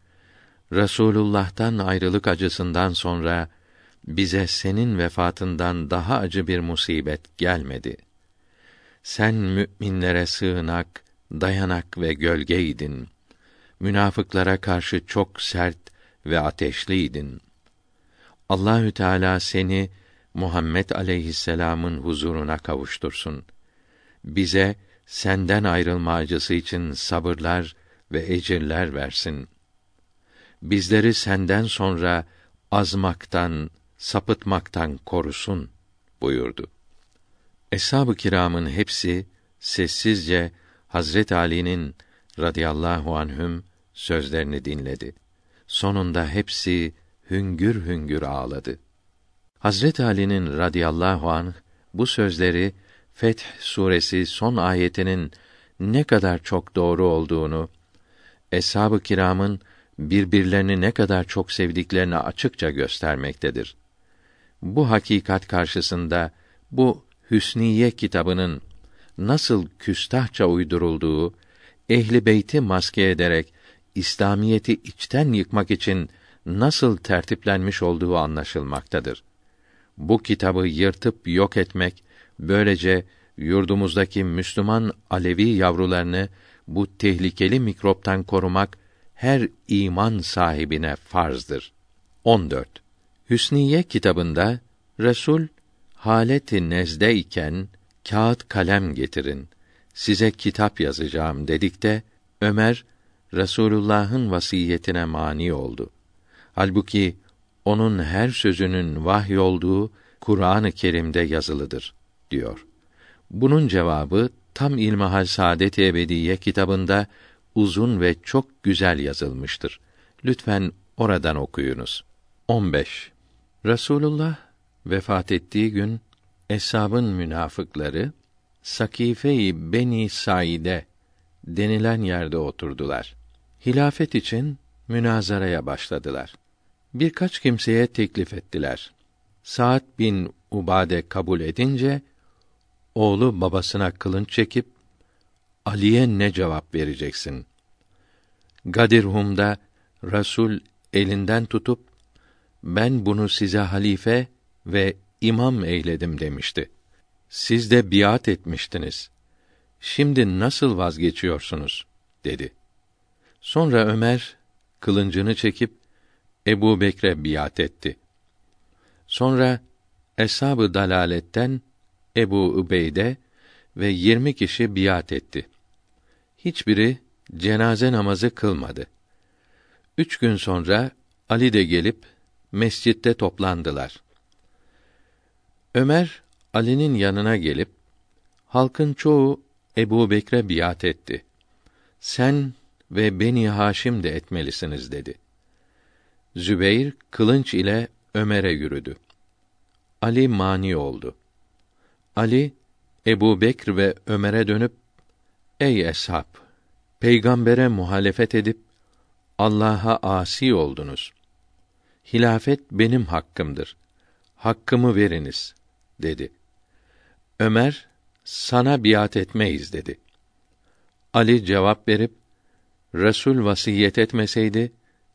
Resulullah'tan ayrılık acısından sonra bize senin vefatından daha acı bir musibet gelmedi. Sen müminlere sığınak, dayanak ve gölgeydin. Münafıklara karşı çok sert ve ateşliydin. Allahü Teala seni Muhammed aleyhisselam'ın huzuruna kavuştursun. Bize senden ayrılma acısı için sabırlar ve ecirler versin. Bizleri senden sonra azmaktan, sapıtmaktan korusun buyurdu. Eshab-ı kiramın hepsi sessizce Hazret Ali'nin radıyallahu anhüm sözlerini dinledi. Sonunda hepsi hüngür hüngür ağladı. Hazret Ali'nin radıyallahu anh bu sözleri Feth suresi son ayetinin ne kadar çok doğru olduğunu, eshab-ı kiramın birbirlerini ne kadar çok sevdiklerini açıkça göstermektedir. Bu hakikat karşısında bu Hüsniye kitabının nasıl küstahça uydurulduğu, ehli beyti maske ederek İslamiyeti içten yıkmak için nasıl tertiplenmiş olduğu anlaşılmaktadır. Bu kitabı yırtıp yok etmek, böylece yurdumuzdaki Müslüman Alevi yavrularını bu tehlikeli mikroptan korumak her iman sahibine farzdır. 14. Hüsniye kitabında Resul haleti nezde iken kağıt kalem getirin. size kitap yazacağım dedik de Ömer Resulullah'ın vasiyetine mani oldu. Halbuki onun her sözünün vahy olduğu Kur'an-ı Kerim'de yazılıdır diyor. Bunun cevabı tam İlmihal Saadet-i Ebediye kitabında uzun ve çok güzel yazılmıştır. Lütfen oradan okuyunuz. 15. Resulullah vefat ettiği gün eshabın münafıkları Sakife-i Beni Saide denilen yerde oturdular. Hilafet için münazaraya başladılar. Birkaç kimseye teklif ettiler. Saat bin Ubade kabul edince oğlu babasına kılınç çekip Ali'ye ne cevap vereceksin? Gadirhum'da Rasul elinden tutup ben bunu size halife ve imam eyledim demişti. Siz de biat etmiştiniz. Şimdi nasıl vazgeçiyorsunuz? dedi. Sonra Ömer kılıncını çekip Ebu Bekre biat etti. Sonra eshab-ı dalaletten Ebu Übeyde ve yirmi kişi biat etti. Hiçbiri cenaze namazı kılmadı. Üç gün sonra Ali de gelip mescitte toplandılar. Ömer Ali'nin yanına gelip halkın çoğu Ebu Bekre biat etti. Sen ve Beni Haşim de etmelisiniz dedi. Zübeyr kılınç ile Ömer'e yürüdü. Ali mani oldu. Ali Ebu Bekr ve Ömer'e dönüp Ey eshab! Peygambere muhalefet edip Allah'a asi oldunuz. Hilafet benim hakkımdır. Hakkımı veriniz dedi. Ömer sana biat etmeyiz dedi. Ali cevap verip Resul vasiyet etmeseydi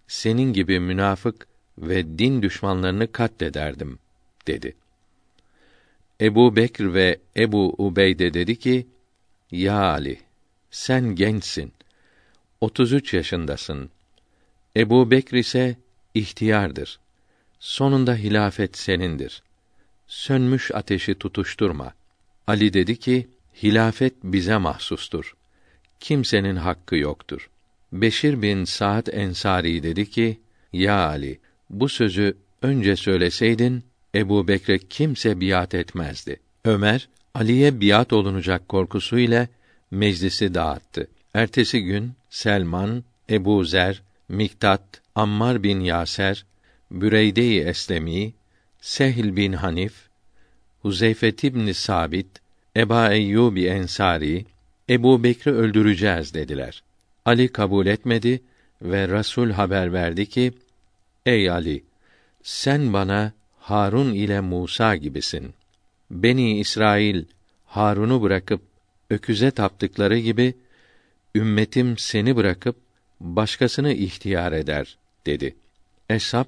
senin gibi münafık ve din düşmanlarını katlederdim dedi. Ebu Bekr ve Ebu Ubeyde dedi ki, Ya Ali, sen gençsin. 33 yaşındasın. Ebu Bekr ise ihtiyardır. Sonunda hilafet senindir. Sönmüş ateşi tutuşturma. Ali dedi ki, hilafet bize mahsustur. Kimsenin hakkı yoktur. Beşir bin Sa'd Ensari dedi ki, Ya Ali, bu sözü önce söyleseydin, Ebu Bekre kimse biat etmezdi. Ömer, Ali'ye biat olunacak korkusuyla meclisi dağıttı. Ertesi gün Selman, Ebu Zer, Miktat, Ammar bin Yaser, Büreyde-i Eslemi, Sehl bin Hanif, Huzeyfet ibn Sabit, Eba Eyyubi Ensari, Ebu Bekri öldüreceğiz dediler. Ali kabul etmedi ve Rasul haber verdi ki, Ey Ali, sen bana Harun ile Musa gibisin. Beni İsrail Harun'u bırakıp öküze taptıkları gibi ümmetim seni bırakıp başkasını ihtiyar eder dedi. Eshab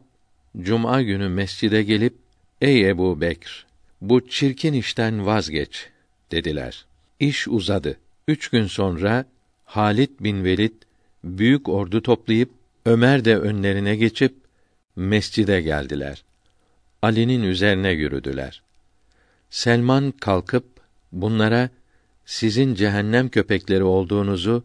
cuma günü mescide gelip ey Ebu Bekr bu çirkin işten vazgeç dediler. İş uzadı. Üç gün sonra Halit bin Velid büyük ordu toplayıp Ömer de önlerine geçip mescide geldiler. Ali'nin üzerine yürüdüler. Selman kalkıp bunlara sizin cehennem köpekleri olduğunuzu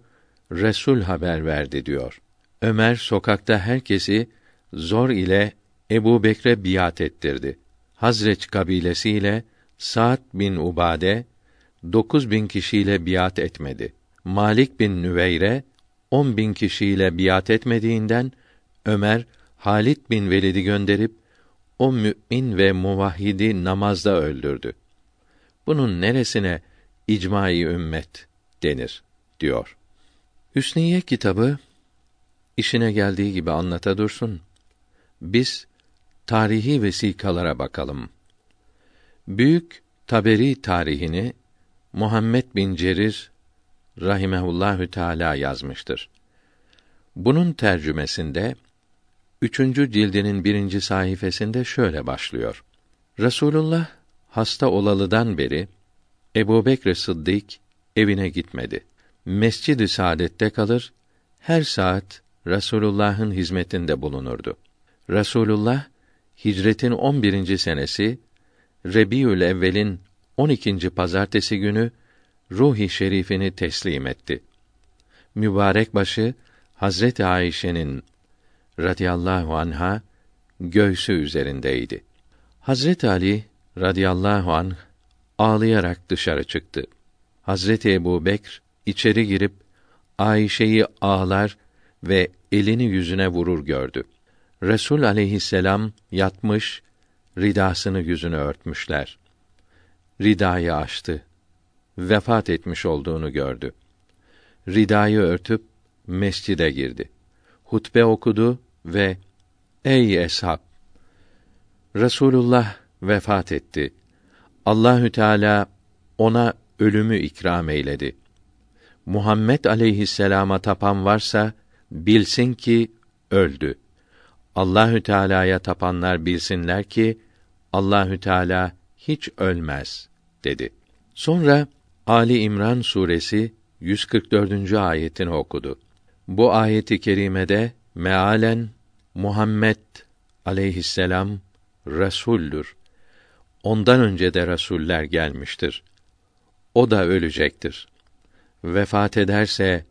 Resul haber verdi diyor. Ömer sokakta herkesi zor ile Ebu Bekre biat ettirdi. Hazreç kabilesiyle Sa'd bin Ubade dokuz bin kişiyle biat etmedi. Malik bin Nüveyre on bin kişiyle biat etmediğinden Ömer Halit bin Velid'i gönderip o mümin ve muvahhidi namazda öldürdü. Bunun neresine icmai ümmet denir diyor. Hüsniye kitabı işine geldiği gibi anlata dursun. Biz tarihi vesikalara bakalım. Büyük Taberi tarihini Muhammed bin Cerir rahimehullahü teala yazmıştır. Bunun tercümesinde üçüncü cildinin birinci sayfasında şöyle başlıyor. Resulullah hasta olalıdan beri Ebu Bekr Sıddık evine gitmedi. Mescid-i Saadet'te kalır, her saat Resulullah'ın hizmetinde bulunurdu. Resulullah hicretin 11. senesi Rebiül Evvel'in 12. pazartesi günü ruhi şerifini teslim etti. Mübarek başı Hazreti Ayşe'nin radıyallahu anha göğsü üzerindeydi. Hazreti Ali radıyallahu anh ağlayarak dışarı çıktı. Hazreti Ebu Bekr içeri girip Ayşe'yi ağlar ve elini yüzüne vurur gördü. Resul aleyhisselam yatmış, ridasını yüzünü örtmüşler. Ridayı açtı. Vefat etmiş olduğunu gördü. Ridayı örtüp mescide girdi. Hutbe okudu ve Ey eshab! Resulullah vefat etti. Allahü Teala ona ölümü ikram eyledi. Muhammed aleyhisselama tapan varsa bilsin ki öldü. Allahü Teala'ya tapanlar bilsinler ki Allahü Teala hiç ölmez dedi. Sonra Ali İmran suresi 144. ayetini okudu. Bu ayeti kerimede mealen Muhammed aleyhisselam resuldür. Ondan önce de rasuller gelmiştir. O da ölecektir. Vefat ederse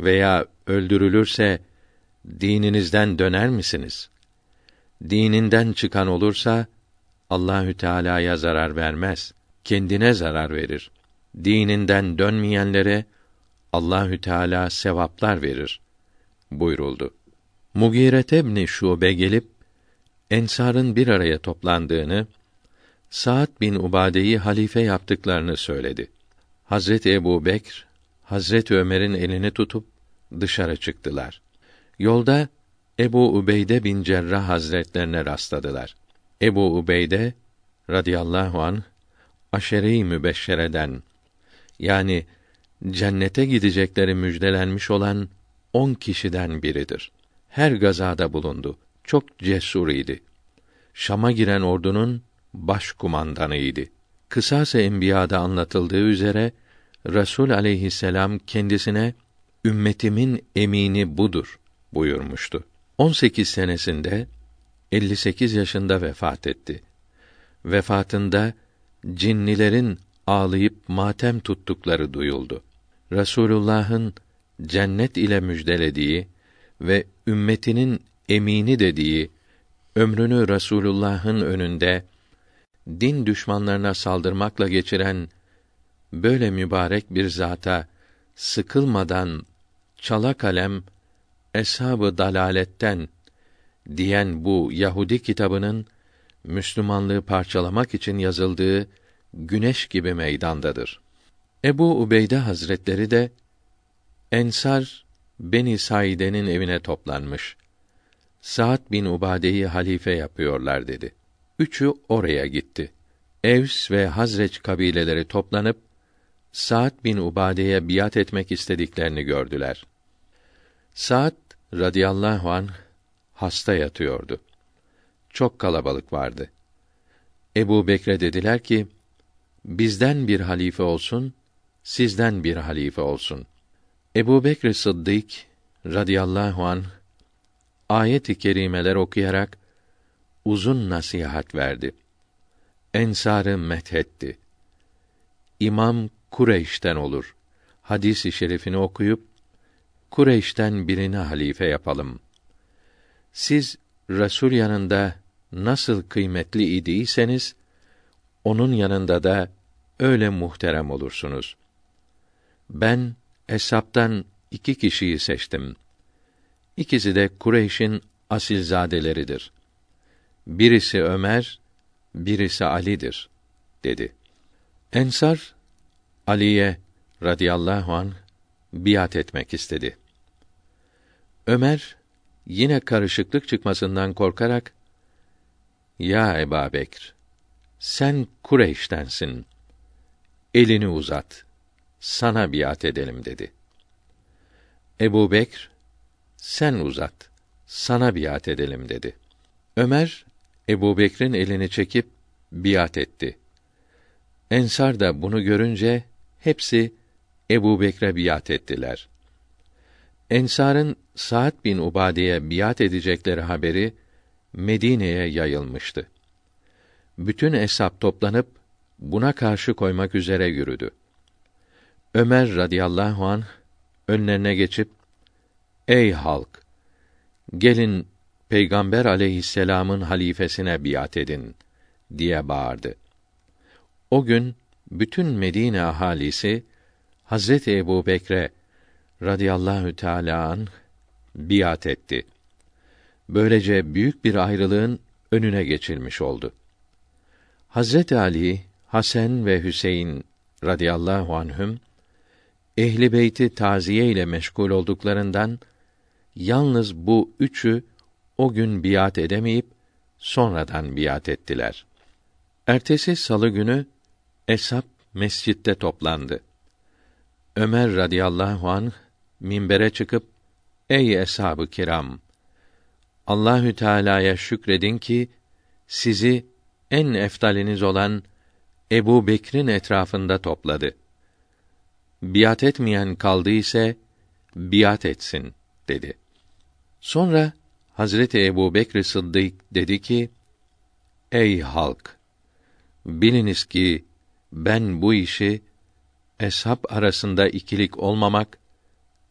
veya öldürülürse dininizden döner misiniz? Dininden çıkan olursa Allahü Teala'ya zarar vermez, kendine zarar verir. Dininden dönmeyenlere Allahü Teala sevaplar verir buyuruldu. Mugire ibn Şube gelip ensarın bir araya toplandığını, Sa'd bin Ubade'yi halife yaptıklarını söyledi. Hazreti Ebu Bekr, Hazreti Ömer'in elini tutup dışarı çıktılar. Yolda Ebu Ubeyde bin Cerrah Hazretlerine rastladılar. Ebu Ubeyde radıyallahu an aşere-i mübeşşereden yani cennete gidecekleri müjdelenmiş olan on kişiden biridir. Her gazada bulundu. Çok cesur idi. Şam'a giren ordunun baş kumandanıydı. Kısas-ı Enbiya'da anlatıldığı üzere Resul aleyhisselam kendisine ümmetimin emini budur buyurmuştu. 18 senesinde 58 yaşında vefat etti. Vefatında cinnilerin ağlayıp matem tuttukları duyuldu. Resulullah'ın cennet ile müjdelediği ve ümmetinin emini dediği ömrünü Resulullah'ın önünde din düşmanlarına saldırmakla geçiren böyle mübarek bir zata sıkılmadan çala kalem eshab-ı dalaletten diyen bu Yahudi kitabının Müslümanlığı parçalamak için yazıldığı güneş gibi meydandadır. Ebu Ubeyde Hazretleri de Ensar Beni Saide'nin evine toplanmış. Sa'd bin Ubade'yi halife yapıyorlar dedi. Üçü oraya gitti. Evs ve Hazreç kabileleri toplanıp Sa'd bin Ubade'ye biat etmek istediklerini gördüler. Sa'd radıyallahu an hasta yatıyordu. Çok kalabalık vardı. Ebu Bekre dediler ki, bizden bir halife olsun, sizden bir halife olsun. Ebu Bekr Sıddık radıyallahu an ayet-i kerimeler okuyarak uzun nasihat verdi. Ensarı methetti. İmam Kureyş'ten olur. Hadisi şerifini okuyup Kureyş'ten birini halife yapalım. Siz Resul yanında nasıl kıymetli idiyseniz onun yanında da öyle muhterem olursunuz. Ben Eshap'tan iki kişiyi seçtim. İkisi de Kureyş'in asilzadeleridir. Birisi Ömer, birisi Ali'dir, dedi. Ensar, Ali'ye radıyallahu an biat etmek istedi. Ömer, yine karışıklık çıkmasından korkarak, Ya Eba Bekr, sen Kureyş'tensin. Elini uzat sana biat edelim dedi. Ebu Bekr, sen uzat, sana biat edelim dedi. Ömer, Ebu Bekr'in elini çekip biat etti. Ensar da bunu görünce hepsi Ebu Bekre biat ettiler. Ensar'ın Sa'd bin Ubade'ye biat edecekleri haberi Medine'ye yayılmıştı. Bütün eshab toplanıp buna karşı koymak üzere yürüdü. Ömer radıyallahu an önlerine geçip Ey halk gelin Peygamber aleyhisselam'ın halifesine biat edin diye bağırdı. O gün bütün Medine ahalisi Hazreti Ebu Bekre radıyallahu teâlâ anh biat etti. Böylece büyük bir ayrılığın önüne geçilmiş oldu. Hazreti Ali, Hasan ve Hüseyin radıyallahu anhüm ehli beyti taziye ile meşgul olduklarından yalnız bu üçü o gün biat edemeyip sonradan biat ettiler. Ertesi salı günü eshab mescitte toplandı. Ömer radıyallahu anh minbere çıkıp Ey eshab-ı kiram Allahü Teala'ya şükredin ki sizi en eftaliniz olan Ebu Bekir'in etrafında topladı. Biat etmeyen kaldı ise biat etsin dedi. Sonra Hazreti Ebu Bekr Sıddık dedi ki: Ey halk! Biliniz ki ben bu işi eshab arasında ikilik olmamak,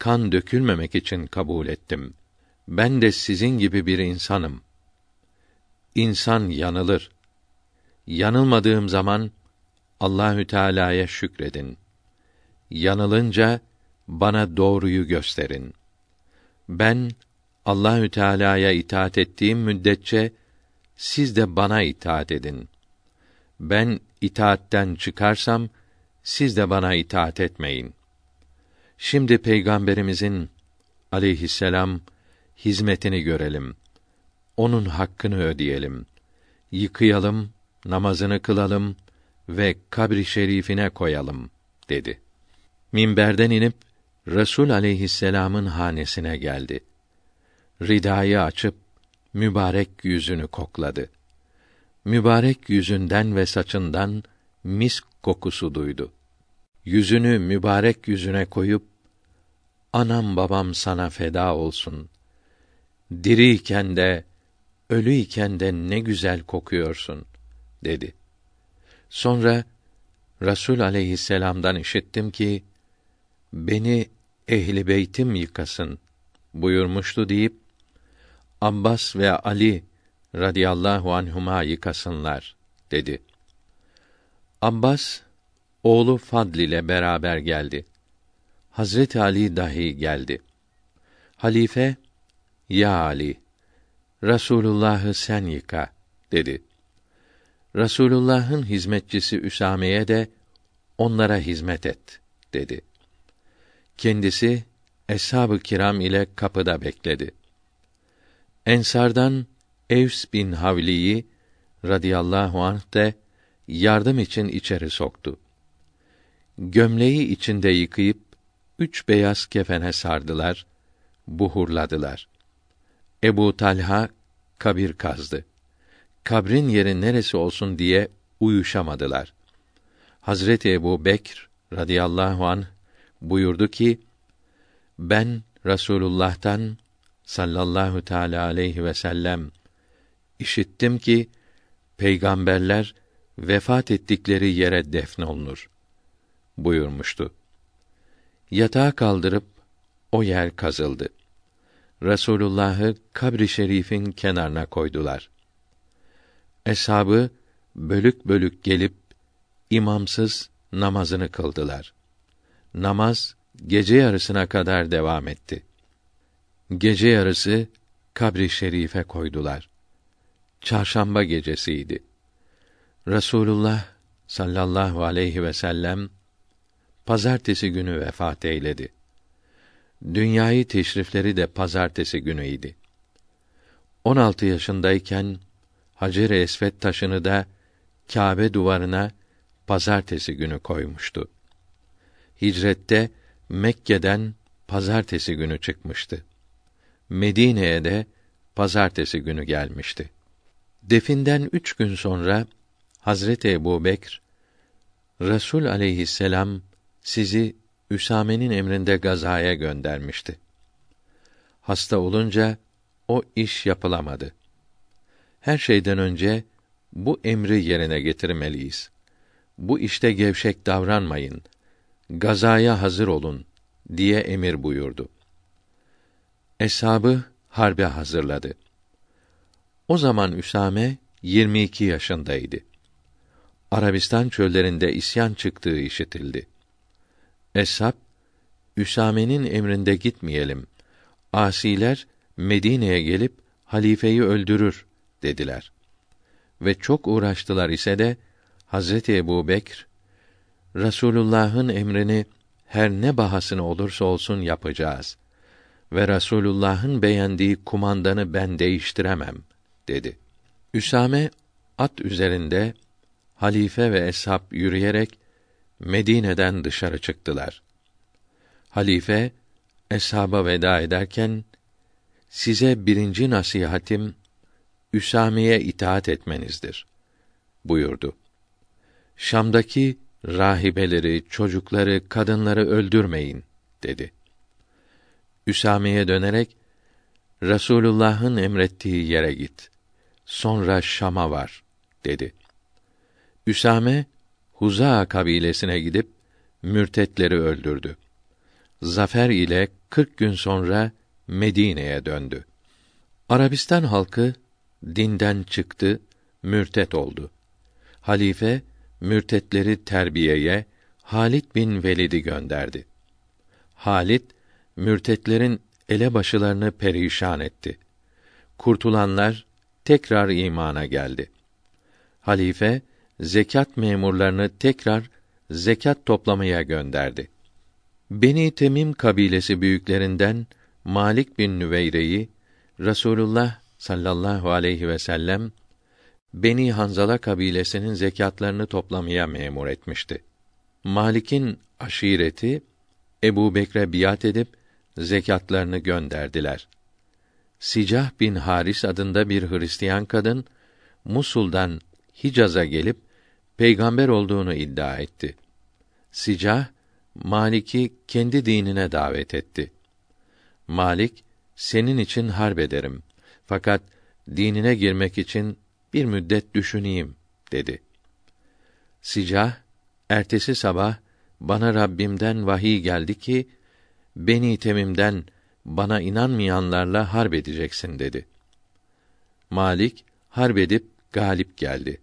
kan dökülmemek için kabul ettim. Ben de sizin gibi bir insanım. İnsan yanılır. Yanılmadığım zaman Allahü Teala'ya şükredin. Yanılınca bana doğruyu gösterin. Ben Allahü Teala'ya itaat ettiğim müddetçe siz de bana itaat edin. Ben itaatten çıkarsam siz de bana itaat etmeyin. Şimdi peygamberimizin aleyhisselam hizmetini görelim. Onun hakkını ödeyelim. Yıkayalım, namazını kılalım ve kabri şerifine koyalım dedi. Minberden inip Resul aleyhisselam'ın hanesine geldi. Ridayı açıp mübarek yüzünü kokladı. Mübarek yüzünden ve saçından misk kokusu duydu. Yüzünü mübarek yüzüne koyup anam babam sana feda olsun. Diriyken de ölüyken de ne güzel kokuyorsun dedi. Sonra Rasul aleyhisselam'dan işittim ki beni ehli beytim yıkasın buyurmuştu deyip Abbas ve Ali radıyallahu anhuma yıkasınlar dedi. Abbas oğlu Fadl ile beraber geldi. Hazreti Ali dahi geldi. Halife ya Ali Rasulullah'ı sen yıka dedi. Rasulullah'ın hizmetçisi Üsame'ye de onlara hizmet et dedi. Kendisi eshab-ı kiram ile kapıda bekledi. Ensardan Evs bin Havli'yi radıyallahu anh de yardım için içeri soktu. Gömleği içinde yıkayıp üç beyaz kefene sardılar, buhurladılar. Ebu Talha kabir kazdı. Kabrin yeri neresi olsun diye uyuşamadılar. Hazreti Ebu Bekr radıyallahu an buyurdu ki: Ben Rasulullah'tan sallallahu teala aleyhi ve sellem işittim ki peygamberler vefat ettikleri yere defnolunur buyurmuştu. Yatağı kaldırıp o yer kazıldı. Resulullah'ı kabri şerifin kenarına koydular. Eshabı bölük bölük gelip imamsız namazını kıldılar. Namaz gece yarısına kadar devam etti. Gece yarısı kabri şerife koydular. Çarşamba gecesiydi. Resulullah sallallahu aleyhi ve sellem pazartesi günü vefat eyledi. Dünyayı teşrifleri de pazartesi günüydi. 16 yaşındayken Hacer-i Esved taşını da Kâbe duvarına pazartesi günü koymuştu. Hicrette Mekke'den pazartesi günü çıkmıştı. Medine'ye de pazartesi günü gelmişti. Definden üç gün sonra Hazreti Ebu Bekr, Resul aleyhisselam sizi Üsame'nin emrinde gazaya göndermişti. Hasta olunca o iş yapılamadı. Her şeyden önce bu emri yerine getirmeliyiz. Bu işte gevşek davranmayın. gazaya hazır olun diye emir buyurdu. Eshabı harbe hazırladı. O zaman Üsame 22 yaşındaydı. Arabistan çöllerinde isyan çıktığı işitildi. Eshab, Üsame'nin emrinde gitmeyelim. Asiler Medine'ye gelip halifeyi öldürür dediler. Ve çok uğraştılar ise de Hazreti Ebu Bekr, Rasulullah'ın emrini her ne bahasına olursa olsun yapacağız. Ve Rasulullah'ın beğendiği kumandanı ben değiştiremem dedi. Üsame at üzerinde halife ve eshab yürüyerek Medine'den dışarı çıktılar. Halife eshaba veda ederken size birinci nasihatim Üsame'ye itaat etmenizdir buyurdu. Şam'daki rahibeleri, çocukları, kadınları öldürmeyin dedi. Üsame'ye dönerek Rasulullah'ın emrettiği yere git. Sonra Şam'a var dedi. Üsame Huza kabilesine gidip mürtetleri öldürdü. Zafer ile kırk gün sonra Medine'ye döndü. Arabistan halkı dinden çıktı, mürtet oldu. Halife mürtetleri terbiyeye Halit bin Velid'i gönderdi. Halit mürtetlerin elebaşılarını perişan etti. Kurtulanlar tekrar imana geldi. Halife zekat memurlarını tekrar zekat toplamaya gönderdi. Beni Temim kabilesi büyüklerinden Malik bin Nüveyre'yi Rasulullah sallallahu aleyhi ve sellem Beni Hanzala kabilesinin zekatlarını toplamaya memur etmişti. Malik'in aşireti Ebu Bekre biat edip zekatlarını gönderdiler. Sicah bin Haris adında bir Hristiyan kadın Musul'dan Hicaz'a gelip peygamber olduğunu iddia etti. Sicah Malik'i kendi dinine davet etti. Malik senin için harp ederim. Fakat dinine girmek için bir müddet düşüneyim dedi. Sicah ertesi sabah bana Rabbimden vahiy geldi ki Beni Temim'den bana inanmayanlarla harp edeceksin dedi. Malik harp edip galip geldi.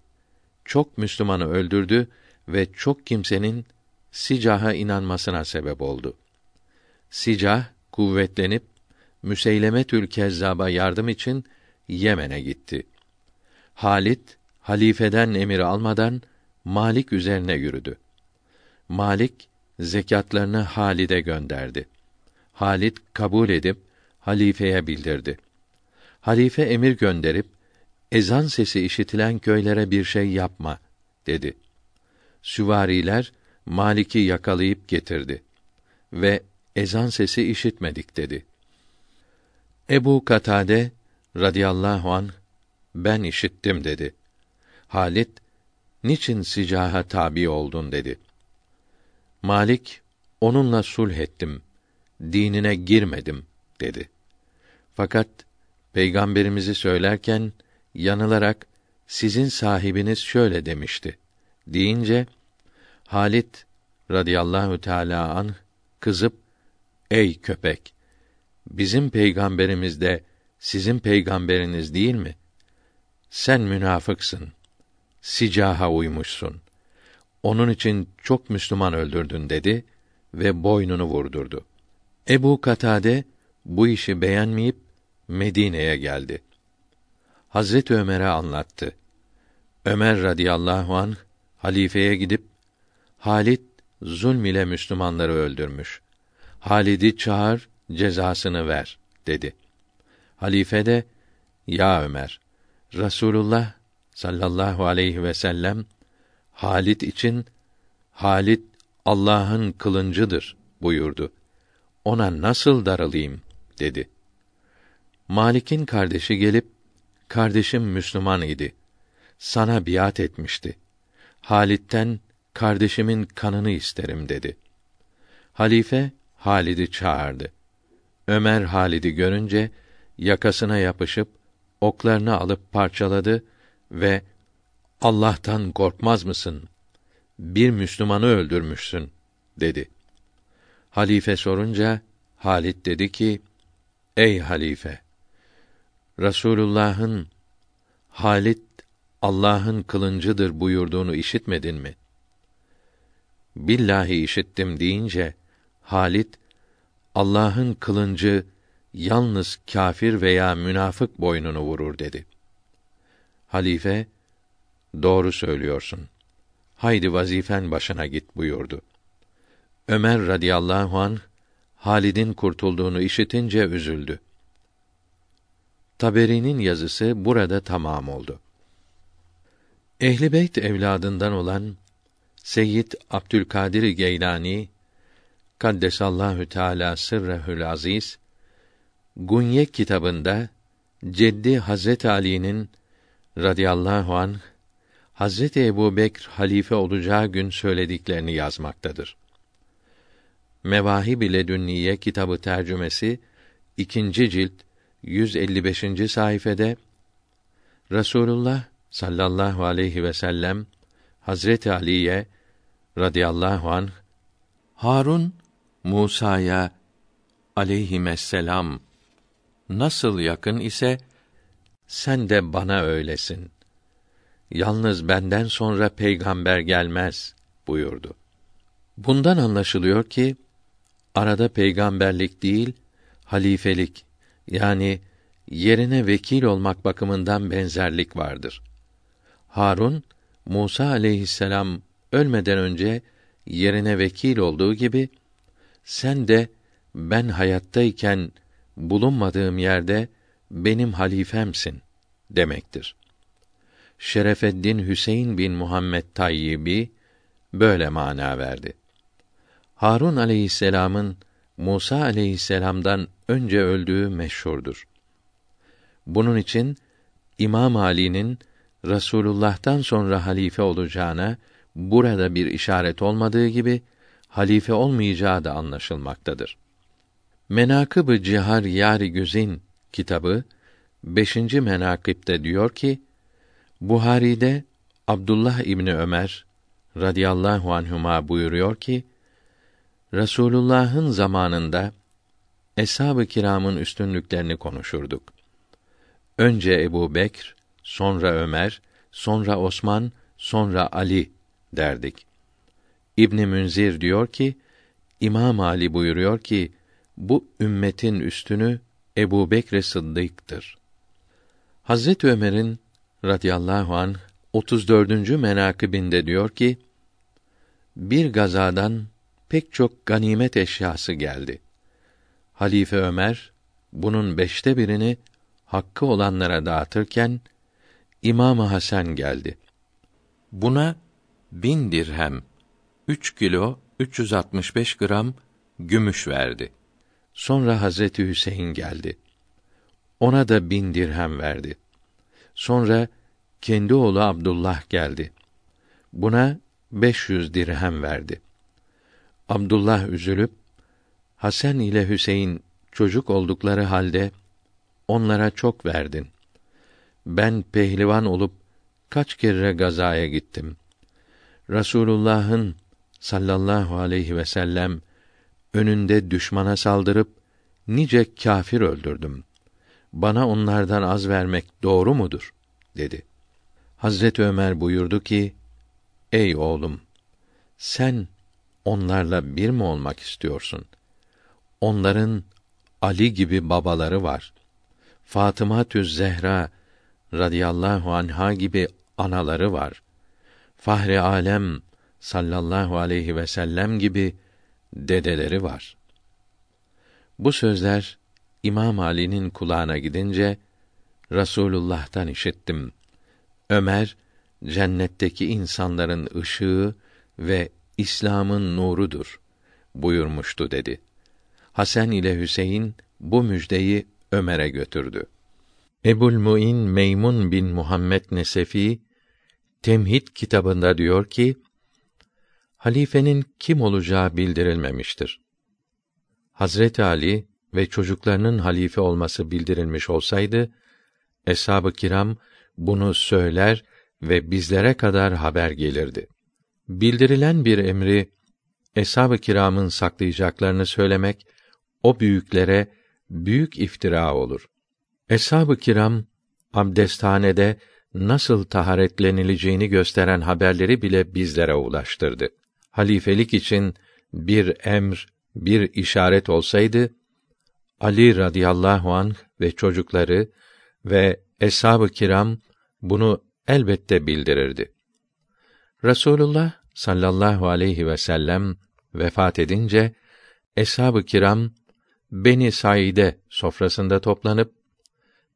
Çok Müslümanı öldürdü ve çok kimsenin Sicah'a inanmasına sebep oldu. Sicah kuvvetlenip Müseylemetül Kezzab'a yardım için Yemen'e gitti. Halit halifeden emir almadan Malik üzerine yürüdü. Malik zekatlarını Halid'e gönderdi. Halit kabul edip halifeye bildirdi. Halife emir gönderip ezan sesi işitilen köylere bir şey yapma dedi. Süvariler Malik'i yakalayıp getirdi ve ezan sesi işitmedik dedi. Ebu Katade radıyallahu an ben işittim dedi. Halit niçin sicaha tabi oldun dedi. Malik onunla sulh ettim. Dinine girmedim dedi. Fakat peygamberimizi söylerken yanılarak sizin sahibiniz şöyle demişti deyince Halit radıyallahu teala an kızıp ey köpek bizim peygamberimiz de sizin peygamberiniz değil mi? Sen münafıksın. Sicaha uymuşsun. Onun için çok Müslüman öldürdün dedi ve boynunu vurdurdu. Ebu Katade bu işi beğenmeyip Medine'ye geldi. Hazret Ömer'e anlattı. Ömer radıyallahu an halifeye gidip Halit zulm ile Müslümanları öldürmüş. Halid'i çağır, cezasını ver dedi. Halife de ya Ömer Rasulullah sallallahu aleyhi ve sellem Halit için Halit Allah'ın kılıncıdır buyurdu. Ona nasıl darılayım dedi. Malik'in kardeşi gelip kardeşim Müslüman idi. Sana biat etmişti. Halit'ten kardeşimin kanını isterim dedi. Halife Halid'i çağırdı. Ömer Halid'i görünce yakasına yapışıp oklarını alıp parçaladı ve Allah'tan korkmaz mısın? Bir Müslümanı öldürmüşsün dedi. Halife sorunca Halit dedi ki: Ey halife! Rasulullah'ın Halit Allah'ın kılıncıdır buyurduğunu işitmedin mi? Billahi işittim deyince Halit Allah'ın kılıncı yalnız kafir veya münafık boynunu vurur dedi. Halife doğru söylüyorsun. Haydi vazifen başına git buyurdu. Ömer radıyallahu an Halid'in kurtulduğunu işitince üzüldü. Taberi'nin yazısı burada tamam oldu. Ehli Beyt evladından olan Seyyid Abdülkadir Geylani Kaddesallahu Teala sırrehül aziz Gunye kitabında Ceddi Hazret Ali'nin radıyallahu an Hazreti Ebu Bekr halife olacağı gün söylediklerini yazmaktadır. Mevahib ile Dünniye kitabı tercümesi ikinci cilt 155. sayfede Rasulullah sallallahu aleyhi ve sellem Hazreti Ali'ye radıyallahu anh Harun Musa'ya aleyhisselam nasıl yakın ise sen de bana öylesin. Yalnız benden sonra peygamber gelmez buyurdu. Bundan anlaşılıyor ki arada peygamberlik değil halifelik yani yerine vekil olmak bakımından benzerlik vardır. Harun Musa aleyhisselam ölmeden önce yerine vekil olduğu gibi sen de ben hayattayken bulunmadığım yerde benim halifemsin demektir. Şerefeddin Hüseyin bin Muhammed Tayyibi böyle mana verdi. Harun aleyhisselamın Musa aleyhisselam'dan önce öldüğü meşhurdur. Bunun için İmam Ali'nin Rasulullah'tan sonra halife olacağına burada bir işaret olmadığı gibi halife olmayacağı da anlaşılmaktadır. Menakıb-ı Cihar Yari Güzin kitabı 5. menakipte diyor ki Buhari'de Abdullah İbni Ömer radıyallahu anhuma buyuruyor ki Resulullah'ın zamanında eshab-ı kiramın üstünlüklerini konuşurduk. Önce Ebu Bekr, sonra Ömer, sonra Osman, sonra Ali derdik. İbn Münzir diyor ki, İmam Ali buyuruyor ki, bu ümmetin üstünü Ebu Bekr Sıddık'tır. Hazret Ömer'in radıyallahu an 34. menakibinde diyor ki, bir gazadan pek çok ganimet eşyası geldi. Halife Ömer bunun beşte birini hakkı olanlara dağıtırken İmam Hasan geldi. Buna bin dirhem, üç kilo 365 gram gümüş verdi. Sonra Hazreti Hüseyin geldi. Ona da bin dirhem verdi. Sonra kendi oğlu Abdullah geldi. Buna beş yüz dirhem verdi. Abdullah üzülüp Hasan ile Hüseyin çocuk oldukları halde onlara çok verdin. Ben pehlivan olup kaç kere gazaya gittim. Rasulullah'ın sallallahu aleyhi ve sellem önünde düşmana saldırıp nice kâfir öldürdüm. Bana onlardan az vermek doğru mudur? dedi. Hazret Ömer buyurdu ki: Ey oğlum, sen onlarla bir mi olmak istiyorsun? Onların Ali gibi babaları var. Fatıma Tüz Zehra radıyallahu anha gibi anaları var. Fahri alem sallallahu aleyhi ve sellem gibi dedeleri var. Bu sözler İmam Ali'nin kulağına gidince Rasulullah'tan işittim. Ömer cennetteki insanların ışığı ve İslam'ın nurudur buyurmuştu dedi. Hasan ile Hüseyin bu müjdeyi Ömer'e götürdü. Ebul Muin Meymun bin Muhammed Nesefi Temhid kitabında diyor ki halifenin kim olacağı bildirilmemiştir. Hazreti Ali ve çocuklarının halife olması bildirilmiş olsaydı eshab-ı kiram bunu söyler ve bizlere kadar haber gelirdi. Bildirilen bir emri eshab-ı kiramın saklayacaklarını söylemek o büyüklere büyük iftira olur. Eshab-ı kiram abdesthanede nasıl taharetlenileceğini gösteren haberleri bile bizlere ulaştırdı. Halifelik için bir emr, bir işaret olsaydı Ali radıyallahu anh ve çocukları ve eshab-ı kiram bunu elbette bildirirdi. Resulullah sallallahu aleyhi ve sellem vefat edince eshab-ı kiram Beni Saide sofrasında toplanıp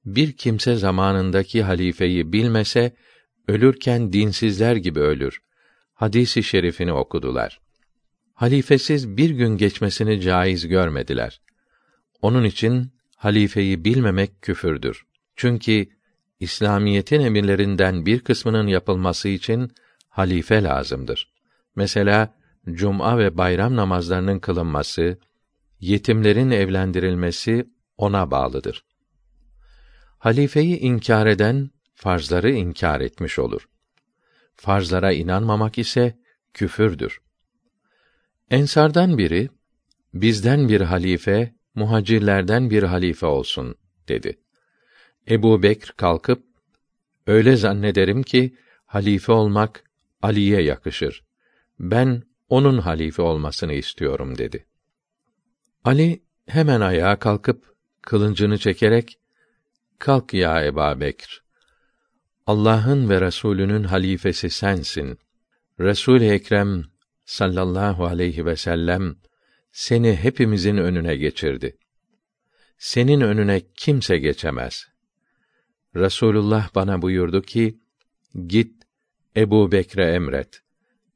bir kimse zamanındaki halifeyi bilmese ölürken dinsizler gibi ölür. Hadisi şerifini okudular. Halifesiz bir gün geçmesini caiz görmediler. Onun için halifeyi bilmemek küfürdür. Çünkü İslamiyetin emirlerinden bir kısmının yapılması için halife lazımdır. Mesela cuma ve bayram namazlarının kılınması, yetimlerin evlendirilmesi ona bağlıdır. Halifeyi inkar eden farzları inkar etmiş olur. Farzlara inanmamak ise küfürdür. Ensardan biri bizden bir halife, muhacirlerden bir halife olsun dedi. Ebu Bekr kalkıp öyle zannederim ki halife olmak Ali'ye yakışır. Ben onun halife olmasını istiyorum dedi. Ali hemen ayağa kalkıp kılıncını çekerek Kalk ya Eba Bekr. Allah'ın ve Resulünün halifesi sensin. Resul Ekrem sallallahu aleyhi ve sellem seni hepimizin önüne geçirdi. Senin önüne kimse geçemez. Resulullah bana buyurdu ki, git Ebu Bekre emret.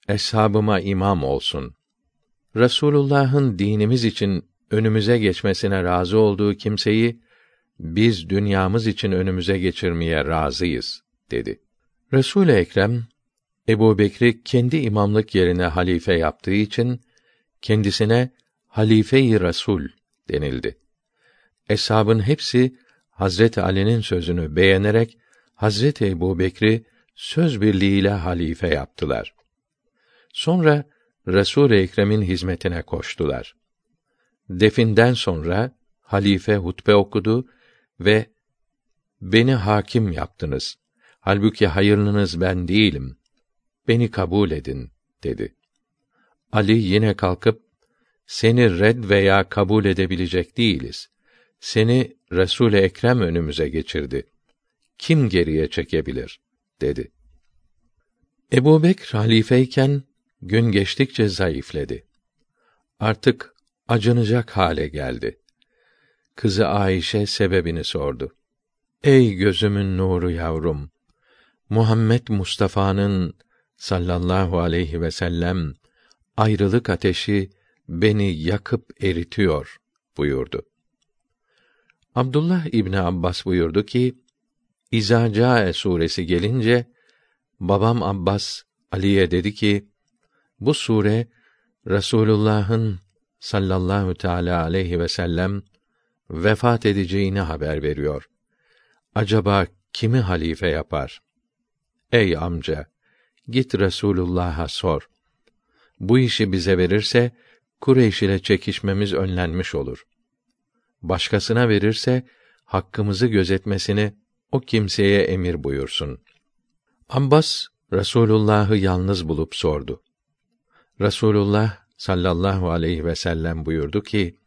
Eshabıma imam olsun. Resulullah'ın dinimiz için önümüze geçmesine razı olduğu kimseyi biz dünyamız için önümüze geçirmeye razıyız dedi. Resul Ekrem Ebu Bekri kendi imamlık yerine halife yaptığı için kendisine halife-i Resul denildi. Eshabın hepsi Hazret Ali'nin sözünü beğenerek Hazret Ebu Bekri söz birliğiyle halife yaptılar. Sonra Resul Ekrem'in hizmetine koştular. Definden sonra halife hutbe okudu ve beni hakim yaptınız. Halbuki hayırlınız ben değilim. Beni kabul edin dedi. Ali yine kalkıp seni red veya kabul edebilecek değiliz. Seni Resul Ekrem önümüze geçirdi. Kim geriye çekebilir? Dedi. Ebu Bekr halifeyken gün geçtikçe zayıfledi. Artık acınacak hale geldi. Kızı Ayşe sebebini sordu. Ey gözümün nuru yavrum! Muhammed Mustafa'nın sallallahu aleyhi ve sellem ayrılık ateşi beni yakıp eritiyor buyurdu. Abdullah İbni Abbas buyurdu ki, İzâ Câe suresi gelince, babam Abbas, Ali'ye dedi ki, bu sure, Resulullah'ın sallallahu teâlâ aleyhi ve sellem vefat edeceğini haber veriyor. Acaba kimi halife yapar? Ey amca, git Resulullah'a sor. Bu işi bize verirse Kureyş ile çekişmemiz önlenmiş olur. Başkasına verirse hakkımızı gözetmesini o kimseye emir buyursun. Abbas Resulullah'ı yalnız bulup sordu. Resulullah sallallahu aleyhi ve sellem buyurdu ki: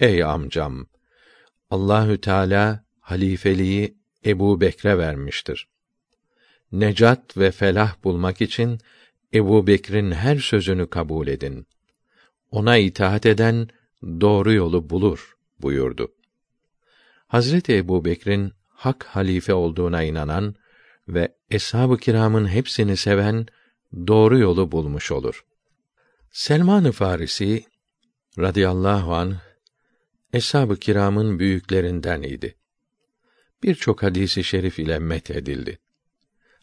Ey amcam, Allahü Teala halifeliği Ebu Bekre vermiştir. Necat ve felah bulmak için Ebu Bekir'in her sözünü kabul edin. Ona itaat eden doğru yolu bulur buyurdu. Hazreti Ebu Bekir'in hak halife olduğuna inanan ve eshab-ı kiramın hepsini seven doğru yolu bulmuş olur. Selman-ı Farisi radıyallahu an eshab-ı kiramın büyüklerinden idi. Birçok hadisi şerif ile met edildi.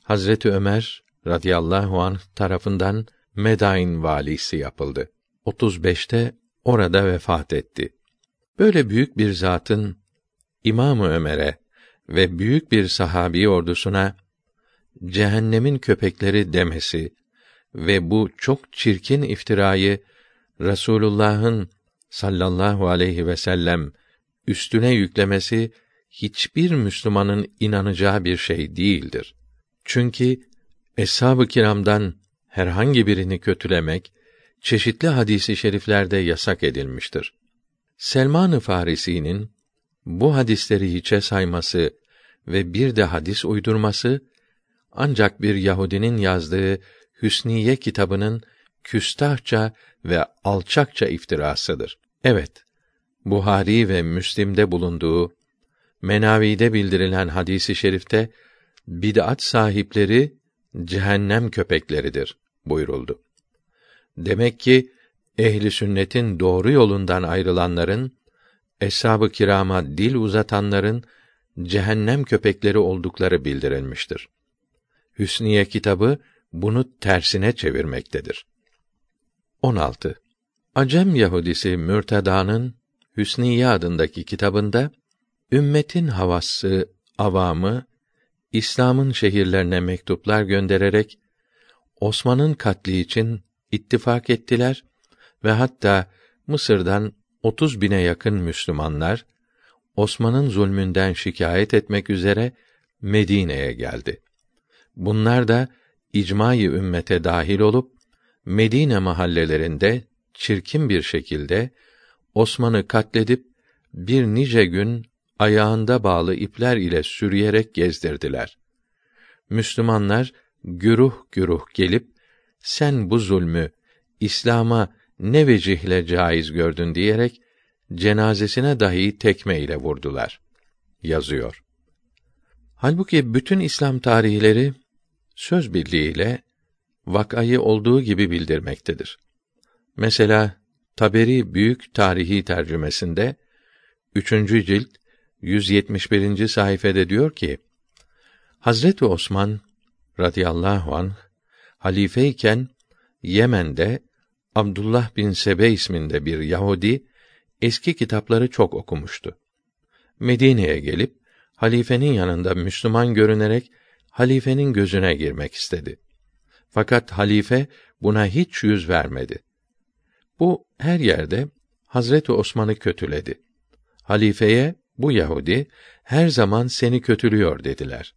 Hazreti Ömer radıyallahu anh tarafından Medain valisi yapıldı. 35'te orada vefat etti. Böyle büyük bir zatın İmamı Ömer'e ve büyük bir sahabi ordusuna cehennemin köpekleri demesi ve bu çok çirkin iftirayı Resulullah'ın sallallahu aleyhi ve sellem üstüne yüklemesi hiçbir Müslümanın inanacağı bir şey değildir. Çünkü eshab-ı kiramdan herhangi birini kötülemek çeşitli hadisi şeriflerde yasak edilmiştir. Selman-ı Farisi'nin bu hadisleri hiçe sayması ve bir de hadis uydurması ancak bir Yahudinin yazdığı Hüsniye kitabının küstahça ve alçakça iftirasıdır. Evet, Buhari ve Müslim'de bulunduğu Menavi'de bildirilen hadisi şerifte bid'at sahipleri cehennem köpekleridir buyuruldu. Demek ki ehli sünnetin doğru yolundan ayrılanların eshab-ı kirama dil uzatanların cehennem köpekleri oldukları bildirilmiştir. Hüsniye kitabı bunu tersine çevirmektedir. 16. Acem Yahudisi Mürteda'nın Hüsniye adındaki kitabında ümmetin havası, avamı İslam'ın şehirlerine mektuplar göndererek Osman'ın katli için ittifak ettiler ve hatta Mısır'dan 30 bine yakın Müslümanlar Osman'ın zulmünden şikayet etmek üzere Medine'ye geldi. Bunlar da icmai ümmete dahil olup Medine mahallelerinde çirkin bir şekilde Osman'ı katledip bir nice gün ayağında bağlı ipler ile sürüyerek gezdirdiler. Müslümanlar güruh güruh gelip sen bu zulmü İslam'a ne vecihle caiz gördün diyerek cenazesine dahi tekme ile vurdular. Yazıyor. Halbuki bütün İslam tarihleri söz birliğiyle vakayı olduğu gibi bildirmektedir. Mesela Taberi Büyük Tarihi tercümesinde 3. cilt 171. sayfede diyor ki: Hazreti Osman radıyallahu anh halifeyken Yemen'de Abdullah bin Sebe isminde bir Yahudi eski kitapları çok okumuştu. Medine'ye gelip halifenin yanında Müslüman görünerek halifenin gözüne girmek istedi. Fakat halife buna hiç yüz vermedi. Bu her yerde Hazreti Osman'ı kötüledi. Halifeye bu Yahudi her zaman seni kötülüyor dediler.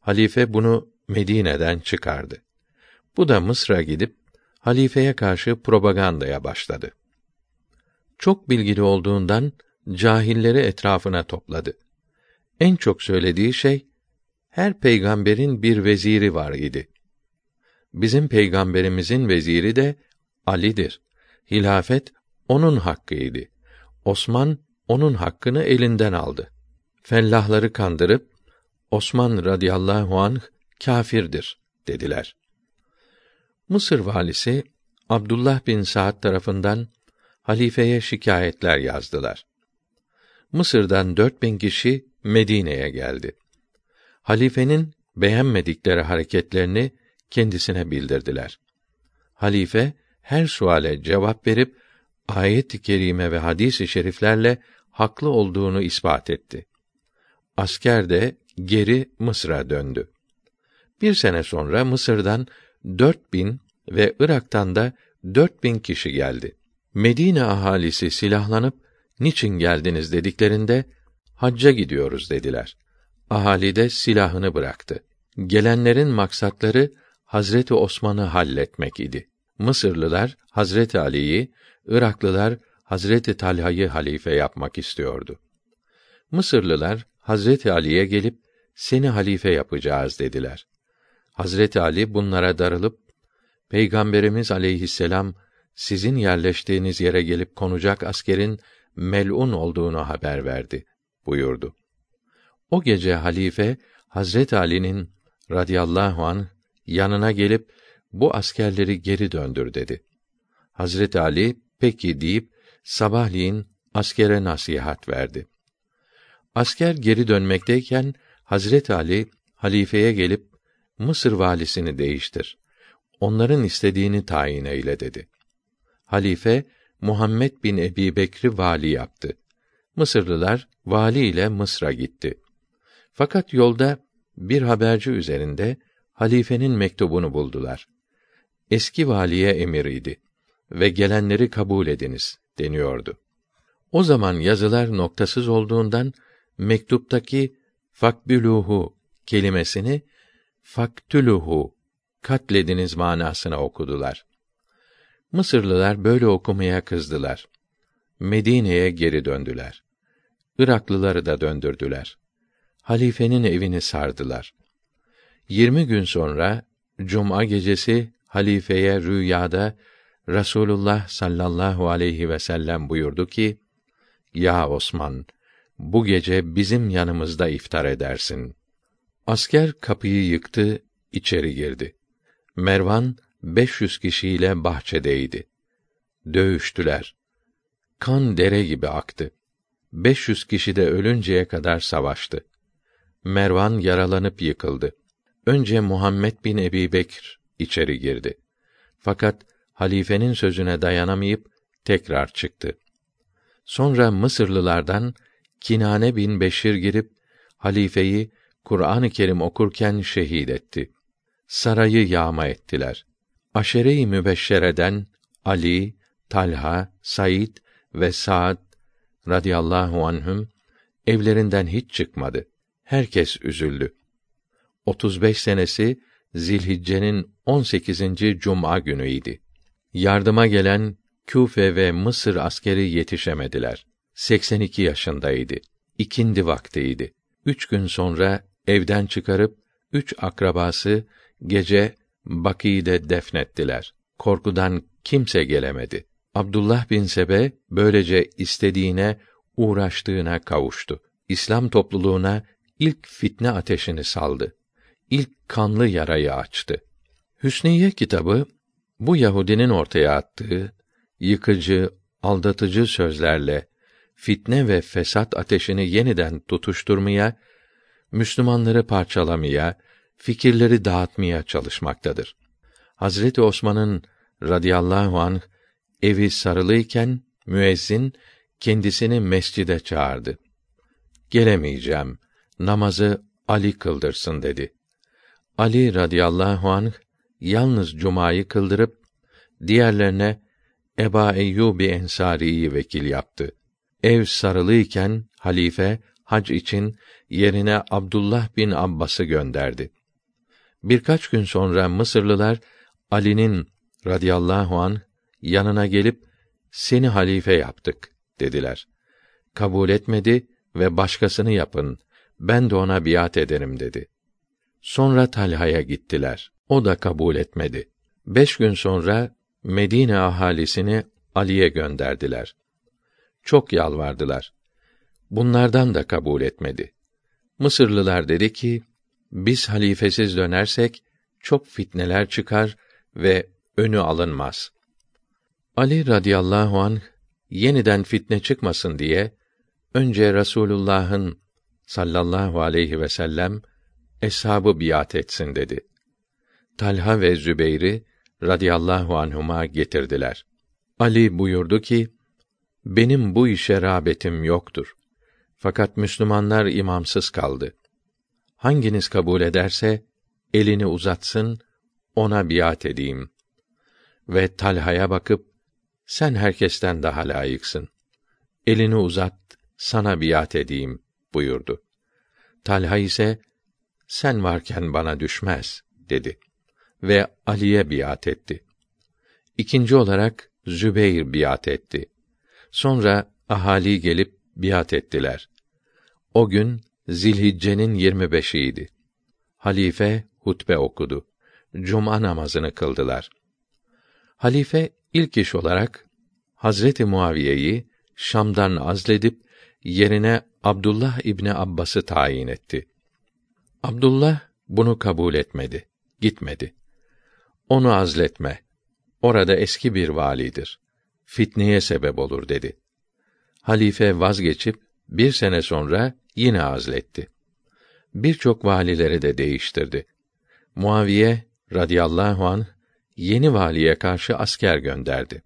Halife bunu Medine'den çıkardı. Bu da Mısır'a gidip halifeye karşı propagandaya başladı. Çok bilgili olduğundan cahilleri etrafına topladı. En çok söylediği şey her peygamberin bir veziri var idi. Bizim peygamberimizin veziri de Ali'dir. Hilafet onun hakkıydı. Osman onun hakkını elinden aldı. Fellahları kandırıp Osman radıyallahu anh kâfirdir dediler. Mısır valisi Abdullah bin Saad tarafından halifeye şikayetler yazdılar. Mısır'dan dört bin kişi Medine'ye geldi. Halifenin beğenmedikleri hareketlerini kendisine bildirdiler. Halife her suale cevap verip ayet-i kerime ve hadis-i şeriflerle haklı olduğunu ispat etti. Asker de geri Mısır'a döndü. Bir sene sonra Mısır'dan dört bin ve Irak'tan da dört bin kişi geldi. Medine ahalisi silahlanıp niçin geldiniz dediklerinde hacca gidiyoruz dediler. Ahali de silahını bıraktı. Gelenlerin maksatları Hazreti Osman'ı halletmek idi. Mısırlılar Hazreti Ali'yi, Iraklılar Hazreti Talha'yı halife yapmak istiyordu. Mısırlılar Hazreti Ali'ye gelip seni halife yapacağız dediler. Hazreti Ali bunlara darılıp Peygamberimiz aleyhisselam sizin yerleştiğiniz yere gelip konacak askerin melun olduğunu haber verdi buyurdu. O gece halife Hazret Ali'nin radıyallahu an yanına gelip bu askerleri geri döndür dedi. Hazret Ali peki deyip sabahleyin askere nasihat verdi. Asker geri dönmekteyken Hazret Ali halifeye gelip Mısır valisini değiştir. Onların istediğini tayin eyle dedi. Halife Muhammed bin Ebi Bekri vali yaptı. Mısırlılar vali ile Mısır'a gitti. Fakat yolda bir haberci üzerinde halifenin mektubunu buldular. Eski valiye emir idi. ve gelenleri kabul ediniz deniyordu. O zaman yazılar noktasız olduğundan mektuptaki fakbüluhu kelimesini faktuluhu katlediniz manasına okudular. Mısırlılar böyle okumaya kızdılar. Medine'ye geri döndüler. Iraklıları da döndürdüler. Halifenin evini sardılar. Yirmi gün sonra Cuma gecesi halifeye rüyada Rasulullah sallallahu aleyhi ve sellem buyurdu ki: Ya Osman, bu gece bizim yanımızda iftar edersin. Asker kapıyı yıktı, içeri girdi. Mervan 500 kişiyle bahçedeydi. Dövüştüler. Kan dere gibi aktı. 500 kişi de ölünceye kadar savaştı. Mervan yaralanıp yıkıldı. Önce Muhammed bin Ebi Bekr içeri girdi. Fakat halifenin sözüne dayanamayıp tekrar çıktı. Sonra Mısırlılardan Kinane bin Beşir girip halifeyi Kur'an-ı Kerim okurken şehit etti. Sarayı yağma ettiler. Aşere-i mübeşşereden Ali, Talha, Said ve Saad radıyallahu anhüm evlerinden hiç çıkmadı. Herkes üzüldü. 35 senesi Zilhicce'nin 18. cuma günüydi. Yardıma gelen Küfe ve Mısır askeri yetişemediler. 82 yaşındaydı. İkindi vaktiydi. Üç gün sonra evden çıkarıp üç akrabası gece Bakî'de defnettiler. Korkudan kimse gelemedi. Abdullah bin Sebe böylece istediğine, uğraştığına kavuştu. İslam topluluğuna ilk fitne ateşini saldı. İlk kanlı yarayı açtı. Hüsniye kitabı bu Yahudinin ortaya attığı yıkıcı, aldatıcı sözlerle fitne ve fesat ateşini yeniden tutuşturmaya, Müslümanları parçalamaya, fikirleri dağıtmaya çalışmaktadır. Hazreti Osman'ın radıyallahu anh evi sarılıyken müezzin kendisini mescide çağırdı. Gelemeyeceğim. Namazı Ali kıldırsın dedi. Ali radıyallahu anh yalnız cumayı kıldırıp diğerlerine Eba Eyyubi Ensari'yi vekil yaptı. Ev sarılıyken halife hac için yerine Abdullah bin Abbas'ı gönderdi. Birkaç gün sonra Mısırlılar Ali'nin radıyallahu an yanına gelip seni halife yaptık dediler. Kabul etmedi ve başkasını yapın. Ben de ona biat ederim dedi. Sonra Talha'ya gittiler. O da kabul etmedi. Beş gün sonra Medine ahalisini Ali'ye gönderdiler. Çok yalvardılar. Bunlardan da kabul etmedi. Mısırlılar dedi ki, biz halifesiz dönersek, çok fitneler çıkar ve önü alınmaz. Ali radıyallahu anh, yeniden fitne çıkmasın diye, önce Rasulullah'ın sallallahu aleyhi ve sellem, eshabı biat etsin dedi. Talha ve Zübeyri radıyallahu anhuma getirdiler. Ali buyurdu ki, benim bu işe rağbetim yoktur. Fakat Müslümanlar imamsız kaldı. Hanginiz kabul ederse elini uzatsın, ona biat edeyim. Ve Talha'ya bakıp sen herkesten daha layıksın. Elini uzat, sana biat edeyim buyurdu. Talha ise sen varken bana düşmez dedi ve Ali'ye biat etti. İkinci olarak Zübeyr biat etti. Sonra ahali gelip biat ettiler. O gün Zilhicce'nin 25'iydi. Halife hutbe okudu. Cuma namazını kıldılar. Halife ilk iş olarak Hazreti Muaviye'yi Şam'dan azledip yerine Abdullah İbni Abbas'ı tayin etti. Abdullah bunu kabul etmedi, gitmedi. Onu azletme. Orada eski bir validir. Fitneye sebep olur dedi. Halife vazgeçip bir sene sonra yine azletti. Birçok valileri de değiştirdi. Muaviye radıyallahu an yeni valiye karşı asker gönderdi.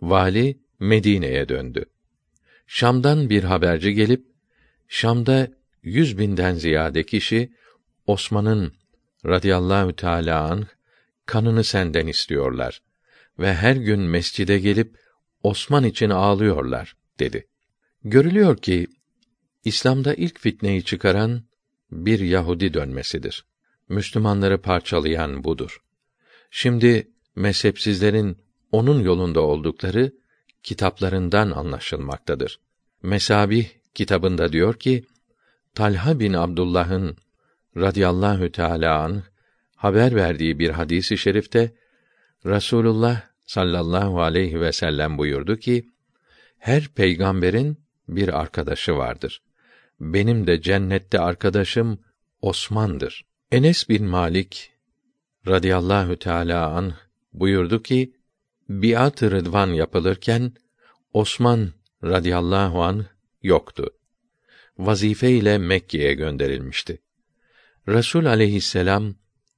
Vali Medine'ye döndü. Şam'dan bir haberci gelip Şam'da yüz binden ziyade kişi Osman'ın radıyallahu teâlâ anh kanını senden istiyorlar. ve her gün mescide gelip Osman için ağlıyorlar dedi. Görülüyor ki İslam'da ilk fitneyi çıkaran bir Yahudi dönmesidir. Müslümanları parçalayan budur. Şimdi mezhepsizlerin onun yolunda oldukları kitaplarından anlaşılmaktadır. Mesabih kitabında diyor ki Talha bin Abdullah'ın radıyallahu teala an haber verdiği bir hadisi şerifte Rasulullah sallallahu aleyhi ve sellem buyurdu ki her peygamberin bir arkadaşı vardır. Benim de cennette arkadaşım Osman'dır. Enes bin Malik radıyallahu teala an buyurdu ki biat-ı rıdvan yapılırken Osman radıyallahu an yoktu. Vazife ile Mekke'ye gönderilmişti. Resul aleyhisselam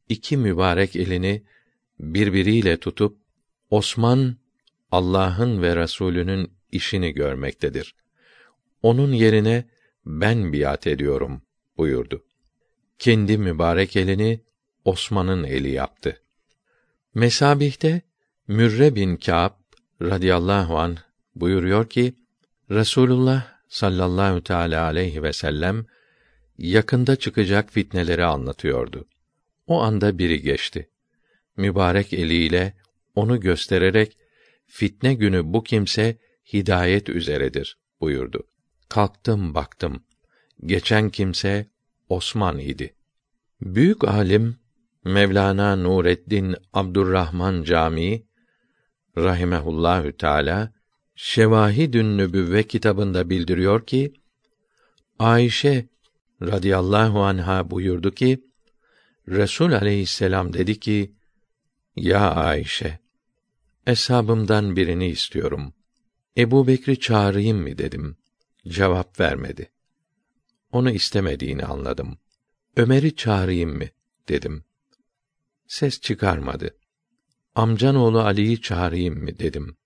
iki mübarek elini birbiriyle tutup Osman Allah'ın ve Resulünün işini görmektedir. Onun yerine ben biat ediyorum buyurdu. Kendi mübarek elini Osman'ın eli yaptı. Mesabihte Mürre bin Kâb radıyallahu an buyuruyor ki Resulullah sallallahu teala aleyhi ve sellem yakında çıkacak fitneleri anlatıyordu. O anda biri geçti. Mübarek eliyle onu göstererek fitne günü bu kimse hidayet üzeredir buyurdu. Kalktım baktım. Geçen kimse Osman idi. Büyük alim Mevlana Nureddin Abdurrahman Camii rahimehullahü teala Şevahidün Nübüvve kitabında bildiriyor ki Ayşe radıyallahu anha buyurdu ki Resul aleyhisselam dedi ki Ya Ayşe eshabımdan birini istiyorum. Ebu Bekri çağırayım mı dedim. Cevap vermedi. Onu istemediğini anladım. Ömer'i çağırayım mı dedim. Ses çıkarmadı. Amcan oğlu Ali'yi çağırayım mı dedim.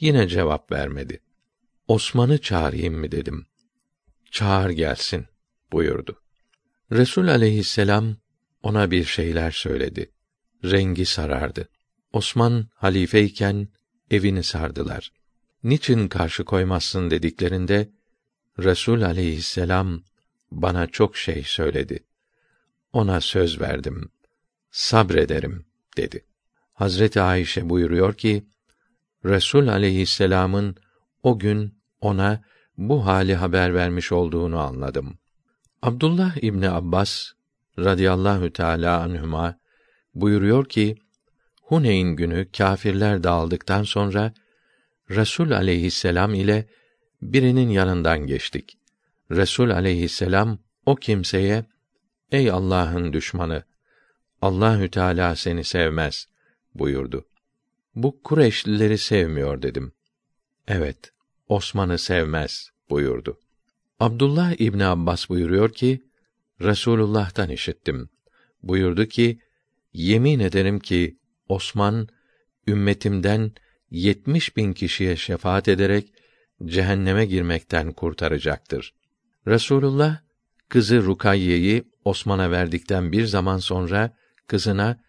Yine cevap vermedi. Osman'ı çağırayım mı dedim. Çağır gelsin buyurdu. Resul aleyhisselam ona bir şeyler söyledi. Rengi sarardı. Osman halifeyken evini sardılar. Niçin karşı koymazsın dediklerinde Resul aleyhisselam bana çok şey söyledi. Ona söz verdim. Sabrederim dedi. Hazreti Ayşe buyuruyor ki Resul aleyhisselam'ın o gün ona bu hali haber vermiş olduğunu anladım. Abdullah İbni Abbas radıyallahu teala anhuma buyuruyor ki Huneyn günü kâfirler dağıldıktan sonra Resul aleyhisselam ile birinin yanından geçtik. Resul aleyhisselam o kimseye ey Allah'ın düşmanı Allahü Teala seni sevmez buyurdu. Bu Kureyşlileri sevmiyor dedim. Evet, Osman'ı sevmez buyurdu. Abdullah İbni Abbas buyuruyor ki, Resulullah'tan işittim. Buyurdu ki, yemin ederim ki Osman ümmetimden yetmiş bin kişiye şefaat ederek cehenneme girmekten kurtaracaktır. Resulullah kızı Rukayye'yi Osman'a verdikten bir zaman sonra kızına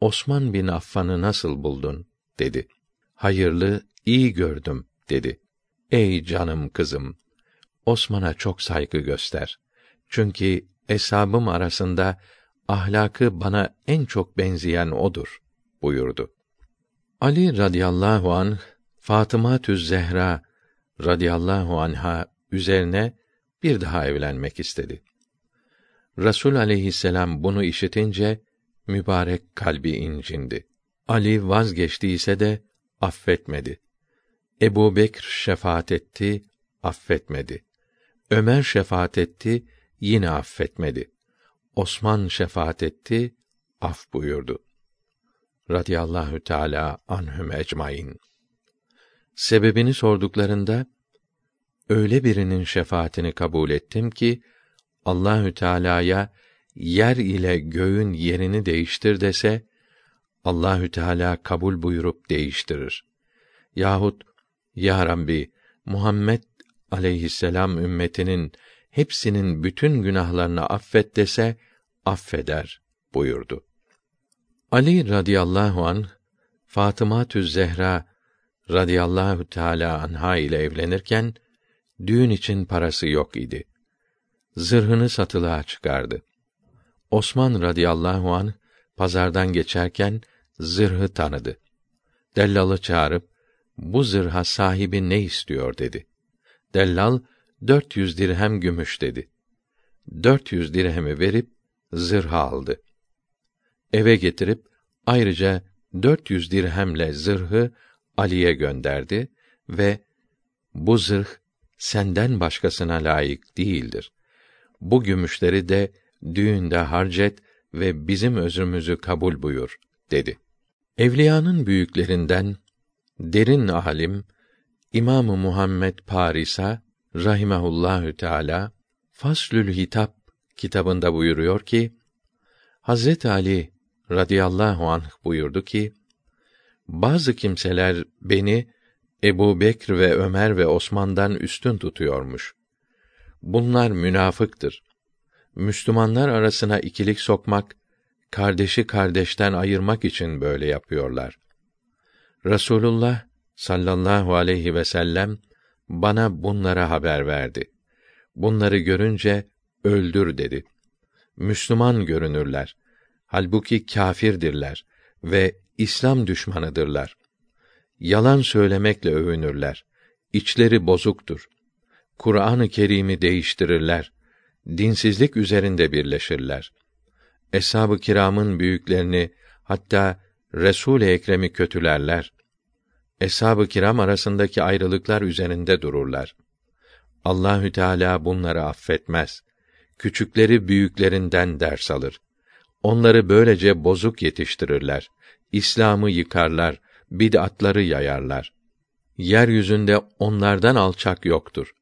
Osman bin Affan'ı nasıl buldun dedi. Hayırlı, iyi gördüm dedi. Ey canım kızım, Osman'a çok saygı göster. Çünkü eshabım arasında ahlakı bana en çok benzeyen odur buyurdu. Ali radıyallahu anh Fatıma Tüz Zehra radıyallahu anha üzerine bir daha evlenmek istedi. Resul aleyhisselam bunu işitince mübarek kalbi incindi. Ali vazgeçtiyse de affetmedi. Ebu Bekr şefaat etti, affetmedi. Ömer şefaat etti, yine affetmedi. Osman şefaat etti, af buyurdu. Radiyallahu Teala anhum ecmaîn. Sebebini sorduklarında öyle birinin şefaatini kabul ettim ki Allahü Teala'ya yer ile göğün yerini değiştir dese Allahü Teala kabul buyurup değiştirir. Yahut ya Rabbi Muhammed aleyhisselam ümmetinin hepsinin bütün günahlarını affet dese affeder buyurdu. Ali radıyallahu an Fatıma Tüz Zehra radıyallahu teala anha ile evlenirken düğün için parası yok idi. Zırhını satılığa çıkardı. Osman radıyallahu an pazardan geçerken zırhı tanıdı. Dellalı çağırıp bu zırha sahibi ne istiyor dedi. Dellal 400 dirhem gümüş dedi. 400 dirhemi verip zırhı aldı. Eve getirip ayrıca 400 dirhemle zırhı Ali'ye gönderdi ve bu zırh senden başkasına layık değildir. Bu gümüşleri de düğünde harcet ve bizim özrümüzü kabul buyur dedi. Evliyanın büyüklerinden derin alim İmamı Muhammed Parisa rahimehullahü teala Faslül Hitap kitabında buyuruyor ki Hazret Ali radıyallahu anh buyurdu ki bazı kimseler beni Ebu Bekr ve Ömer ve Osman'dan üstün tutuyormuş. Bunlar münafıktır. Müslümanlar arasına ikilik sokmak, kardeşi kardeşten ayırmak için böyle yapıyorlar. Rasulullah sallallahu aleyhi ve sellem bana bunlara haber verdi. Bunları görünce öldür dedi. Müslüman görünürler. Halbuki kâfirdirler ve İslam düşmanıdırlar. Yalan söylemekle övünürler. İçleri bozuktur. Kur'an-ı Kerim'i değiştirirler. Dinsizlik üzerinde birleşirler. Eshab-ı kiramın büyüklerini hatta Resul-i Ekrem'i kötülerler. Eshab-ı kiram arasındaki ayrılıklar üzerinde dururlar. Allahü Teala bunları affetmez. Küçükleri büyüklerinden ders alır. Onları böylece bozuk yetiştirirler. İslam'ı yıkarlar, bid'atları yayarlar. Yeryüzünde onlardan alçak yoktur.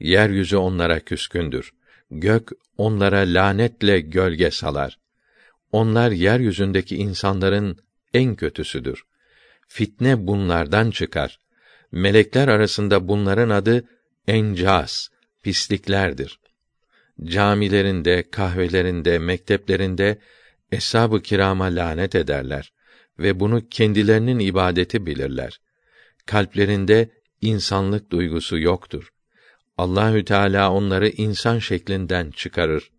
Yeryüzü onlara küskündür. Gök onlara lanetle gölge salar. Onlar yeryüzündeki insanların en kötüsüdür. Fitne bunlardan çıkar. Melekler arasında bunların adı encas, pisliklerdir. Camilerinde, kahvelerinde, mekteplerinde eshab-ı kirama lanet ederler ve bunu kendilerinin ibadeti bilirler. Kalplerinde insanlık duygusu yoktur. Allahü Teala onları insan şeklinden çıkarır.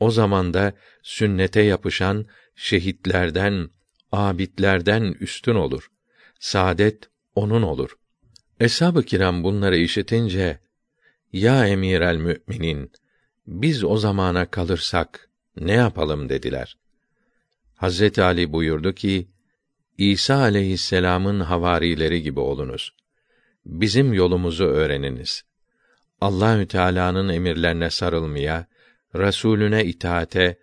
O zaman da sünnete yapışan şehitlerden, abidlerden üstün olur. Saadet onun olur. Eshab-ı kiram bunları işitince, ya emir el müminin, biz o zamana kalırsak ne yapalım dediler. Hazreti Ali buyurdu ki, İsa aleyhisselam'ın havarileri gibi olunuz. Bizim yolumuzu öğreniniz. Allahü Teala'nın emirlerine sarılmaya, Resulüne itaate,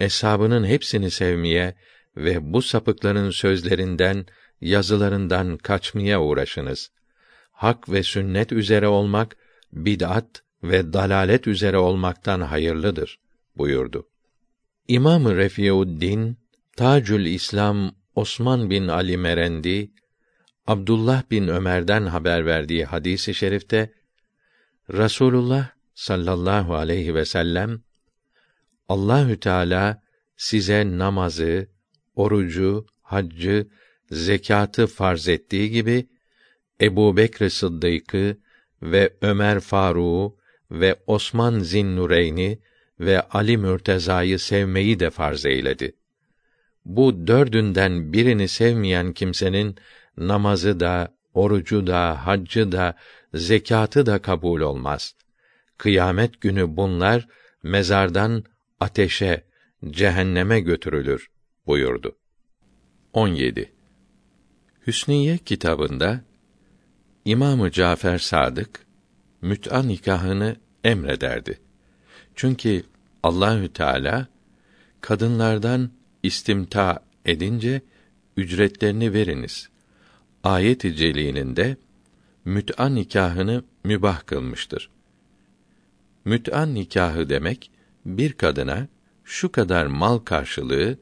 eshabının hepsini sevmeye ve bu sapıkların sözlerinden, yazılarından kaçmaya uğraşınız. Hak ve sünnet üzere olmak, bid'at ve dalalet üzere olmaktan hayırlıdır buyurdu. İmam-ı Refiuddin Tacül İslam Osman bin Ali Merendi Abdullah bin Ömer'den haber verdiği hadisi i şerifte Rasulullah sallallahu aleyhi ve sellem Allahü Teala size namazı, orucu, haccı, zekatı farz ettiği gibi Ebu Bekr Sıddık'ı ve Ömer Faruk'u ve Osman Zinnureyn'i ve Ali Mürteza'yı sevmeyi de farz eyledi. Bu dördünden birini sevmeyen kimsenin namazı da, orucu da, haccı da, zekatı da kabul olmaz. Kıyamet günü bunlar mezardan ateşe, cehenneme götürülür buyurdu. 17. Hüsniye kitabında İmamı Cafer Sadık müt'a nikahını emrederdi. Çünkü Allahü Teala kadınlardan istimta edince ücretlerini veriniz. Ayet-i celilinde müt'a nikahını mübah kılmıştır. Müt'a nikahı demek bir kadına şu kadar mal karşılığı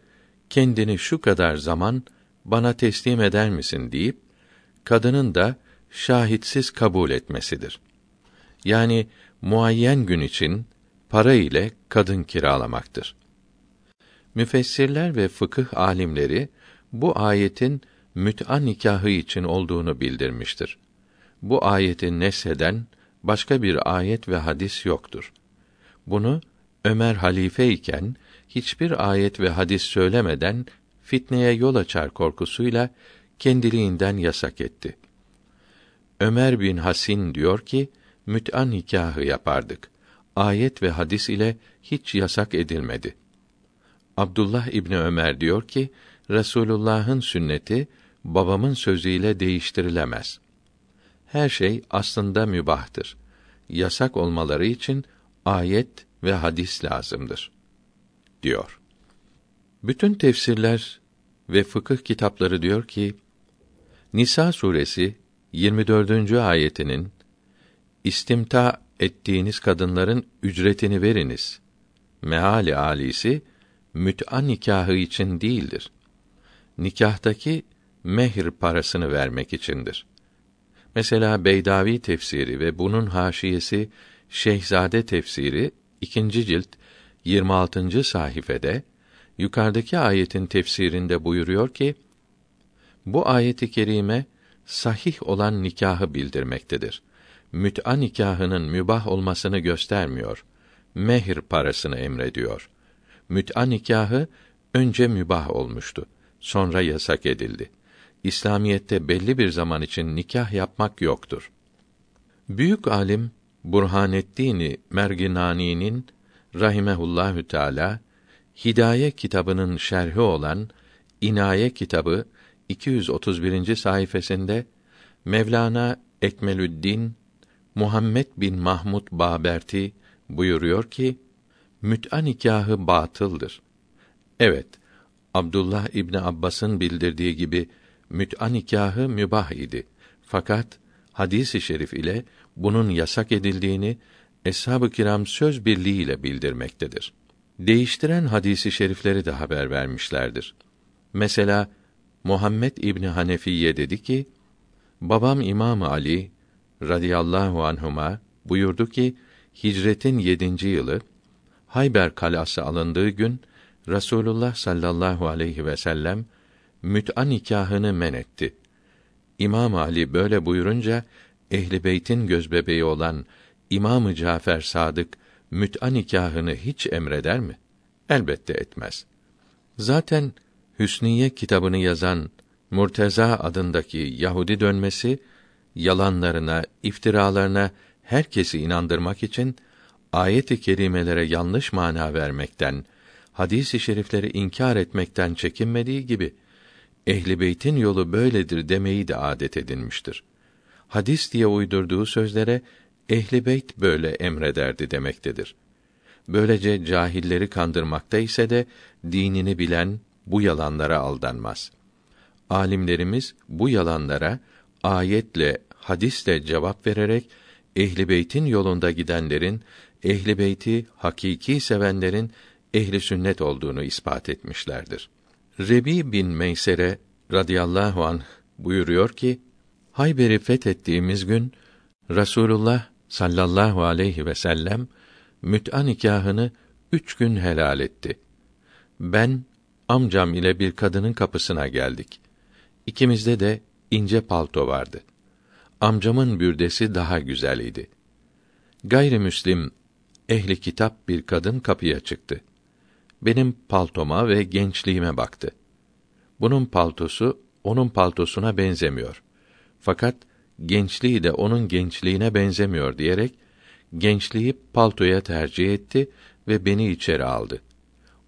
kendini şu kadar zaman bana teslim eder misin deyip kadının da şahitsiz kabul etmesidir. Yani muayyen gün için para ile kadın kiralamaktır. Müfessirler ve fıkıh alimleri bu ayetin müt'a nikahı için olduğunu bildirmiştir. Bu ayeti nesheden başka bir ayet ve hadis yoktur. Bunu Ömer halife iken hiçbir ayet ve hadis söylemeden fitneye yol açar korkusuyla kendiliğinden yasak etti. Ömer bin Hasin diyor ki, müt'an nikahı yapardık. Ayet ve hadis ile hiç yasak edilmedi. Abdullah İbni Ömer diyor ki, Resulullah'ın sünneti babamın sözüyle değiştirilemez. Her şey aslında mübahtır. Yasak olmaları için ayet ve hadis lazımdır diyor. Bütün tefsirler ve fıkıh kitapları diyor ki Nisa suresi 24. ayetinin istimta ettiğiniz kadınların ücretini veriniz. Meali alisi müt'a nikahı için değildir. Nikahtaki mehir parasını vermek içindir. Mesela Beydavi tefsiri ve bunun haşiyesi Şeyhzade tefsiri ikinci cilt 26. sayfede yukarıdaki ayetin tefsirinde buyuruyor ki bu ayeti kerime sahih olan nikahı bildirmektedir. Müt'a nikahının mübah olmasını göstermiyor. Mehir parasını emrediyor. Müt'a nikahı önce mübah olmuştu. Sonra yasak edildi. İslamiyette belli bir zaman için nikah yapmak yoktur. Büyük alim Burhaneddin Merginani'nin rahimehullahü teala Hidaye kitabının şerhi olan İnaye kitabı 231. sayfasında Mevlana Ekmelüddin Muhammed bin Mahmud Baberti buyuruyor ki müt'a nikahı batıldır. Evet, Abdullah İbni Abbas'ın bildirdiği gibi müt'a nikahı mübah idi. Fakat hadisi i şerif ile bunun yasak edildiğini eshab-ı kiram söz birliğiyle bildirmektedir. Değiştiren hadisi şerifleri de haber vermişlerdir. Mesela Muhammed İbni Hanefiye dedi ki, babam İmam Ali radıyallahu anhuma buyurdu ki, hicretin yedinci yılı, Hayber kalası alındığı gün, Rasulullah sallallahu aleyhi ve sellem, müt'a nikahını men etti. İmam Ali böyle buyurunca, ehli beytin gözbebeği olan İmamı Cafer Sadık müt'a nikahını hiç emreder mi? Elbette etmez. Zaten Hüsniye kitabını yazan Murteza adındaki Yahudi dönmesi yalanlarına, iftiralarına herkesi inandırmak için ayet-i kerimelere yanlış mana vermekten, hadis-i şerifleri inkar etmekten çekinmediği gibi ehli beytin yolu böyledir demeyi de adet edinmiştir. Hadis diye uydurduğu sözlere ehli beyt böyle emrederdi demektedir. Böylece cahilleri kandırmakta ise de dinini bilen bu yalanlara aldanmaz. Alimlerimiz bu yalanlara ayetle, hadisle cevap vererek ehli beytin yolunda gidenlerin ehli beyti hakiki sevenlerin ehli sünnet olduğunu ispat etmişlerdir. Rebi bin Meysere radıyallahu anh buyuruyor ki Hayber'i fethettiğimiz gün Rasulullah sallallahu aleyhi ve sellem müt'a nikahını üç gün helal etti. Ben amcam ile bir kadının kapısına geldik. İkimizde de ince palto vardı. Amcamın bürdesi daha güzel idi. Gayrimüslim ehli kitap bir kadın kapıya çıktı. Benim paltoma ve gençliğime baktı. Bunun paltosu onun paltosuna benzemiyor. Fakat gençliği de onun gençliğine benzemiyor diyerek gençliği paltoya tercih etti ve beni içeri aldı.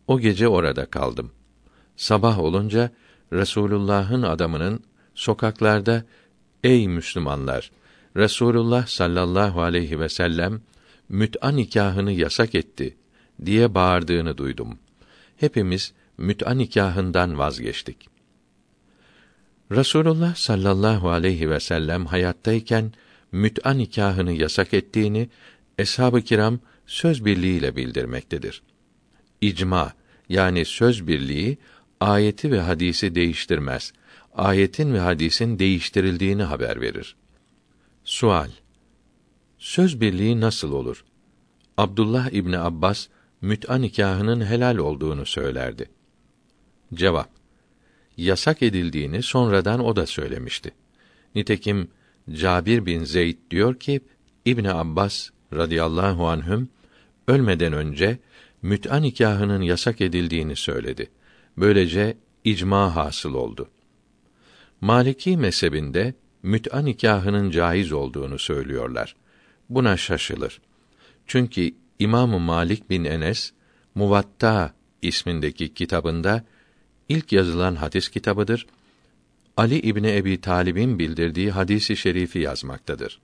O gece orada kaldım. Sabah olunca Resulullah'ın adamının sokaklarda ey Müslümanlar Resulullah sallallahu aleyhi ve sellem müt'a nikahını yasak etti diye bağırdığını duydum. Hepimiz müt'a nikahından vazgeçtik. Rasulullah sallallahu aleyhi ve sellem hayattayken müt'a nikahını yasak ettiğini eshab-ı kiram söz birliğiyle bildirmektedir. İcma yani söz birliği ayeti ve hadisi değiştirmez. Ayetin ve hadisin değiştirildiğini haber verir. Sual Söz birliği nasıl olur? Abdullah İbni Abbas müt'a nikahının helal olduğunu söylerdi. Cevap yasak edildiğini sonradan o da söylemişti. Nitekim Cabir bin Zeyd diyor ki İbni Abbas radıyallahu anhüm ölmeden önce müt'a nikahının yasak edildiğini söyledi. Böylece icma hasıl oldu. Maliki mezhebinde müt'a nikahının caiz olduğunu söylüyorlar. Buna şaşılır. Çünkü İmam Malik bin Enes Muvatta ismindeki kitabında ilk yazılan hadis kitabıdır. Ali İbni Ebi Talib'in bildirdiği hadisi şerifi yazmaktadır.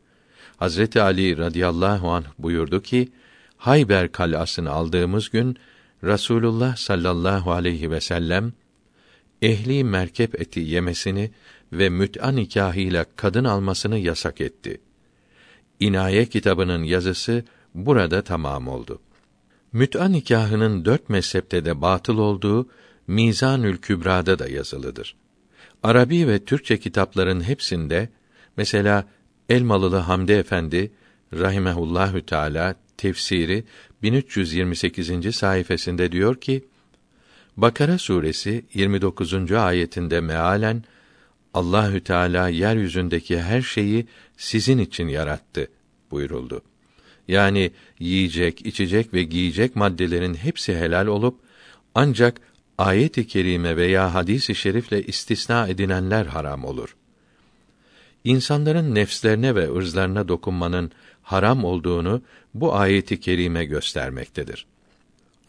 Hazreti Ali radıyallahu anh buyurdu ki, Hayber kalasını aldığımız gün Rasulullah sallallahu aleyhi ve sellem ehli merkep eti yemesini ve müt'a nikahıyla kadın almasını yasak etti. İnaye kitabının yazısı burada tamam oldu. Müt'a nikahının dört mezhepte de batıl olduğu Mizanül Kübra'da da yazılıdır. Arabi ve Türkçe kitapların hepsinde mesela Elmalılı Hamdi Efendi rahimehullahü teala tefsiri 1328. sayfasında diyor ki: Bakara suresi 29. ayetinde mealen Allahü Teala yeryüzündeki her şeyi sizin için yarattı buyuruldu. Yani yiyecek, içecek ve giyecek maddelerin hepsi helal olup ancak ayet-i kerime veya hadis-i şerifle istisna edilenler haram olur. İnsanların nefslerine ve ırzlarına dokunmanın haram olduğunu bu ayeti kerime göstermektedir.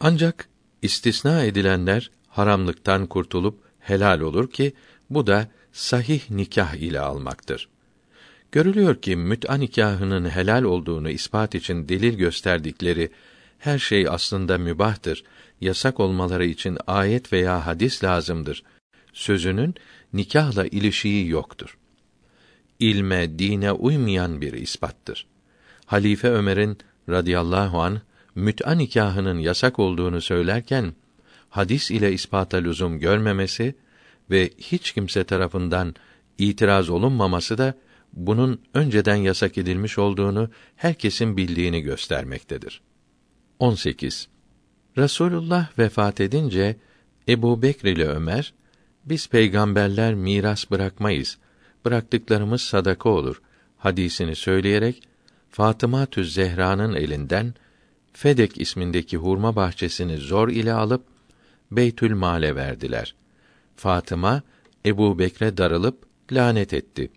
Ancak istisna edilenler haramlıktan kurtulup helal olur ki bu da sahih nikah ile almaktır. Görülüyor ki müt'a nikahının helal olduğunu ispat için delil gösterdikleri her şey aslında mübahtır, yasak olmaları için ayet veya hadis lazımdır. Sözünün nikahla ilişiği yoktur. İlme, dine uymayan bir ispattır. Halife Ömer'in radıyallahu an müt'a nikahının yasak olduğunu söylerken hadis ile ispata lüzum görmemesi ve hiç kimse tarafından itiraz olunmaması da bunun önceden yasak edilmiş olduğunu herkesin bildiğini göstermektedir. 18. Resulullah vefat edince Ebu Bekr ile Ömer, biz peygamberler miras bırakmayız, bıraktıklarımız sadaka olur hadisini söyleyerek Fatıma Tüz Zehra'nın elinden Fedek ismindeki hurma bahçesini zor ile alıp Beytül Mal'e verdiler. Fatıma Ebu Bekre darılıp lanet etti.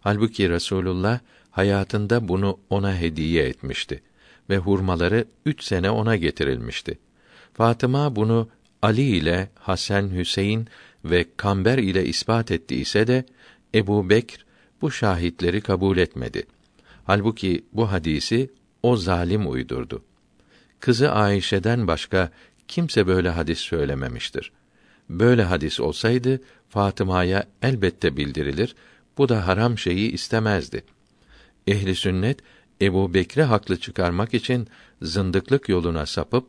Halbuki Resulullah hayatında bunu ona hediye etmişti ve hurmaları üç sene ona getirilmişti. Fatıma bunu Ali ile Hasan Hüseyin ve Kamber ile ispat etti ise de Ebu Bekr bu şahitleri kabul etmedi. Halbuki bu hadisi o zalim uydurdu. Kızı Ayşe'den başka kimse böyle hadis söylememiştir. Böyle hadis olsaydı Fatıma'ya elbette bildirilir. Bu da haram şeyi istemezdi. Ehli sünnet Ebu Bekre haklı çıkarmak için zındıklık yoluna sapıp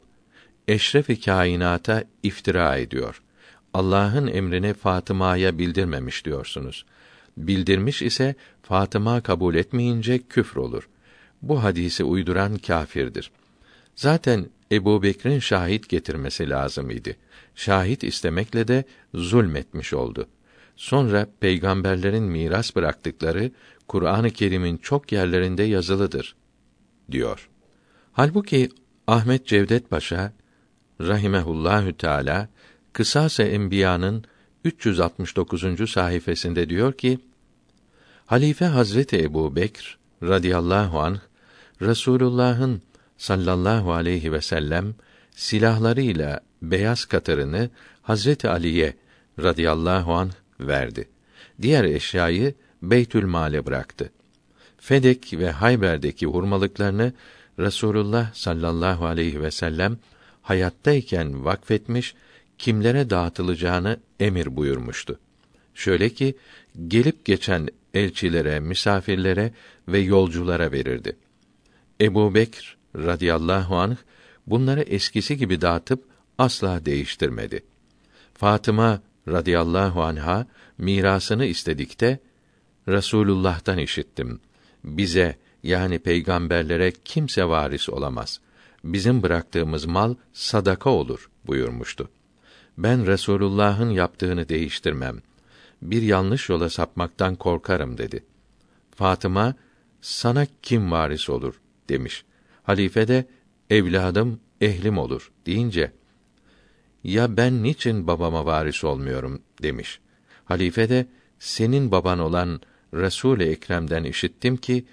eşref-i kainata iftira ediyor. Allah'ın emrini Fatıma'ya bildirmemiş diyorsunuz. Bildirmiş ise Fatıma kabul etmeyince küfür olur. Bu hadisi uyduran kâfirdir. Zaten Ebu Bekir'in şahit getirmesi lazım idi. Şahit istemekle de zulmetmiş oldu. Sonra peygamberlerin miras bıraktıkları Kur'an-ı Kerim'in çok yerlerinde yazılıdır diyor. Halbuki Ahmet Cevdet Paşa rahimehullahü teala Kısas-ı Enbiya'nın 369. sayfasında diyor ki: Halife Hazreti Ebu Bekr radıyallahu anh Resulullah'ın sallallahu aleyhi ve sellem silahlarıyla beyaz katırını Hazreti Ali'ye radıyallahu anh verdi. Diğer eşyayı Beytül Mal'e bıraktı. Fedek ve Hayber'deki hurmalıklarını Resulullah sallallahu aleyhi ve sellem hayattayken vakfetmiş, kimlere dağıtılacağını emir buyurmuştu. Şöyle ki gelip geçen elçilere, misafirlere ve yolculara verirdi. Ebu Bekr radıyallahu anh bunları eskisi gibi dağıtıp asla değiştirmedi. Fatıma radıyallahu anha mirasını istedikte Resulullah'tan işittim. Bize yani peygamberlere kimse varis olamaz. Bizim bıraktığımız mal sadaka olur buyurmuştu. Ben Resulullah'ın yaptığını değiştirmem. Bir yanlış yola sapmaktan korkarım dedi. Fatıma, sana kim varis olur demiş. Halife de evladım ehlim olur deyince ya ben niçin babama varis olmuyorum demiş. Halife de senin baban olan Resul-i Ekrem'den işittim ki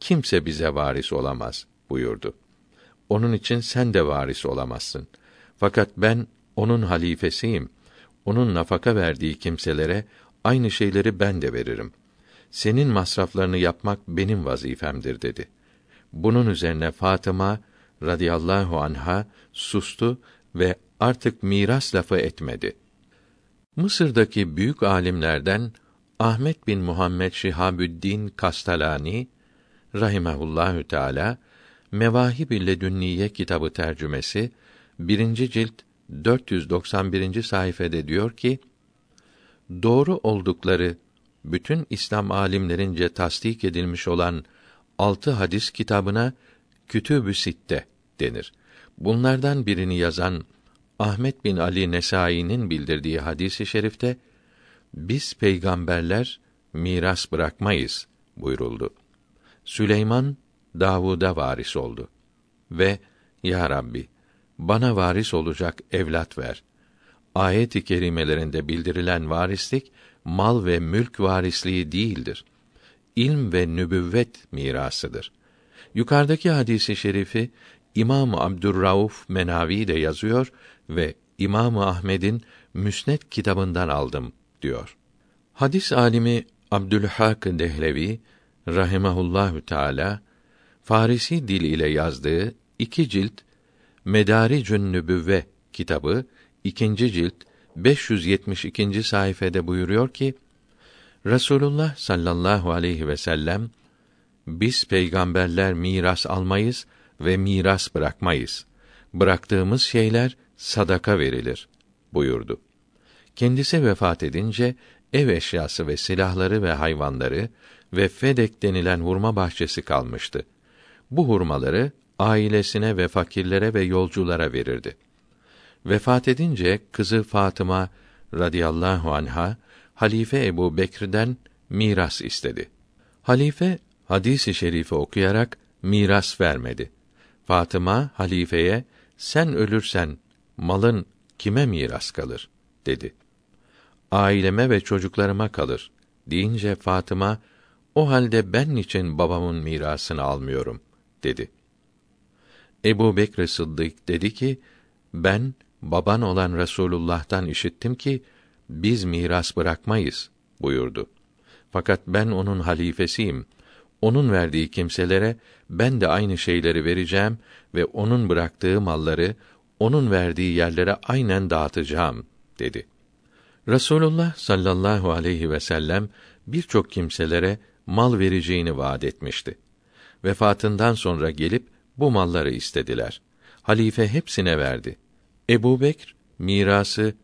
kimse bize varis olamaz buyurdu. Onun için sen de varis olamazsın. Fakat ben onun halifesiyim. Onun nafaka verdiği kimselere aynı şeyleri ben de veririm. Senin masraflarını yapmak benim vazifemdir dedi. Bunun üzerine Fatıma radıyallahu anha sustu ve artık miras lafı etmedi. Mısır'daki büyük alimlerden Ahmet bin Muhammed Şihabüddin Kastalani rahimehullahü teala Mevahib-i Ledünniye kitabı tercümesi 1. cilt 491. sayfede diyor ki: Doğru oldukları bütün İslam alimlerince tasdik edilmiş olan altı hadis kitabına Kütüb-ü Sitte denir. Bunlardan birini yazan Ahmet bin Ali Nesai'nin bildirdiği hadisi şerifte biz peygamberler miras bırakmayız buyuruldu. Süleyman Davud'a varis oldu ve ya Rabbi bana varis olacak evlat ver. Ayet-i kerimelerinde bildirilen varislik mal ve mülk varisliği değildir. İlm ve nübüvvet mirasıdır. Yukarıdaki hadisi şerifi İmam Abdurrauf Menavi de yazıyor ve İmam Ahmed'in Müsned kitabından aldım diyor. Hadis alimi Abdülhak Dehlevi rahimehullahü teala Farisi dil ile yazdığı iki cilt Medaricün Nübüvve kitabı ikinci cilt 572. sayfede buyuruyor ki Resulullah sallallahu aleyhi ve sellem biz peygamberler miras almayız ve miras bırakmayız. Bıraktığımız şeyler sadaka verilir buyurdu. Kendisi vefat edince ev eşyası ve silahları ve hayvanları ve Fedek denilen hurma bahçesi kalmıştı. Bu hurmaları ailesine ve fakirlere ve yolculara verirdi. Vefat edince kızı Fatıma radıyallahu anha Halife Ebu Bekir'den miras istedi. Halife hadisi şerifi okuyarak miras vermedi. Fatıma halifeye sen ölürsen malın kime miras kalır dedi. Aileme ve çocuklarıma kalır deyince Fatıma o halde ben için babamın mirasını almıyorum dedi. Ebu Bekr Sıddık dedi ki ben baban olan Resulullah'tan işittim ki biz miras bırakmayız buyurdu. Fakat ben onun halifesiyim. Onun verdiği kimselere ben de aynı şeyleri vereceğim ve onun bıraktığı malları onun verdiği yerlere aynen dağıtacağım dedi. Resulullah sallallahu aleyhi ve sellem birçok kimselere mal vereceğini vaat etmişti. Vefatından sonra gelip bu malları istediler. Halife hepsine verdi. Ebu Bekr mirası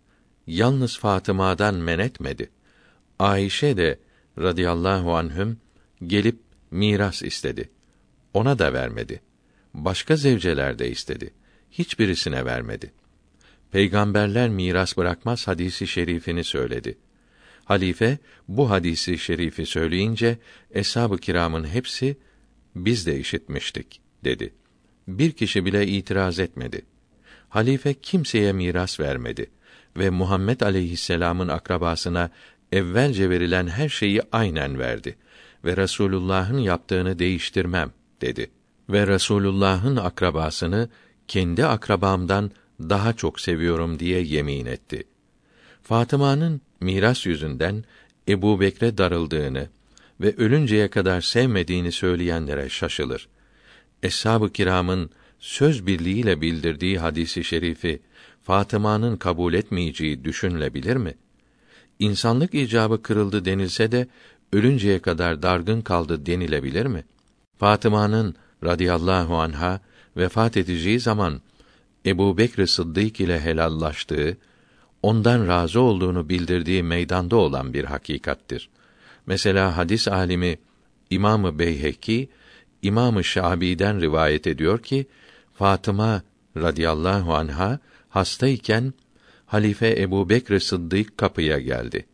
yalnız Fatıma'dan men etmedi. Ayşe de radıyallahu anhüm gelip miras istedi. Ona da vermedi. Başka zevceler de istedi. Hiçbirisine vermedi. Peygamberler miras bırakmaz hadisi şerifini söyledi. Halife bu hadisi şerifi söyleyince eshab-ı kiramın hepsi biz de işitmiştik dedi. Bir kişi bile itiraz etmedi. Halife kimseye miras vermedi ve Muhammed aleyhisselam'ın akrabasına evvelce verilen her şeyi aynen verdi ve Resulullah'ın yaptığını değiştirmem dedi. Ve Resulullah'ın akrabasını kendi akrabamdan daha çok seviyorum diye yemin etti. Fatıma'nın miras yüzünden Ebu Bekre darıldığını ve ölünceye kadar sevmediğini söyleyenlere şaşılır. Eshab-ı kiramın söz birliğiyle bildirdiği hadisi şerifi Fatıma'nın kabul etmeyeceği düşünülebilir mi? İnsanlık icabı kırıldı denilse de ölünceye kadar dargın kaldı denilebilir mi? Fatıma'nın radıyallahu anha vefat edeceği zaman Ebu Bekr Sıddık ile helallaştığı, ondan razı olduğunu bildirdiği meydanda olan bir hakikattir. Mesela hadis alimi İmamı Beyheki İmamı Şabi'den rivayet ediyor ki Fatıma radıyallahu anha hastayken Halife Ebu Bekr Sıddık kapıya geldi.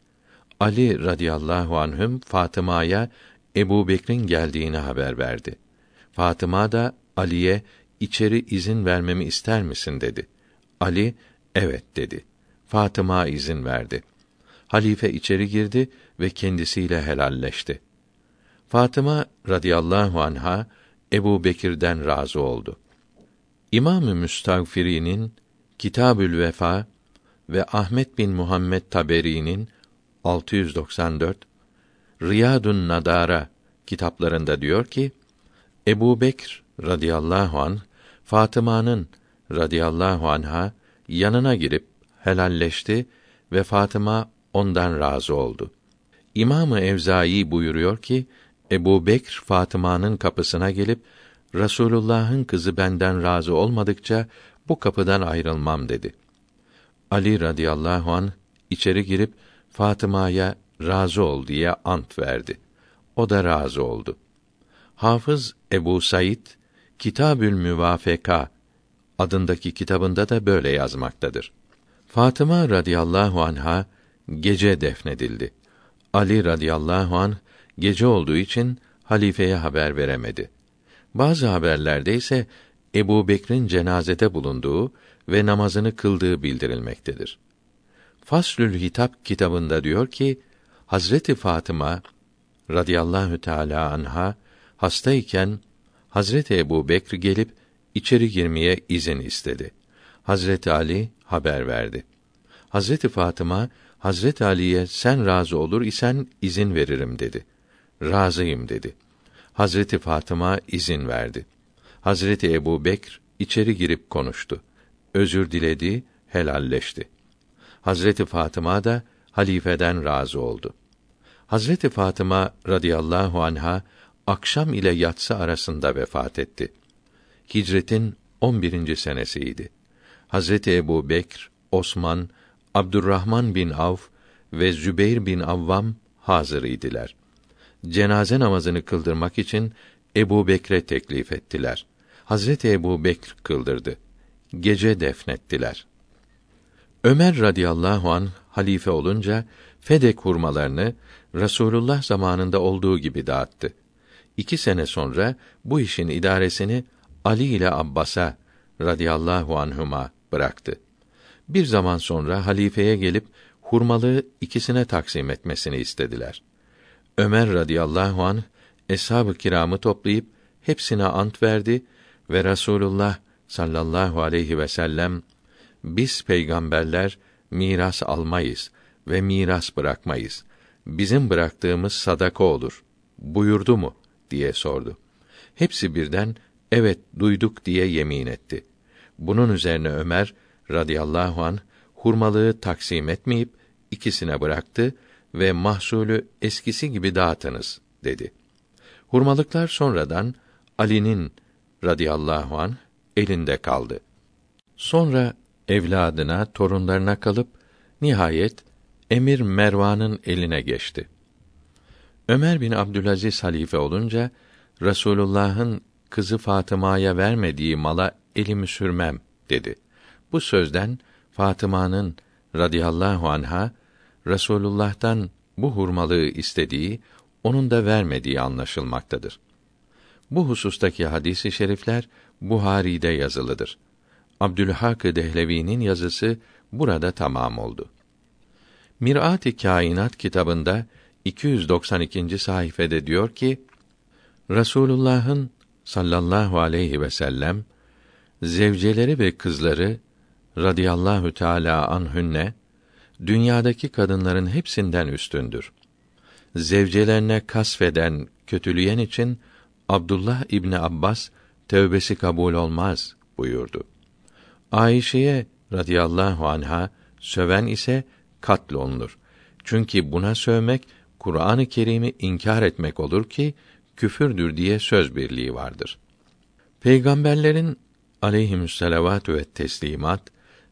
Ali radıyallahu anhüm Fatıma'ya Ebu Bekr'in geldiğini haber verdi. Fatıma da Ali'ye içeri izin vermemi ister misin dedi. Ali evet dedi. Fatıma izin verdi. Halife içeri girdi ve kendisiyle helalleşti. Fatıma radıyallahu anha Ebu Bekir'den razı oldu. İmam-ı Müstagfiri'nin Kitabül Vefa ve Ahmet bin Muhammed Taberi'nin 694 Riyadun Nadara kitaplarında diyor ki Ebu Bekr radıyallahu an Fatıma'nın radıyallahu anha yanına girip helalleşti ve Fatıma ondan razı oldu. İmamı Evzai buyuruyor ki Ebu Bekr Fatıma'nın kapısına gelip Rasulullah'ın kızı benden razı olmadıkça bu kapıdan ayrılmam dedi. Ali radıyallahu an içeri girip Fatıma'ya razı ol diye ant verdi. O da razı oldu. Hafız Ebu Said Kitabül Müvafeka adındaki kitabında da böyle yazmaktadır. Fatıma radıyallahu anha gece defnedildi. Ali radıyallahu an gece olduğu için halifeye haber veremedi. Bazı haberlerde ise Ebu Bekr'in cenazede bulunduğu ve namazını kıldığı bildirilmektedir. Faslül Hitap kitabında diyor ki Hazreti Fatıma radıyallahu teala anha hastayken Hazreti Ebu Bekr gelip içeri girmeye izin istedi. Hazreti Ali haber verdi. Hazreti Fatıma Hazreti Ali'ye sen razı olur isen izin veririm dedi. Razıyım dedi. Hazreti Fatıma izin verdi. Hazreti Ebu Bekr içeri girip konuştu. Özür diledi, helalleşti. Hazreti Fatıma da halifeden razı oldu. Hazreti Fatıma radıyallahu anha akşam ile yatsı arasında vefat etti. Hicretin 11. senesiydi. Hazreti Ebu Bekr, Osman, Abdurrahman bin Avf ve Zübeyr bin Avvam hazır idiler. Cenaze namazını kıldırmak için Ebu Bekre teklif ettiler. Hazreti Ebu Bekr kıldırdı. Gece defnettiler. Ömer radıyallahu an halife olunca Fedek hurmalarını Rasulullah zamanında olduğu gibi dağıttı. İki sene sonra bu işin idaresini Ali ile Abbas'a radıyallahu anhuma bıraktı. Bir zaman sonra halifeye gelip hurmalığı ikisine taksim etmesini istediler. Ömer radıyallahu an eshab-ı kiramı toplayıp hepsine ant verdi ve Rasulullah sallallahu aleyhi ve sellem biz peygamberler miras almayız ve miras bırakmayız. Bizim bıraktığımız sadaka olur. Buyurdu mu diye sordu. Hepsi birden evet duyduk diye yemin etti. Bunun üzerine Ömer radıyallahu an hurmalığı taksim etmeyip ikisine bıraktı ve mahsulü eskisi gibi dağıtınız dedi. Hurmalıklar sonradan Ali'nin radıyallahu an elinde kaldı. Sonra evladına, torunlarına kalıp nihayet Emir Mervan'ın eline geçti. Ömer bin Abdülaziz halife olunca Resulullah'ın kızı Fatıma'ya vermediği mala elimi sürmem dedi. Bu sözden Fatıma'nın radıyallahu anha Resulullah'tan bu hurmalığı istediği, onun da vermediği anlaşılmaktadır. Bu husustaki hadisi şerifler Buhari'de yazılıdır. Abdülhak Dehlevi'nin yazısı burada tamam oldu. Mirat-ı Kainat kitabında 292. sayfede diyor ki: Rasulullah'ın sallallahu aleyhi ve sellem zevceleri ve kızları radıyallahu teala anhünne dünyadaki kadınların hepsinden üstündür. Zevcelerine kasfeden, kötüleyen için Abdullah İbni Abbas tövbesi kabul olmaz buyurdu. Ayşe'ye radıyallahu anha söven ise katlolunur. Çünkü buna sövmek Kur'an-ı Kerim'i inkar etmek olur ki küfürdür diye söz birliği vardır. Peygamberlerin aleyhimüsselavatü ve teslimat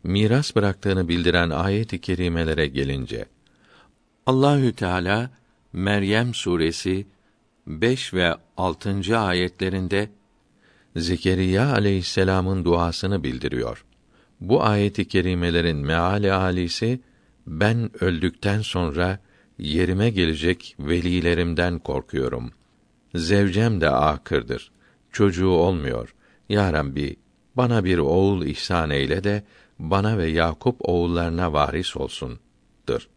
miras bıraktığını bildiren ayet-i kerimelere gelince Allahü Teala Meryem suresi 5 ve 6. ayetlerinde Zekeriya aleyhisselamın duasını bildiriyor. bu ayeti kerimelerin meali alisi ben öldükten sonra yerime gelecek velilerimden korkuyorum. Zevcem de akırdır. Çocuğu olmuyor. Ya Rabbi, bana bir oğul ihsan eyle de bana ve Yakup oğullarına varis olsun'dur.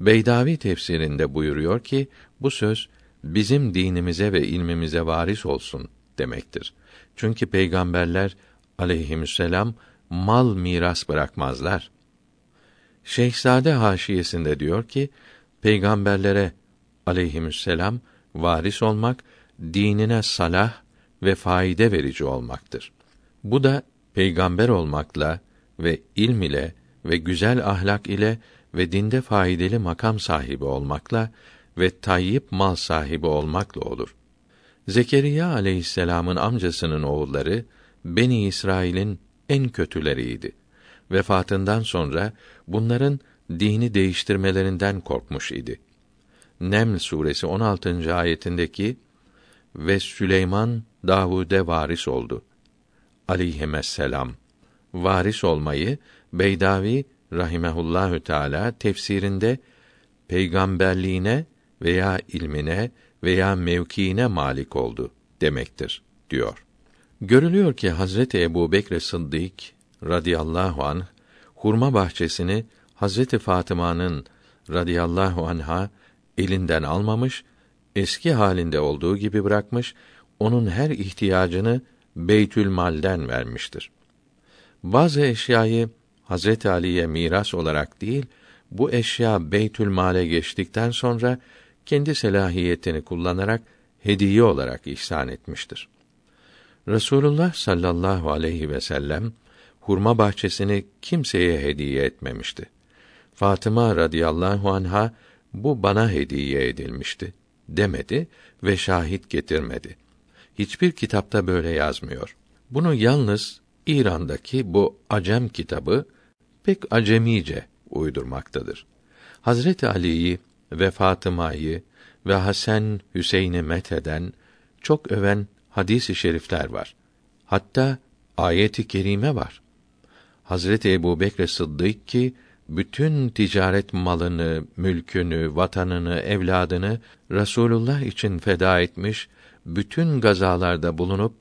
Beydavi tefsirinde buyuruyor ki bu söz bizim dinimize ve ilmimize varis olsun demektir. Çünkü peygamberler aleyhisselam mal miras bırakmazlar. Şeyhzade haşiyesinde diyor ki peygamberlere aleyhisselam varis olmak dinine salah ve faide verici olmaktır. Bu da peygamber olmakla ve ilm ile ve güzel ahlak ile ve dinde faydalı makam sahibi olmakla ve tayyip mal sahibi olmakla olur. Zekeriya aleyhisselamın amcasının oğulları Beni İsrail'in en kötüleriydi. Vefatından sonra bunların dini değiştirmelerinden korkmuş idi. Neml suresi 16. ayetindeki ve Süleyman Davud'e varis oldu. Aleyhisselam varis olmayı Beydavi rahimehullahü teala tefsirinde peygamberliğine veya ilmine veya mevkiine malik oldu demektir diyor. Görülüyor ki Hazreti Ebu Bekr Sıddık radıyallahu anh hurma bahçesini Hazreti Fatıma'nın radıyallahu anha elinden almamış, eski halinde olduğu gibi bırakmış, onun her ihtiyacını Beytül Mal'den vermiştir. Bazı eşyayı Hazreti Ali'ye miras olarak değil, bu eşya Beytül Mal'e geçtikten sonra kendi selahiyetini kullanarak hediye olarak ihsan etmiştir. Resulullah sallallahu aleyhi ve sellem hurma bahçesini kimseye hediye etmemişti. Fatıma radıyallahu anha bu bana hediye edilmişti demedi ve şahit getirmedi. Hiçbir kitapta böyle yazmıyor. Bunu yalnız İran'daki bu Acem kitabı pek acemice uydurmaktadır. Hazreti Ali'yi ve Fatıma'yı ve Hasan Hüseyin'i metheden, çok öven hadis-i şerifler var. Hatta ayeti kerime var. Hazreti Ebu Bekr Sıddık ki bütün ticaret malını, mülkünü, vatanını, evladını Rasulullah için feda etmiş, bütün gazalarda bulunup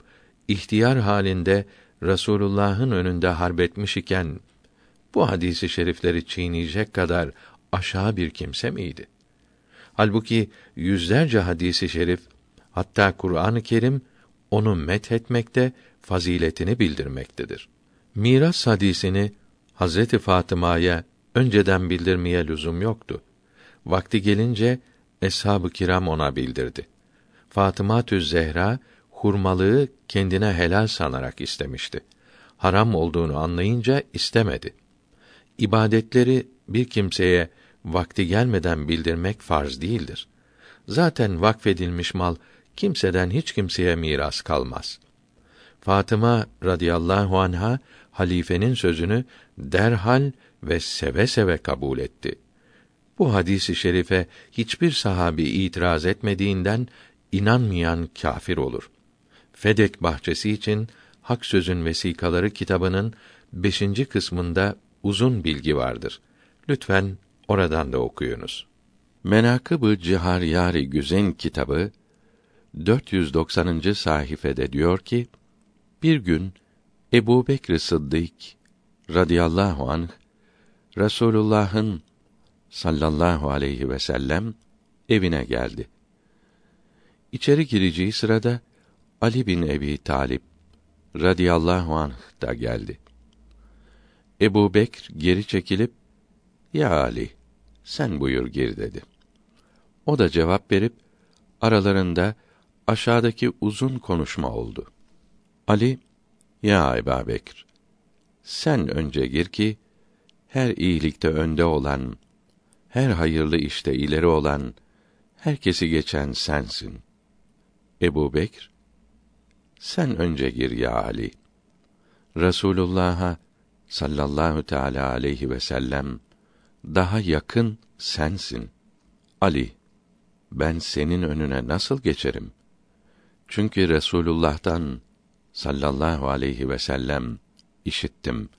ihtiyar halinde Rasulullah'ın önünde harbetmiş iken bu hadisi şerifleri çiğneyecek kadar aşağı bir kimse miydi? Halbuki yüzlerce hadisi şerif hatta Kur'an-ı Kerim onu met etmekte, faziletini bildirmektedir. Miras hadisini Hazreti Fatıma'ya önceden bildirmeye lüzum yoktu. Vakti gelince eshab-ı kiram ona bildirdi. Fatıma Tüz Zehra hurmalığı kendine helal sanarak istemişti. Haram olduğunu anlayınca istemedi. İbadetleri bir kimseye vakti gelmeden bildirmek farz değildir. Zaten vakfedilmiş mal kimseden hiç kimseye miras kalmaz. Fatıma radıyallahu anha halifenin sözünü derhal ve seve seve kabul etti. Bu hadisi şerife hiçbir sahabi itiraz etmediğinden inanmayan kâfir olur. Fedek bahçesi için Hak Sözün Vesikaları kitabının beşinci kısmında uzun bilgi vardır. Lütfen oradan da okuyunuz. Menakıb-ı Cihar Yari Güzen kitabı 490. sayfede diyor ki: Bir gün Ebu Bekr Sıddık radıyallahu anh Resulullah'ın sallallahu aleyhi ve sellem evine geldi. İçeri gireceği sırada Ali bin Ebi Talip radıyallahu anh da geldi. Ebu Bekr geri çekilip, Ya Ali, sen buyur gir dedi. O da cevap verip, aralarında aşağıdaki uzun konuşma oldu. Ali, Ya Ebu Bekr, sen önce gir ki, her iyilikte önde olan, her hayırlı işte ileri olan, herkesi geçen sensin. Ebu Bekr, sen önce gir ya Ali. Resulullah'a sallallahu teala aleyhi ve sellem daha yakın sensin. Ali, ben senin önüne nasıl geçerim? Çünkü Resulullah'tan sallallahu aleyhi ve sellem işittim.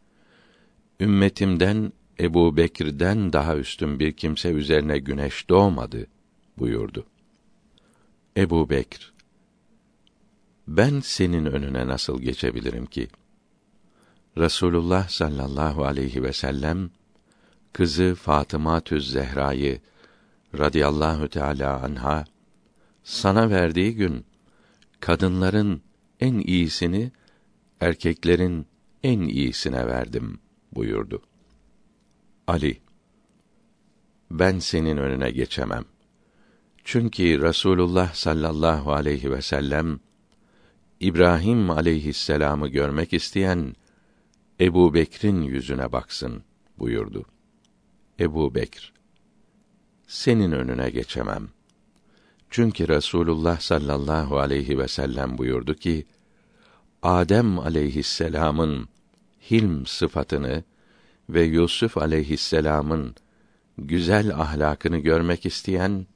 ümmetimden Ebu Bekir'den daha üstün bir kimse üzerine güneş doğmadı buyurdu. Ebu Bekir, ben senin önüne nasıl geçebilirim ki? Resulullah sallallahu aleyhi ve sellem kızı Fatıma Tüz Zehra'yı radıyallahu teala anha sana verdiği gün kadınların en iyisini erkeklerin en iyisine verdim buyurdu. Ali ben senin önüne geçemem. Çünkü Rasulullah sallallahu aleyhi ve sellem İbrahim aleyhisselamı görmek isteyen Ebu Bekir'in yüzüne baksın buyurdu. Ebu Bekir, senin önüne geçemem. Çünkü Rasulullah sallallahu aleyhi ve sellem buyurdu ki, Adem aleyhisselamın hilm sıfatını ve Yusuf aleyhisselamın güzel ahlakını görmek isteyen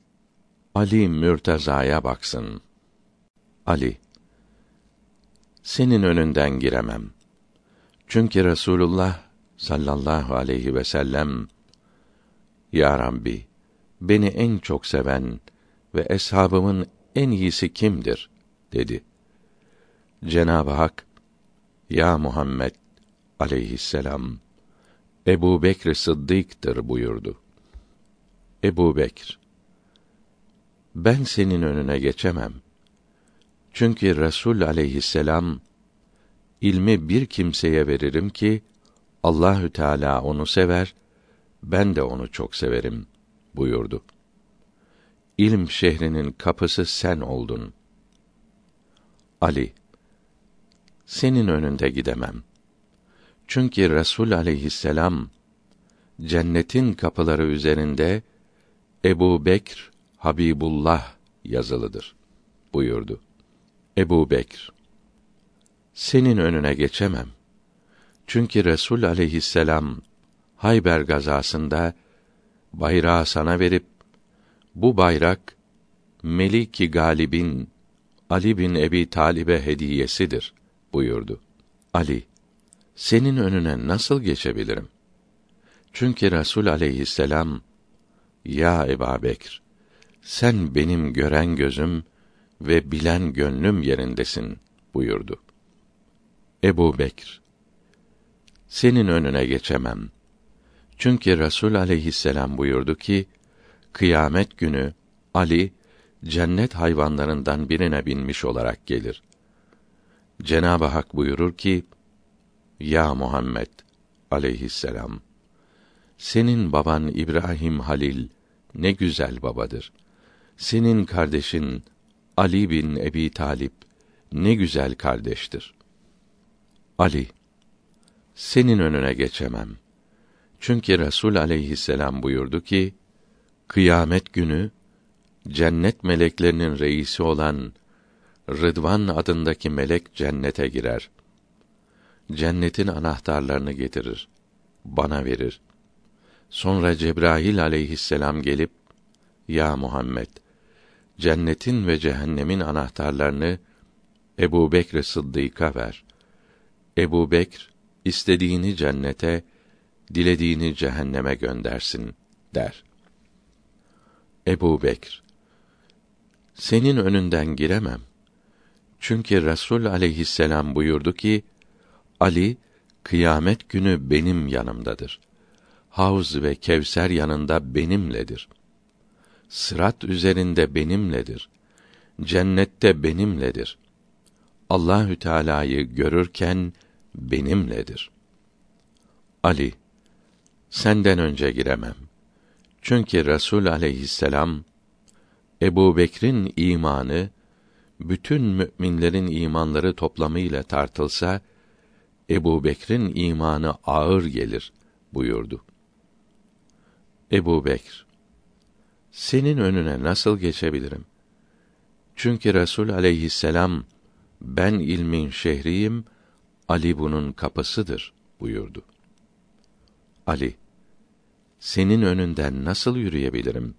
Ali Mürteza'ya baksın. Ali senin önünden giremem. Çünkü Resulullah sallallahu aleyhi ve sellem Ya Rabbi beni en çok seven ve eshabımın en iyisi kimdir dedi. Cenab-ı Hak Ya Muhammed aleyhisselam Ebu Bekr Sıddık'tır buyurdu. Ebu Bekr Ben senin önüne geçemem. Çünkü Resul aleyhisselam ilmi bir kimseye veririm ki Allahü Teala onu sever, ben de onu çok severim buyurdu. İlm şehrinin kapısı sen oldun. Ali senin önünde gidemem. Çünkü Resul aleyhisselam cennetin kapıları üzerinde Ebu Bekr Habibullah yazılıdır buyurdu. Ebu Bekr senin önüne geçemem. Çünkü Resul aleyhisselam Hayber gazasında bayrağı sana verip bu bayrak Meliki Galib'in Ali bin Ebi Talib'e hediyesidir buyurdu. Ali senin önüne nasıl geçebilirim? Çünkü Resul aleyhisselam ya Ebu Bekr sen benim gören gözüm ve bilen gönlüm yerindesin buyurdu. Ebu Bekr senin önüne geçemem. Çünkü Resul aleyhisselam buyurdu ki, kıyamet günü Ali cennet hayvanlarından birine binmiş olarak gelir. Cenab-ı Hak buyurur ki: Ya Muhammed aleyhisselam senin baban İbrahim Halil ne güzel babadır. Senin kardeşin Ali bin Ebi Talip ne güzel kardeştir. Ali senin önüne geçemem. Çünkü Resul aleyhisselam buyurdu ki, kıyamet günü cennet meleklerinin reisi olan Rıdvan adındaki melek cennete girer. Cennetin anahtarlarını getirir, bana verir. Sonra Cebrail aleyhisselam gelip, Ya Muhammed, cennetin ve cehennemin anahtarlarını Ebu Bekr Sıddık'a ver. Ebu Bekr, istediğini cennete, dilediğini cehenneme göndersin, der. Ebu Bekr, senin önünden giremem. Çünkü Resul aleyhisselam buyurdu ki, Ali, kıyamet günü benim yanımdadır. Havz ve Kevser yanında benimledir. Sırat üzerinde benimledir. Cennette benimledir. Allahü Teala'yı görürken benimledir. Ali senden önce giremem. Çünkü Resul aleyhisselam Ebu Bekr'in imanı bütün müminlerin imanları toplamıyla tartılsa Ebu Bekr'in imanı ağır gelir buyurdu. Ebu Bekr senin önüne nasıl geçebilirim? Çünkü Resul aleyhisselam ben ilmin şehriyim, Ali bunun kapısıdır buyurdu. Ali senin önünden nasıl yürüyebilirim?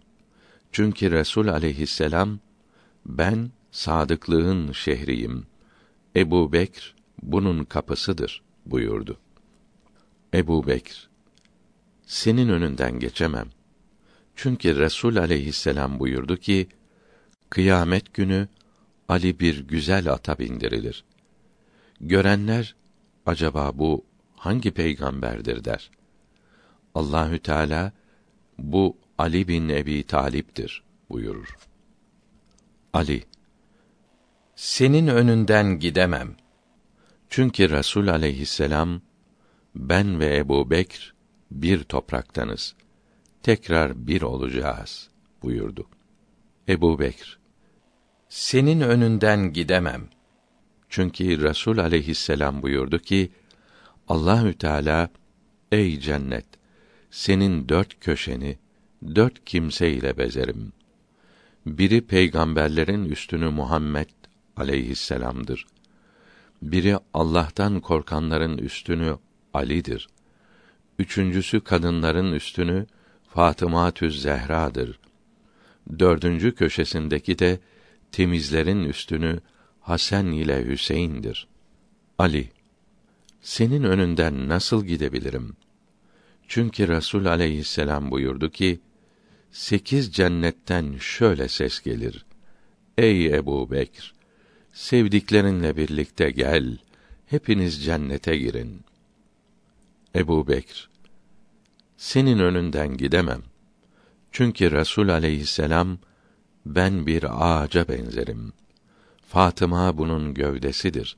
Çünkü Resul aleyhisselam ben sadıklığın şehriyim. Ebu Bekr bunun kapısıdır buyurdu. Ebu Bekr, senin önünden geçemem. Çünkü Resul aleyhisselam buyurdu ki, kıyamet günü Ali bir güzel ata bindirilir. Görenler, acaba bu hangi peygamberdir der. Allahü Teala, bu Ali bin Ebi Talip'tir buyurur. Ali, senin önünden gidemem. Çünkü Resul aleyhisselam, ben ve Ebu Bekr bir topraktanız. Tekrar bir olacağız buyurdu. Ebu Bekr, senin önünden gidemem. Çünkü Resul aleyhisselam buyurdu ki, Allahü Teala, ey cennet, senin dört köşeni, dört kimseyle bezerim. Biri peygamberlerin üstünü Muhammed aleyhisselam'dır. Biri Allah'tan korkanların üstünü Ali'dir. Üçüncüsü kadınların üstünü Fatıma Tüz Zehra'dır. Dördüncü köşesindeki de temizlerin üstünü Hasan ile Hüseyin'dir. Ali senin önünden nasıl gidebilirim? Çünkü Resul aleyhisselam buyurdu ki, sekiz cennetten şöyle ses gelir. Ey Ebu Bekr! Sevdiklerinle birlikte gel, hepiniz cennete girin. Ebu Bekr, senin önünden gidemem. Çünkü Resul aleyhisselam, ben bir ağaca benzerim. Fatıma bunun gövdesidir.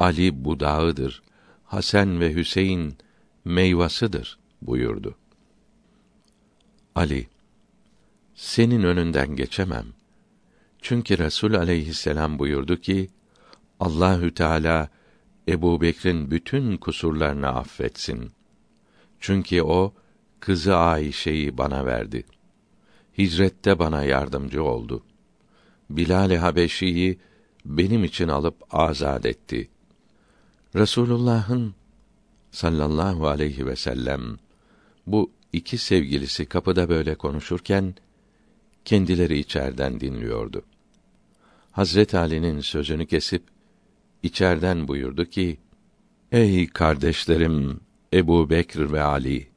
Ali budağıdır. Hasan ve Hüseyin meyvasıdır buyurdu. Ali senin önünden geçemem. Çünkü Resul aleyhisselam buyurdu ki Allahü Teala Ebu Bekir'in bütün kusurlarını affetsin. Çünkü o kızı Ayşe'yi bana verdi. Hicrette bana yardımcı oldu. Bilal-i Habeşi'yi benim için alıp azad etti. Resulullah'ın sallallahu aleyhi ve sellem bu iki sevgilisi kapıda böyle konuşurken kendileri içerden dinliyordu. Hazret Ali'nin sözünü kesip içerden buyurdu ki: Ey kardeşlerim Ebu Bekr ve Ali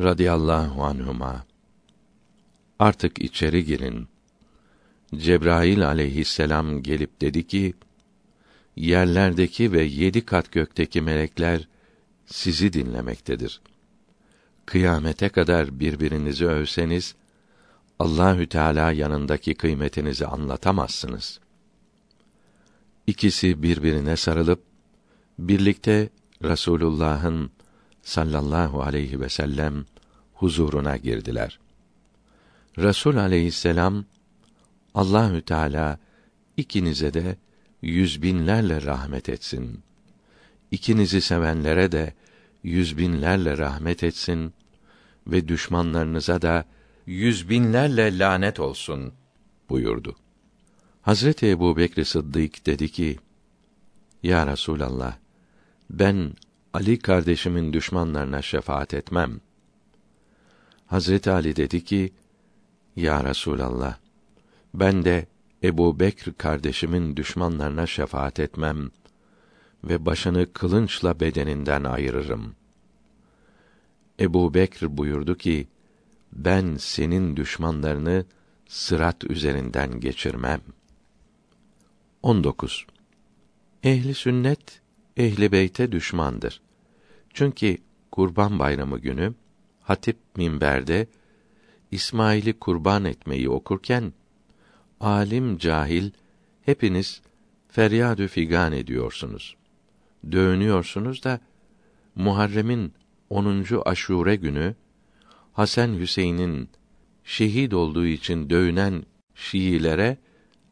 radıyallahu anhuma artık içeri girin. Cebrail aleyhisselam gelip dedi ki: Yerlerdeki ve yedi kat gökteki melekler sizi dinlemektedir. Kıyamete kadar birbirinizi övseniz Allahü Teala yanındaki kıymetinizi anlatamazsınız. İkisi birbirine sarılıp birlikte Rasulullah'ın sallallahu aleyhi ve sellem huzuruna girdiler. Resul aleyhisselam Allahü Teala ikinize de yüz binlerle rahmet etsin. İkinizi sevenlere de yüz binlerle rahmet etsin ve düşmanlarınıza da yüz binlerle lanet olsun buyurdu. Hazreti Ebu Bekr Sıddık dedi ki, Ya Resûlallah, ben Ali kardeşimin düşmanlarına şefaat etmem. Hazreti Ali dedi ki, Ya Resûlallah, ben de Ebu Bekr kardeşimin düşmanlarına şefaat etmem ve başını kılınçla bedeninden ayırırım. Ebu Bekr buyurdu ki, ben senin düşmanlarını sırat üzerinden geçirmem. 19. Ehli sünnet ehli beyte düşmandır. Çünkü Kurban Bayramı günü hatip minberde İsmail'i kurban etmeyi okurken alim cahil hepiniz feryadü figan ediyorsunuz. Dövünüyorsunuz da Muharrem'in 10. Aşure günü Hasan Hüseyin'in şehit olduğu için dövünen Şiilere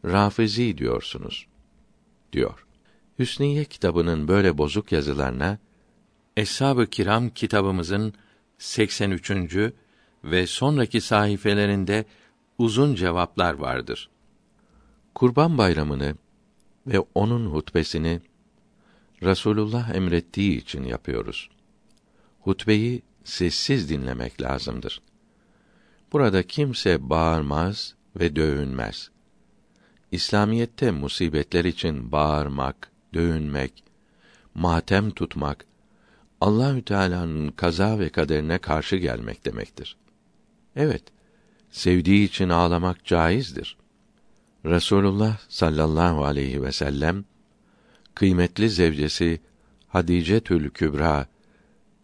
Rafizi diyorsunuz diyor. Hüsniye kitabının böyle bozuk yazılarına Eshab-ı Kiram kitabımızın 83. ve sonraki sayfelerinde uzun cevaplar vardır. Kurban Bayramını ve onun hutbesini Rasulullah emrettiği için yapıyoruz. Hutbeyi sessiz dinlemek lazımdır. Burada kimse bağırmaz ve dövünmez. İslamiyette musibetler için bağırmak, dövünmek, matem tutmak, Allahü Teala'nın kaza ve kaderine karşı gelmek demektir. Evet, sevdiği için ağlamak caizdir. Resulullah sallallahu aleyhi ve sellem kıymetli zevcesi Hadice Tül Kübra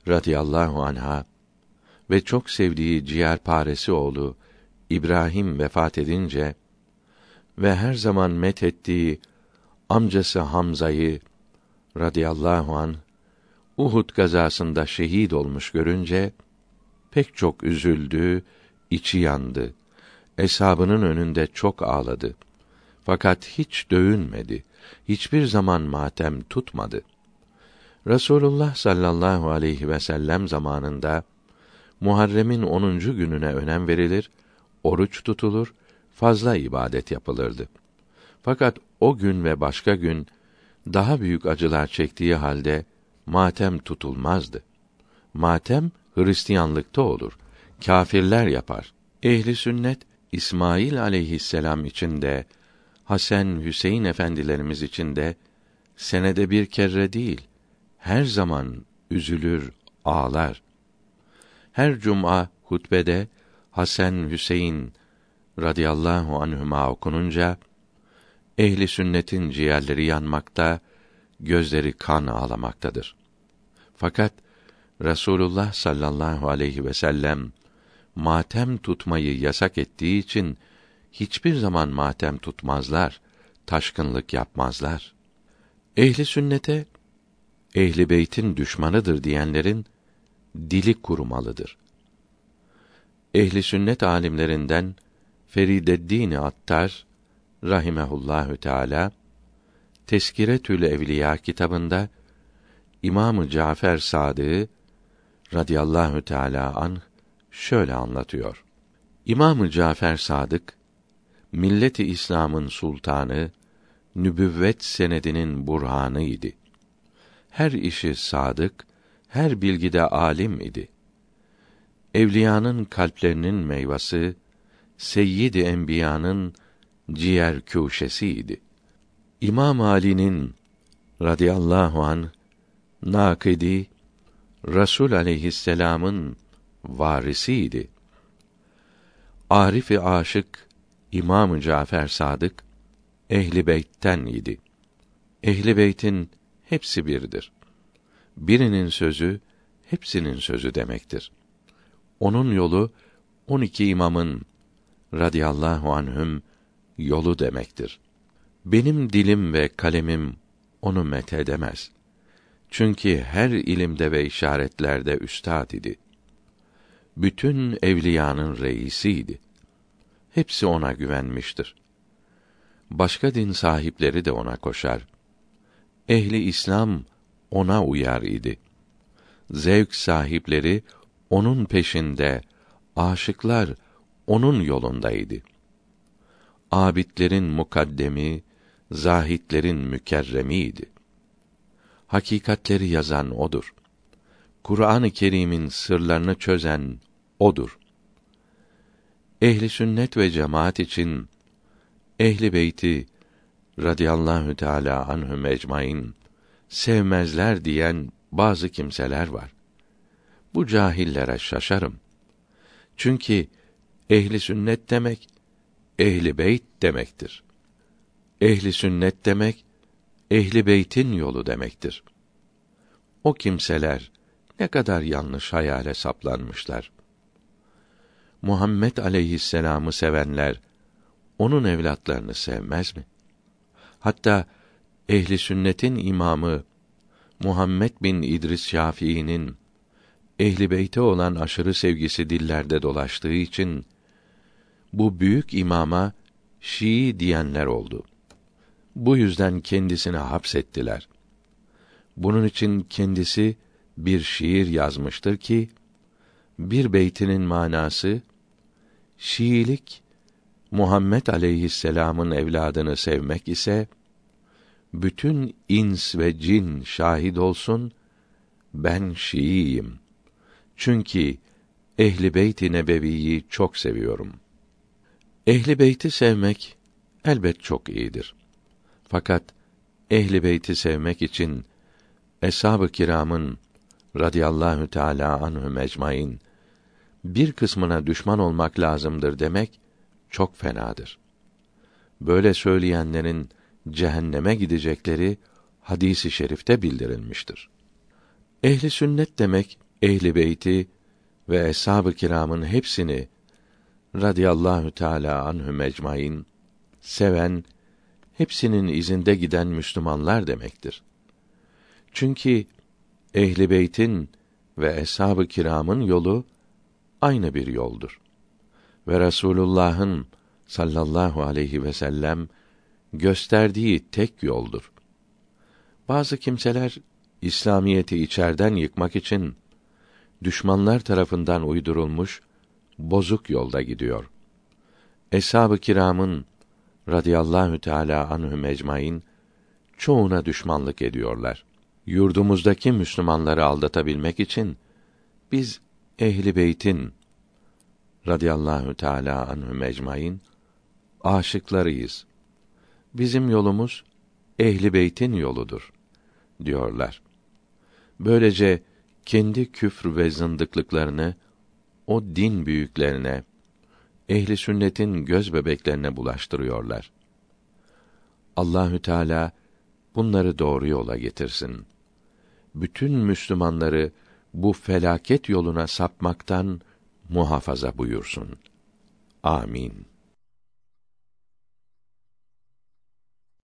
radıyallahu anha ve çok sevdiği ciğerparesi oğlu İbrahim vefat edince ve her zaman met ettiği amcası Hamza'yı radıyallahu an Uhud gazasında şehit olmuş görünce pek çok üzüldü, içi yandı. Eshabının önünde çok ağladı. Fakat hiç dövünmedi. Hiçbir zaman matem tutmadı. Resulullah sallallahu aleyhi ve sellem zamanında Muharrem'in 10. gününe önem verilir, oruç tutulur, fazla ibadet yapılırdı. Fakat o gün ve başka gün daha büyük acılar çektiği halde matem tutulmazdı. Matem Hristiyanlıkta olur. Kâfirler yapar. Ehli sünnet İsmail aleyhisselam için de Hasan Hüseyin efendilerimiz için de senede bir kere değil, her zaman üzülür, ağlar. Her cuma hutbede Hasan Hüseyin radıyallahu anhuma okununca ehli sünnetin ciğerleri yanmakta, gözleri kan ağlamaktadır. Fakat Resulullah sallallahu aleyhi ve sellem matem tutmayı yasak ettiği için hiçbir zaman matem tutmazlar, taşkınlık yapmazlar. Ehli sünnete ehli beytin düşmanıdır diyenlerin dili kurumalıdır. Ehli sünnet alimlerinden Ferideddin Attar rahimehullahü teala Teskiretül Evliya kitabında İmamı Cafer Sadık radıyallahu teala an şöyle anlatıyor. İmamı Cafer Sadık milleti İslam'ın sultanı, nübüvvet senedinin burhanı idi. Her işi sadık, her bilgide alim idi. Evliyanın kalplerinin meyvası, Seyyid-i Enbiya'nın ciğer kûşesiydi. İmam Ali'nin radıyallahu an nakidi Resul aleyhisselam'ın varisiydi. Arif-i aşık İmam Cafer Sadık ehli beytten idi. Ehli beytin hepsi birdir. Birinin sözü hepsinin sözü demektir. Onun yolu on iki imamın radıyallahu anhüm yolu demektir. Benim dilim ve kalemim onu met edemez. Çünkü her ilimde ve işaretlerde üstad idi. Bütün evliyanın reisiydi. Hepsi ona güvenmiştir. Başka din sahipleri de ona koşar. Ehli İslam ona uyar idi. Zevk sahipleri onun peşinde, aşıklar onun yolundaydı. Abidlerin mukaddemi, zahitlerin mükerremiydi. Hakikatleri yazan odur. Kur'an-ı Kerim'in sırlarını çözen odur. Ehli sünnet ve cemaat için ehli beyti radıyallahu teala anhum ecmaîn sevmezler diyen bazı kimseler var. Bu cahillere şaşarım. Çünkü ehli sünnet demek ehli beyt demektir. Ehli sünnet demek ehli beytin yolu demektir. O kimseler ne kadar yanlış hayale saplanmışlar. Muhammed aleyhisselam'ı sevenler onun evlatlarını sevmez mi? Hatta ehli sünnetin imamı Muhammed bin İdris Şafii'nin ehli beyte olan aşırı sevgisi dillerde dolaştığı için bu büyük imama Şii diyenler oldu. Bu yüzden kendisini hapsettiler. Bunun için kendisi bir şiir yazmıştır ki bir beytinin manası Şiilik Muhammed aleyhisselam'ın evladını sevmek ise bütün ins ve cin şahit olsun ben Şiiyim. Çünkü Ehli Beyt-i Nebevi'yi çok seviyorum. Ehli Beyt'i sevmek elbet çok iyidir. Fakat Ehli Beyt'i sevmek için eshab-ı kiramın radıyallahu teala anhü mecmain bir kısmına düşman olmak lazımdır demek çok fenadır. Böyle söyleyenlerin cehenneme gidecekleri hadisi şerifte bildirilmiştir. Ehli sünnet demek ehli beyti ve eshab-ı kiramın hepsini radıyallahu teala anhü mecmain seven, hepsinin izinde giden Müslümanlar demektir. Çünkü ehli beytin ve eshab-ı kiramın yolu aynı bir yoldur. Ve Resulullah'ın sallallahu aleyhi ve sellem gösterdiği tek yoldur. Bazı kimseler İslamiyeti içerden yıkmak için düşmanlar tarafından uydurulmuş bozuk yolda gidiyor. Eshab-ı kiramın radıyallahu teala anhü mecmain çoğuna düşmanlık ediyorlar. Yurdumuzdaki Müslümanları aldatabilmek için biz ehli beytin radıyallahu teala anhü mecmain aşıklarıyız. Bizim yolumuz ehli beytin yoludur diyorlar. Böylece kendi küfr ve zındıklıklarını o din büyüklerine, ehli sünnetin göz bebeklerine bulaştırıyorlar. Allahü Teala bunları doğru yola getirsin. Bütün Müslümanları bu felaket yoluna sapmaktan muhafaza buyursun. Amin.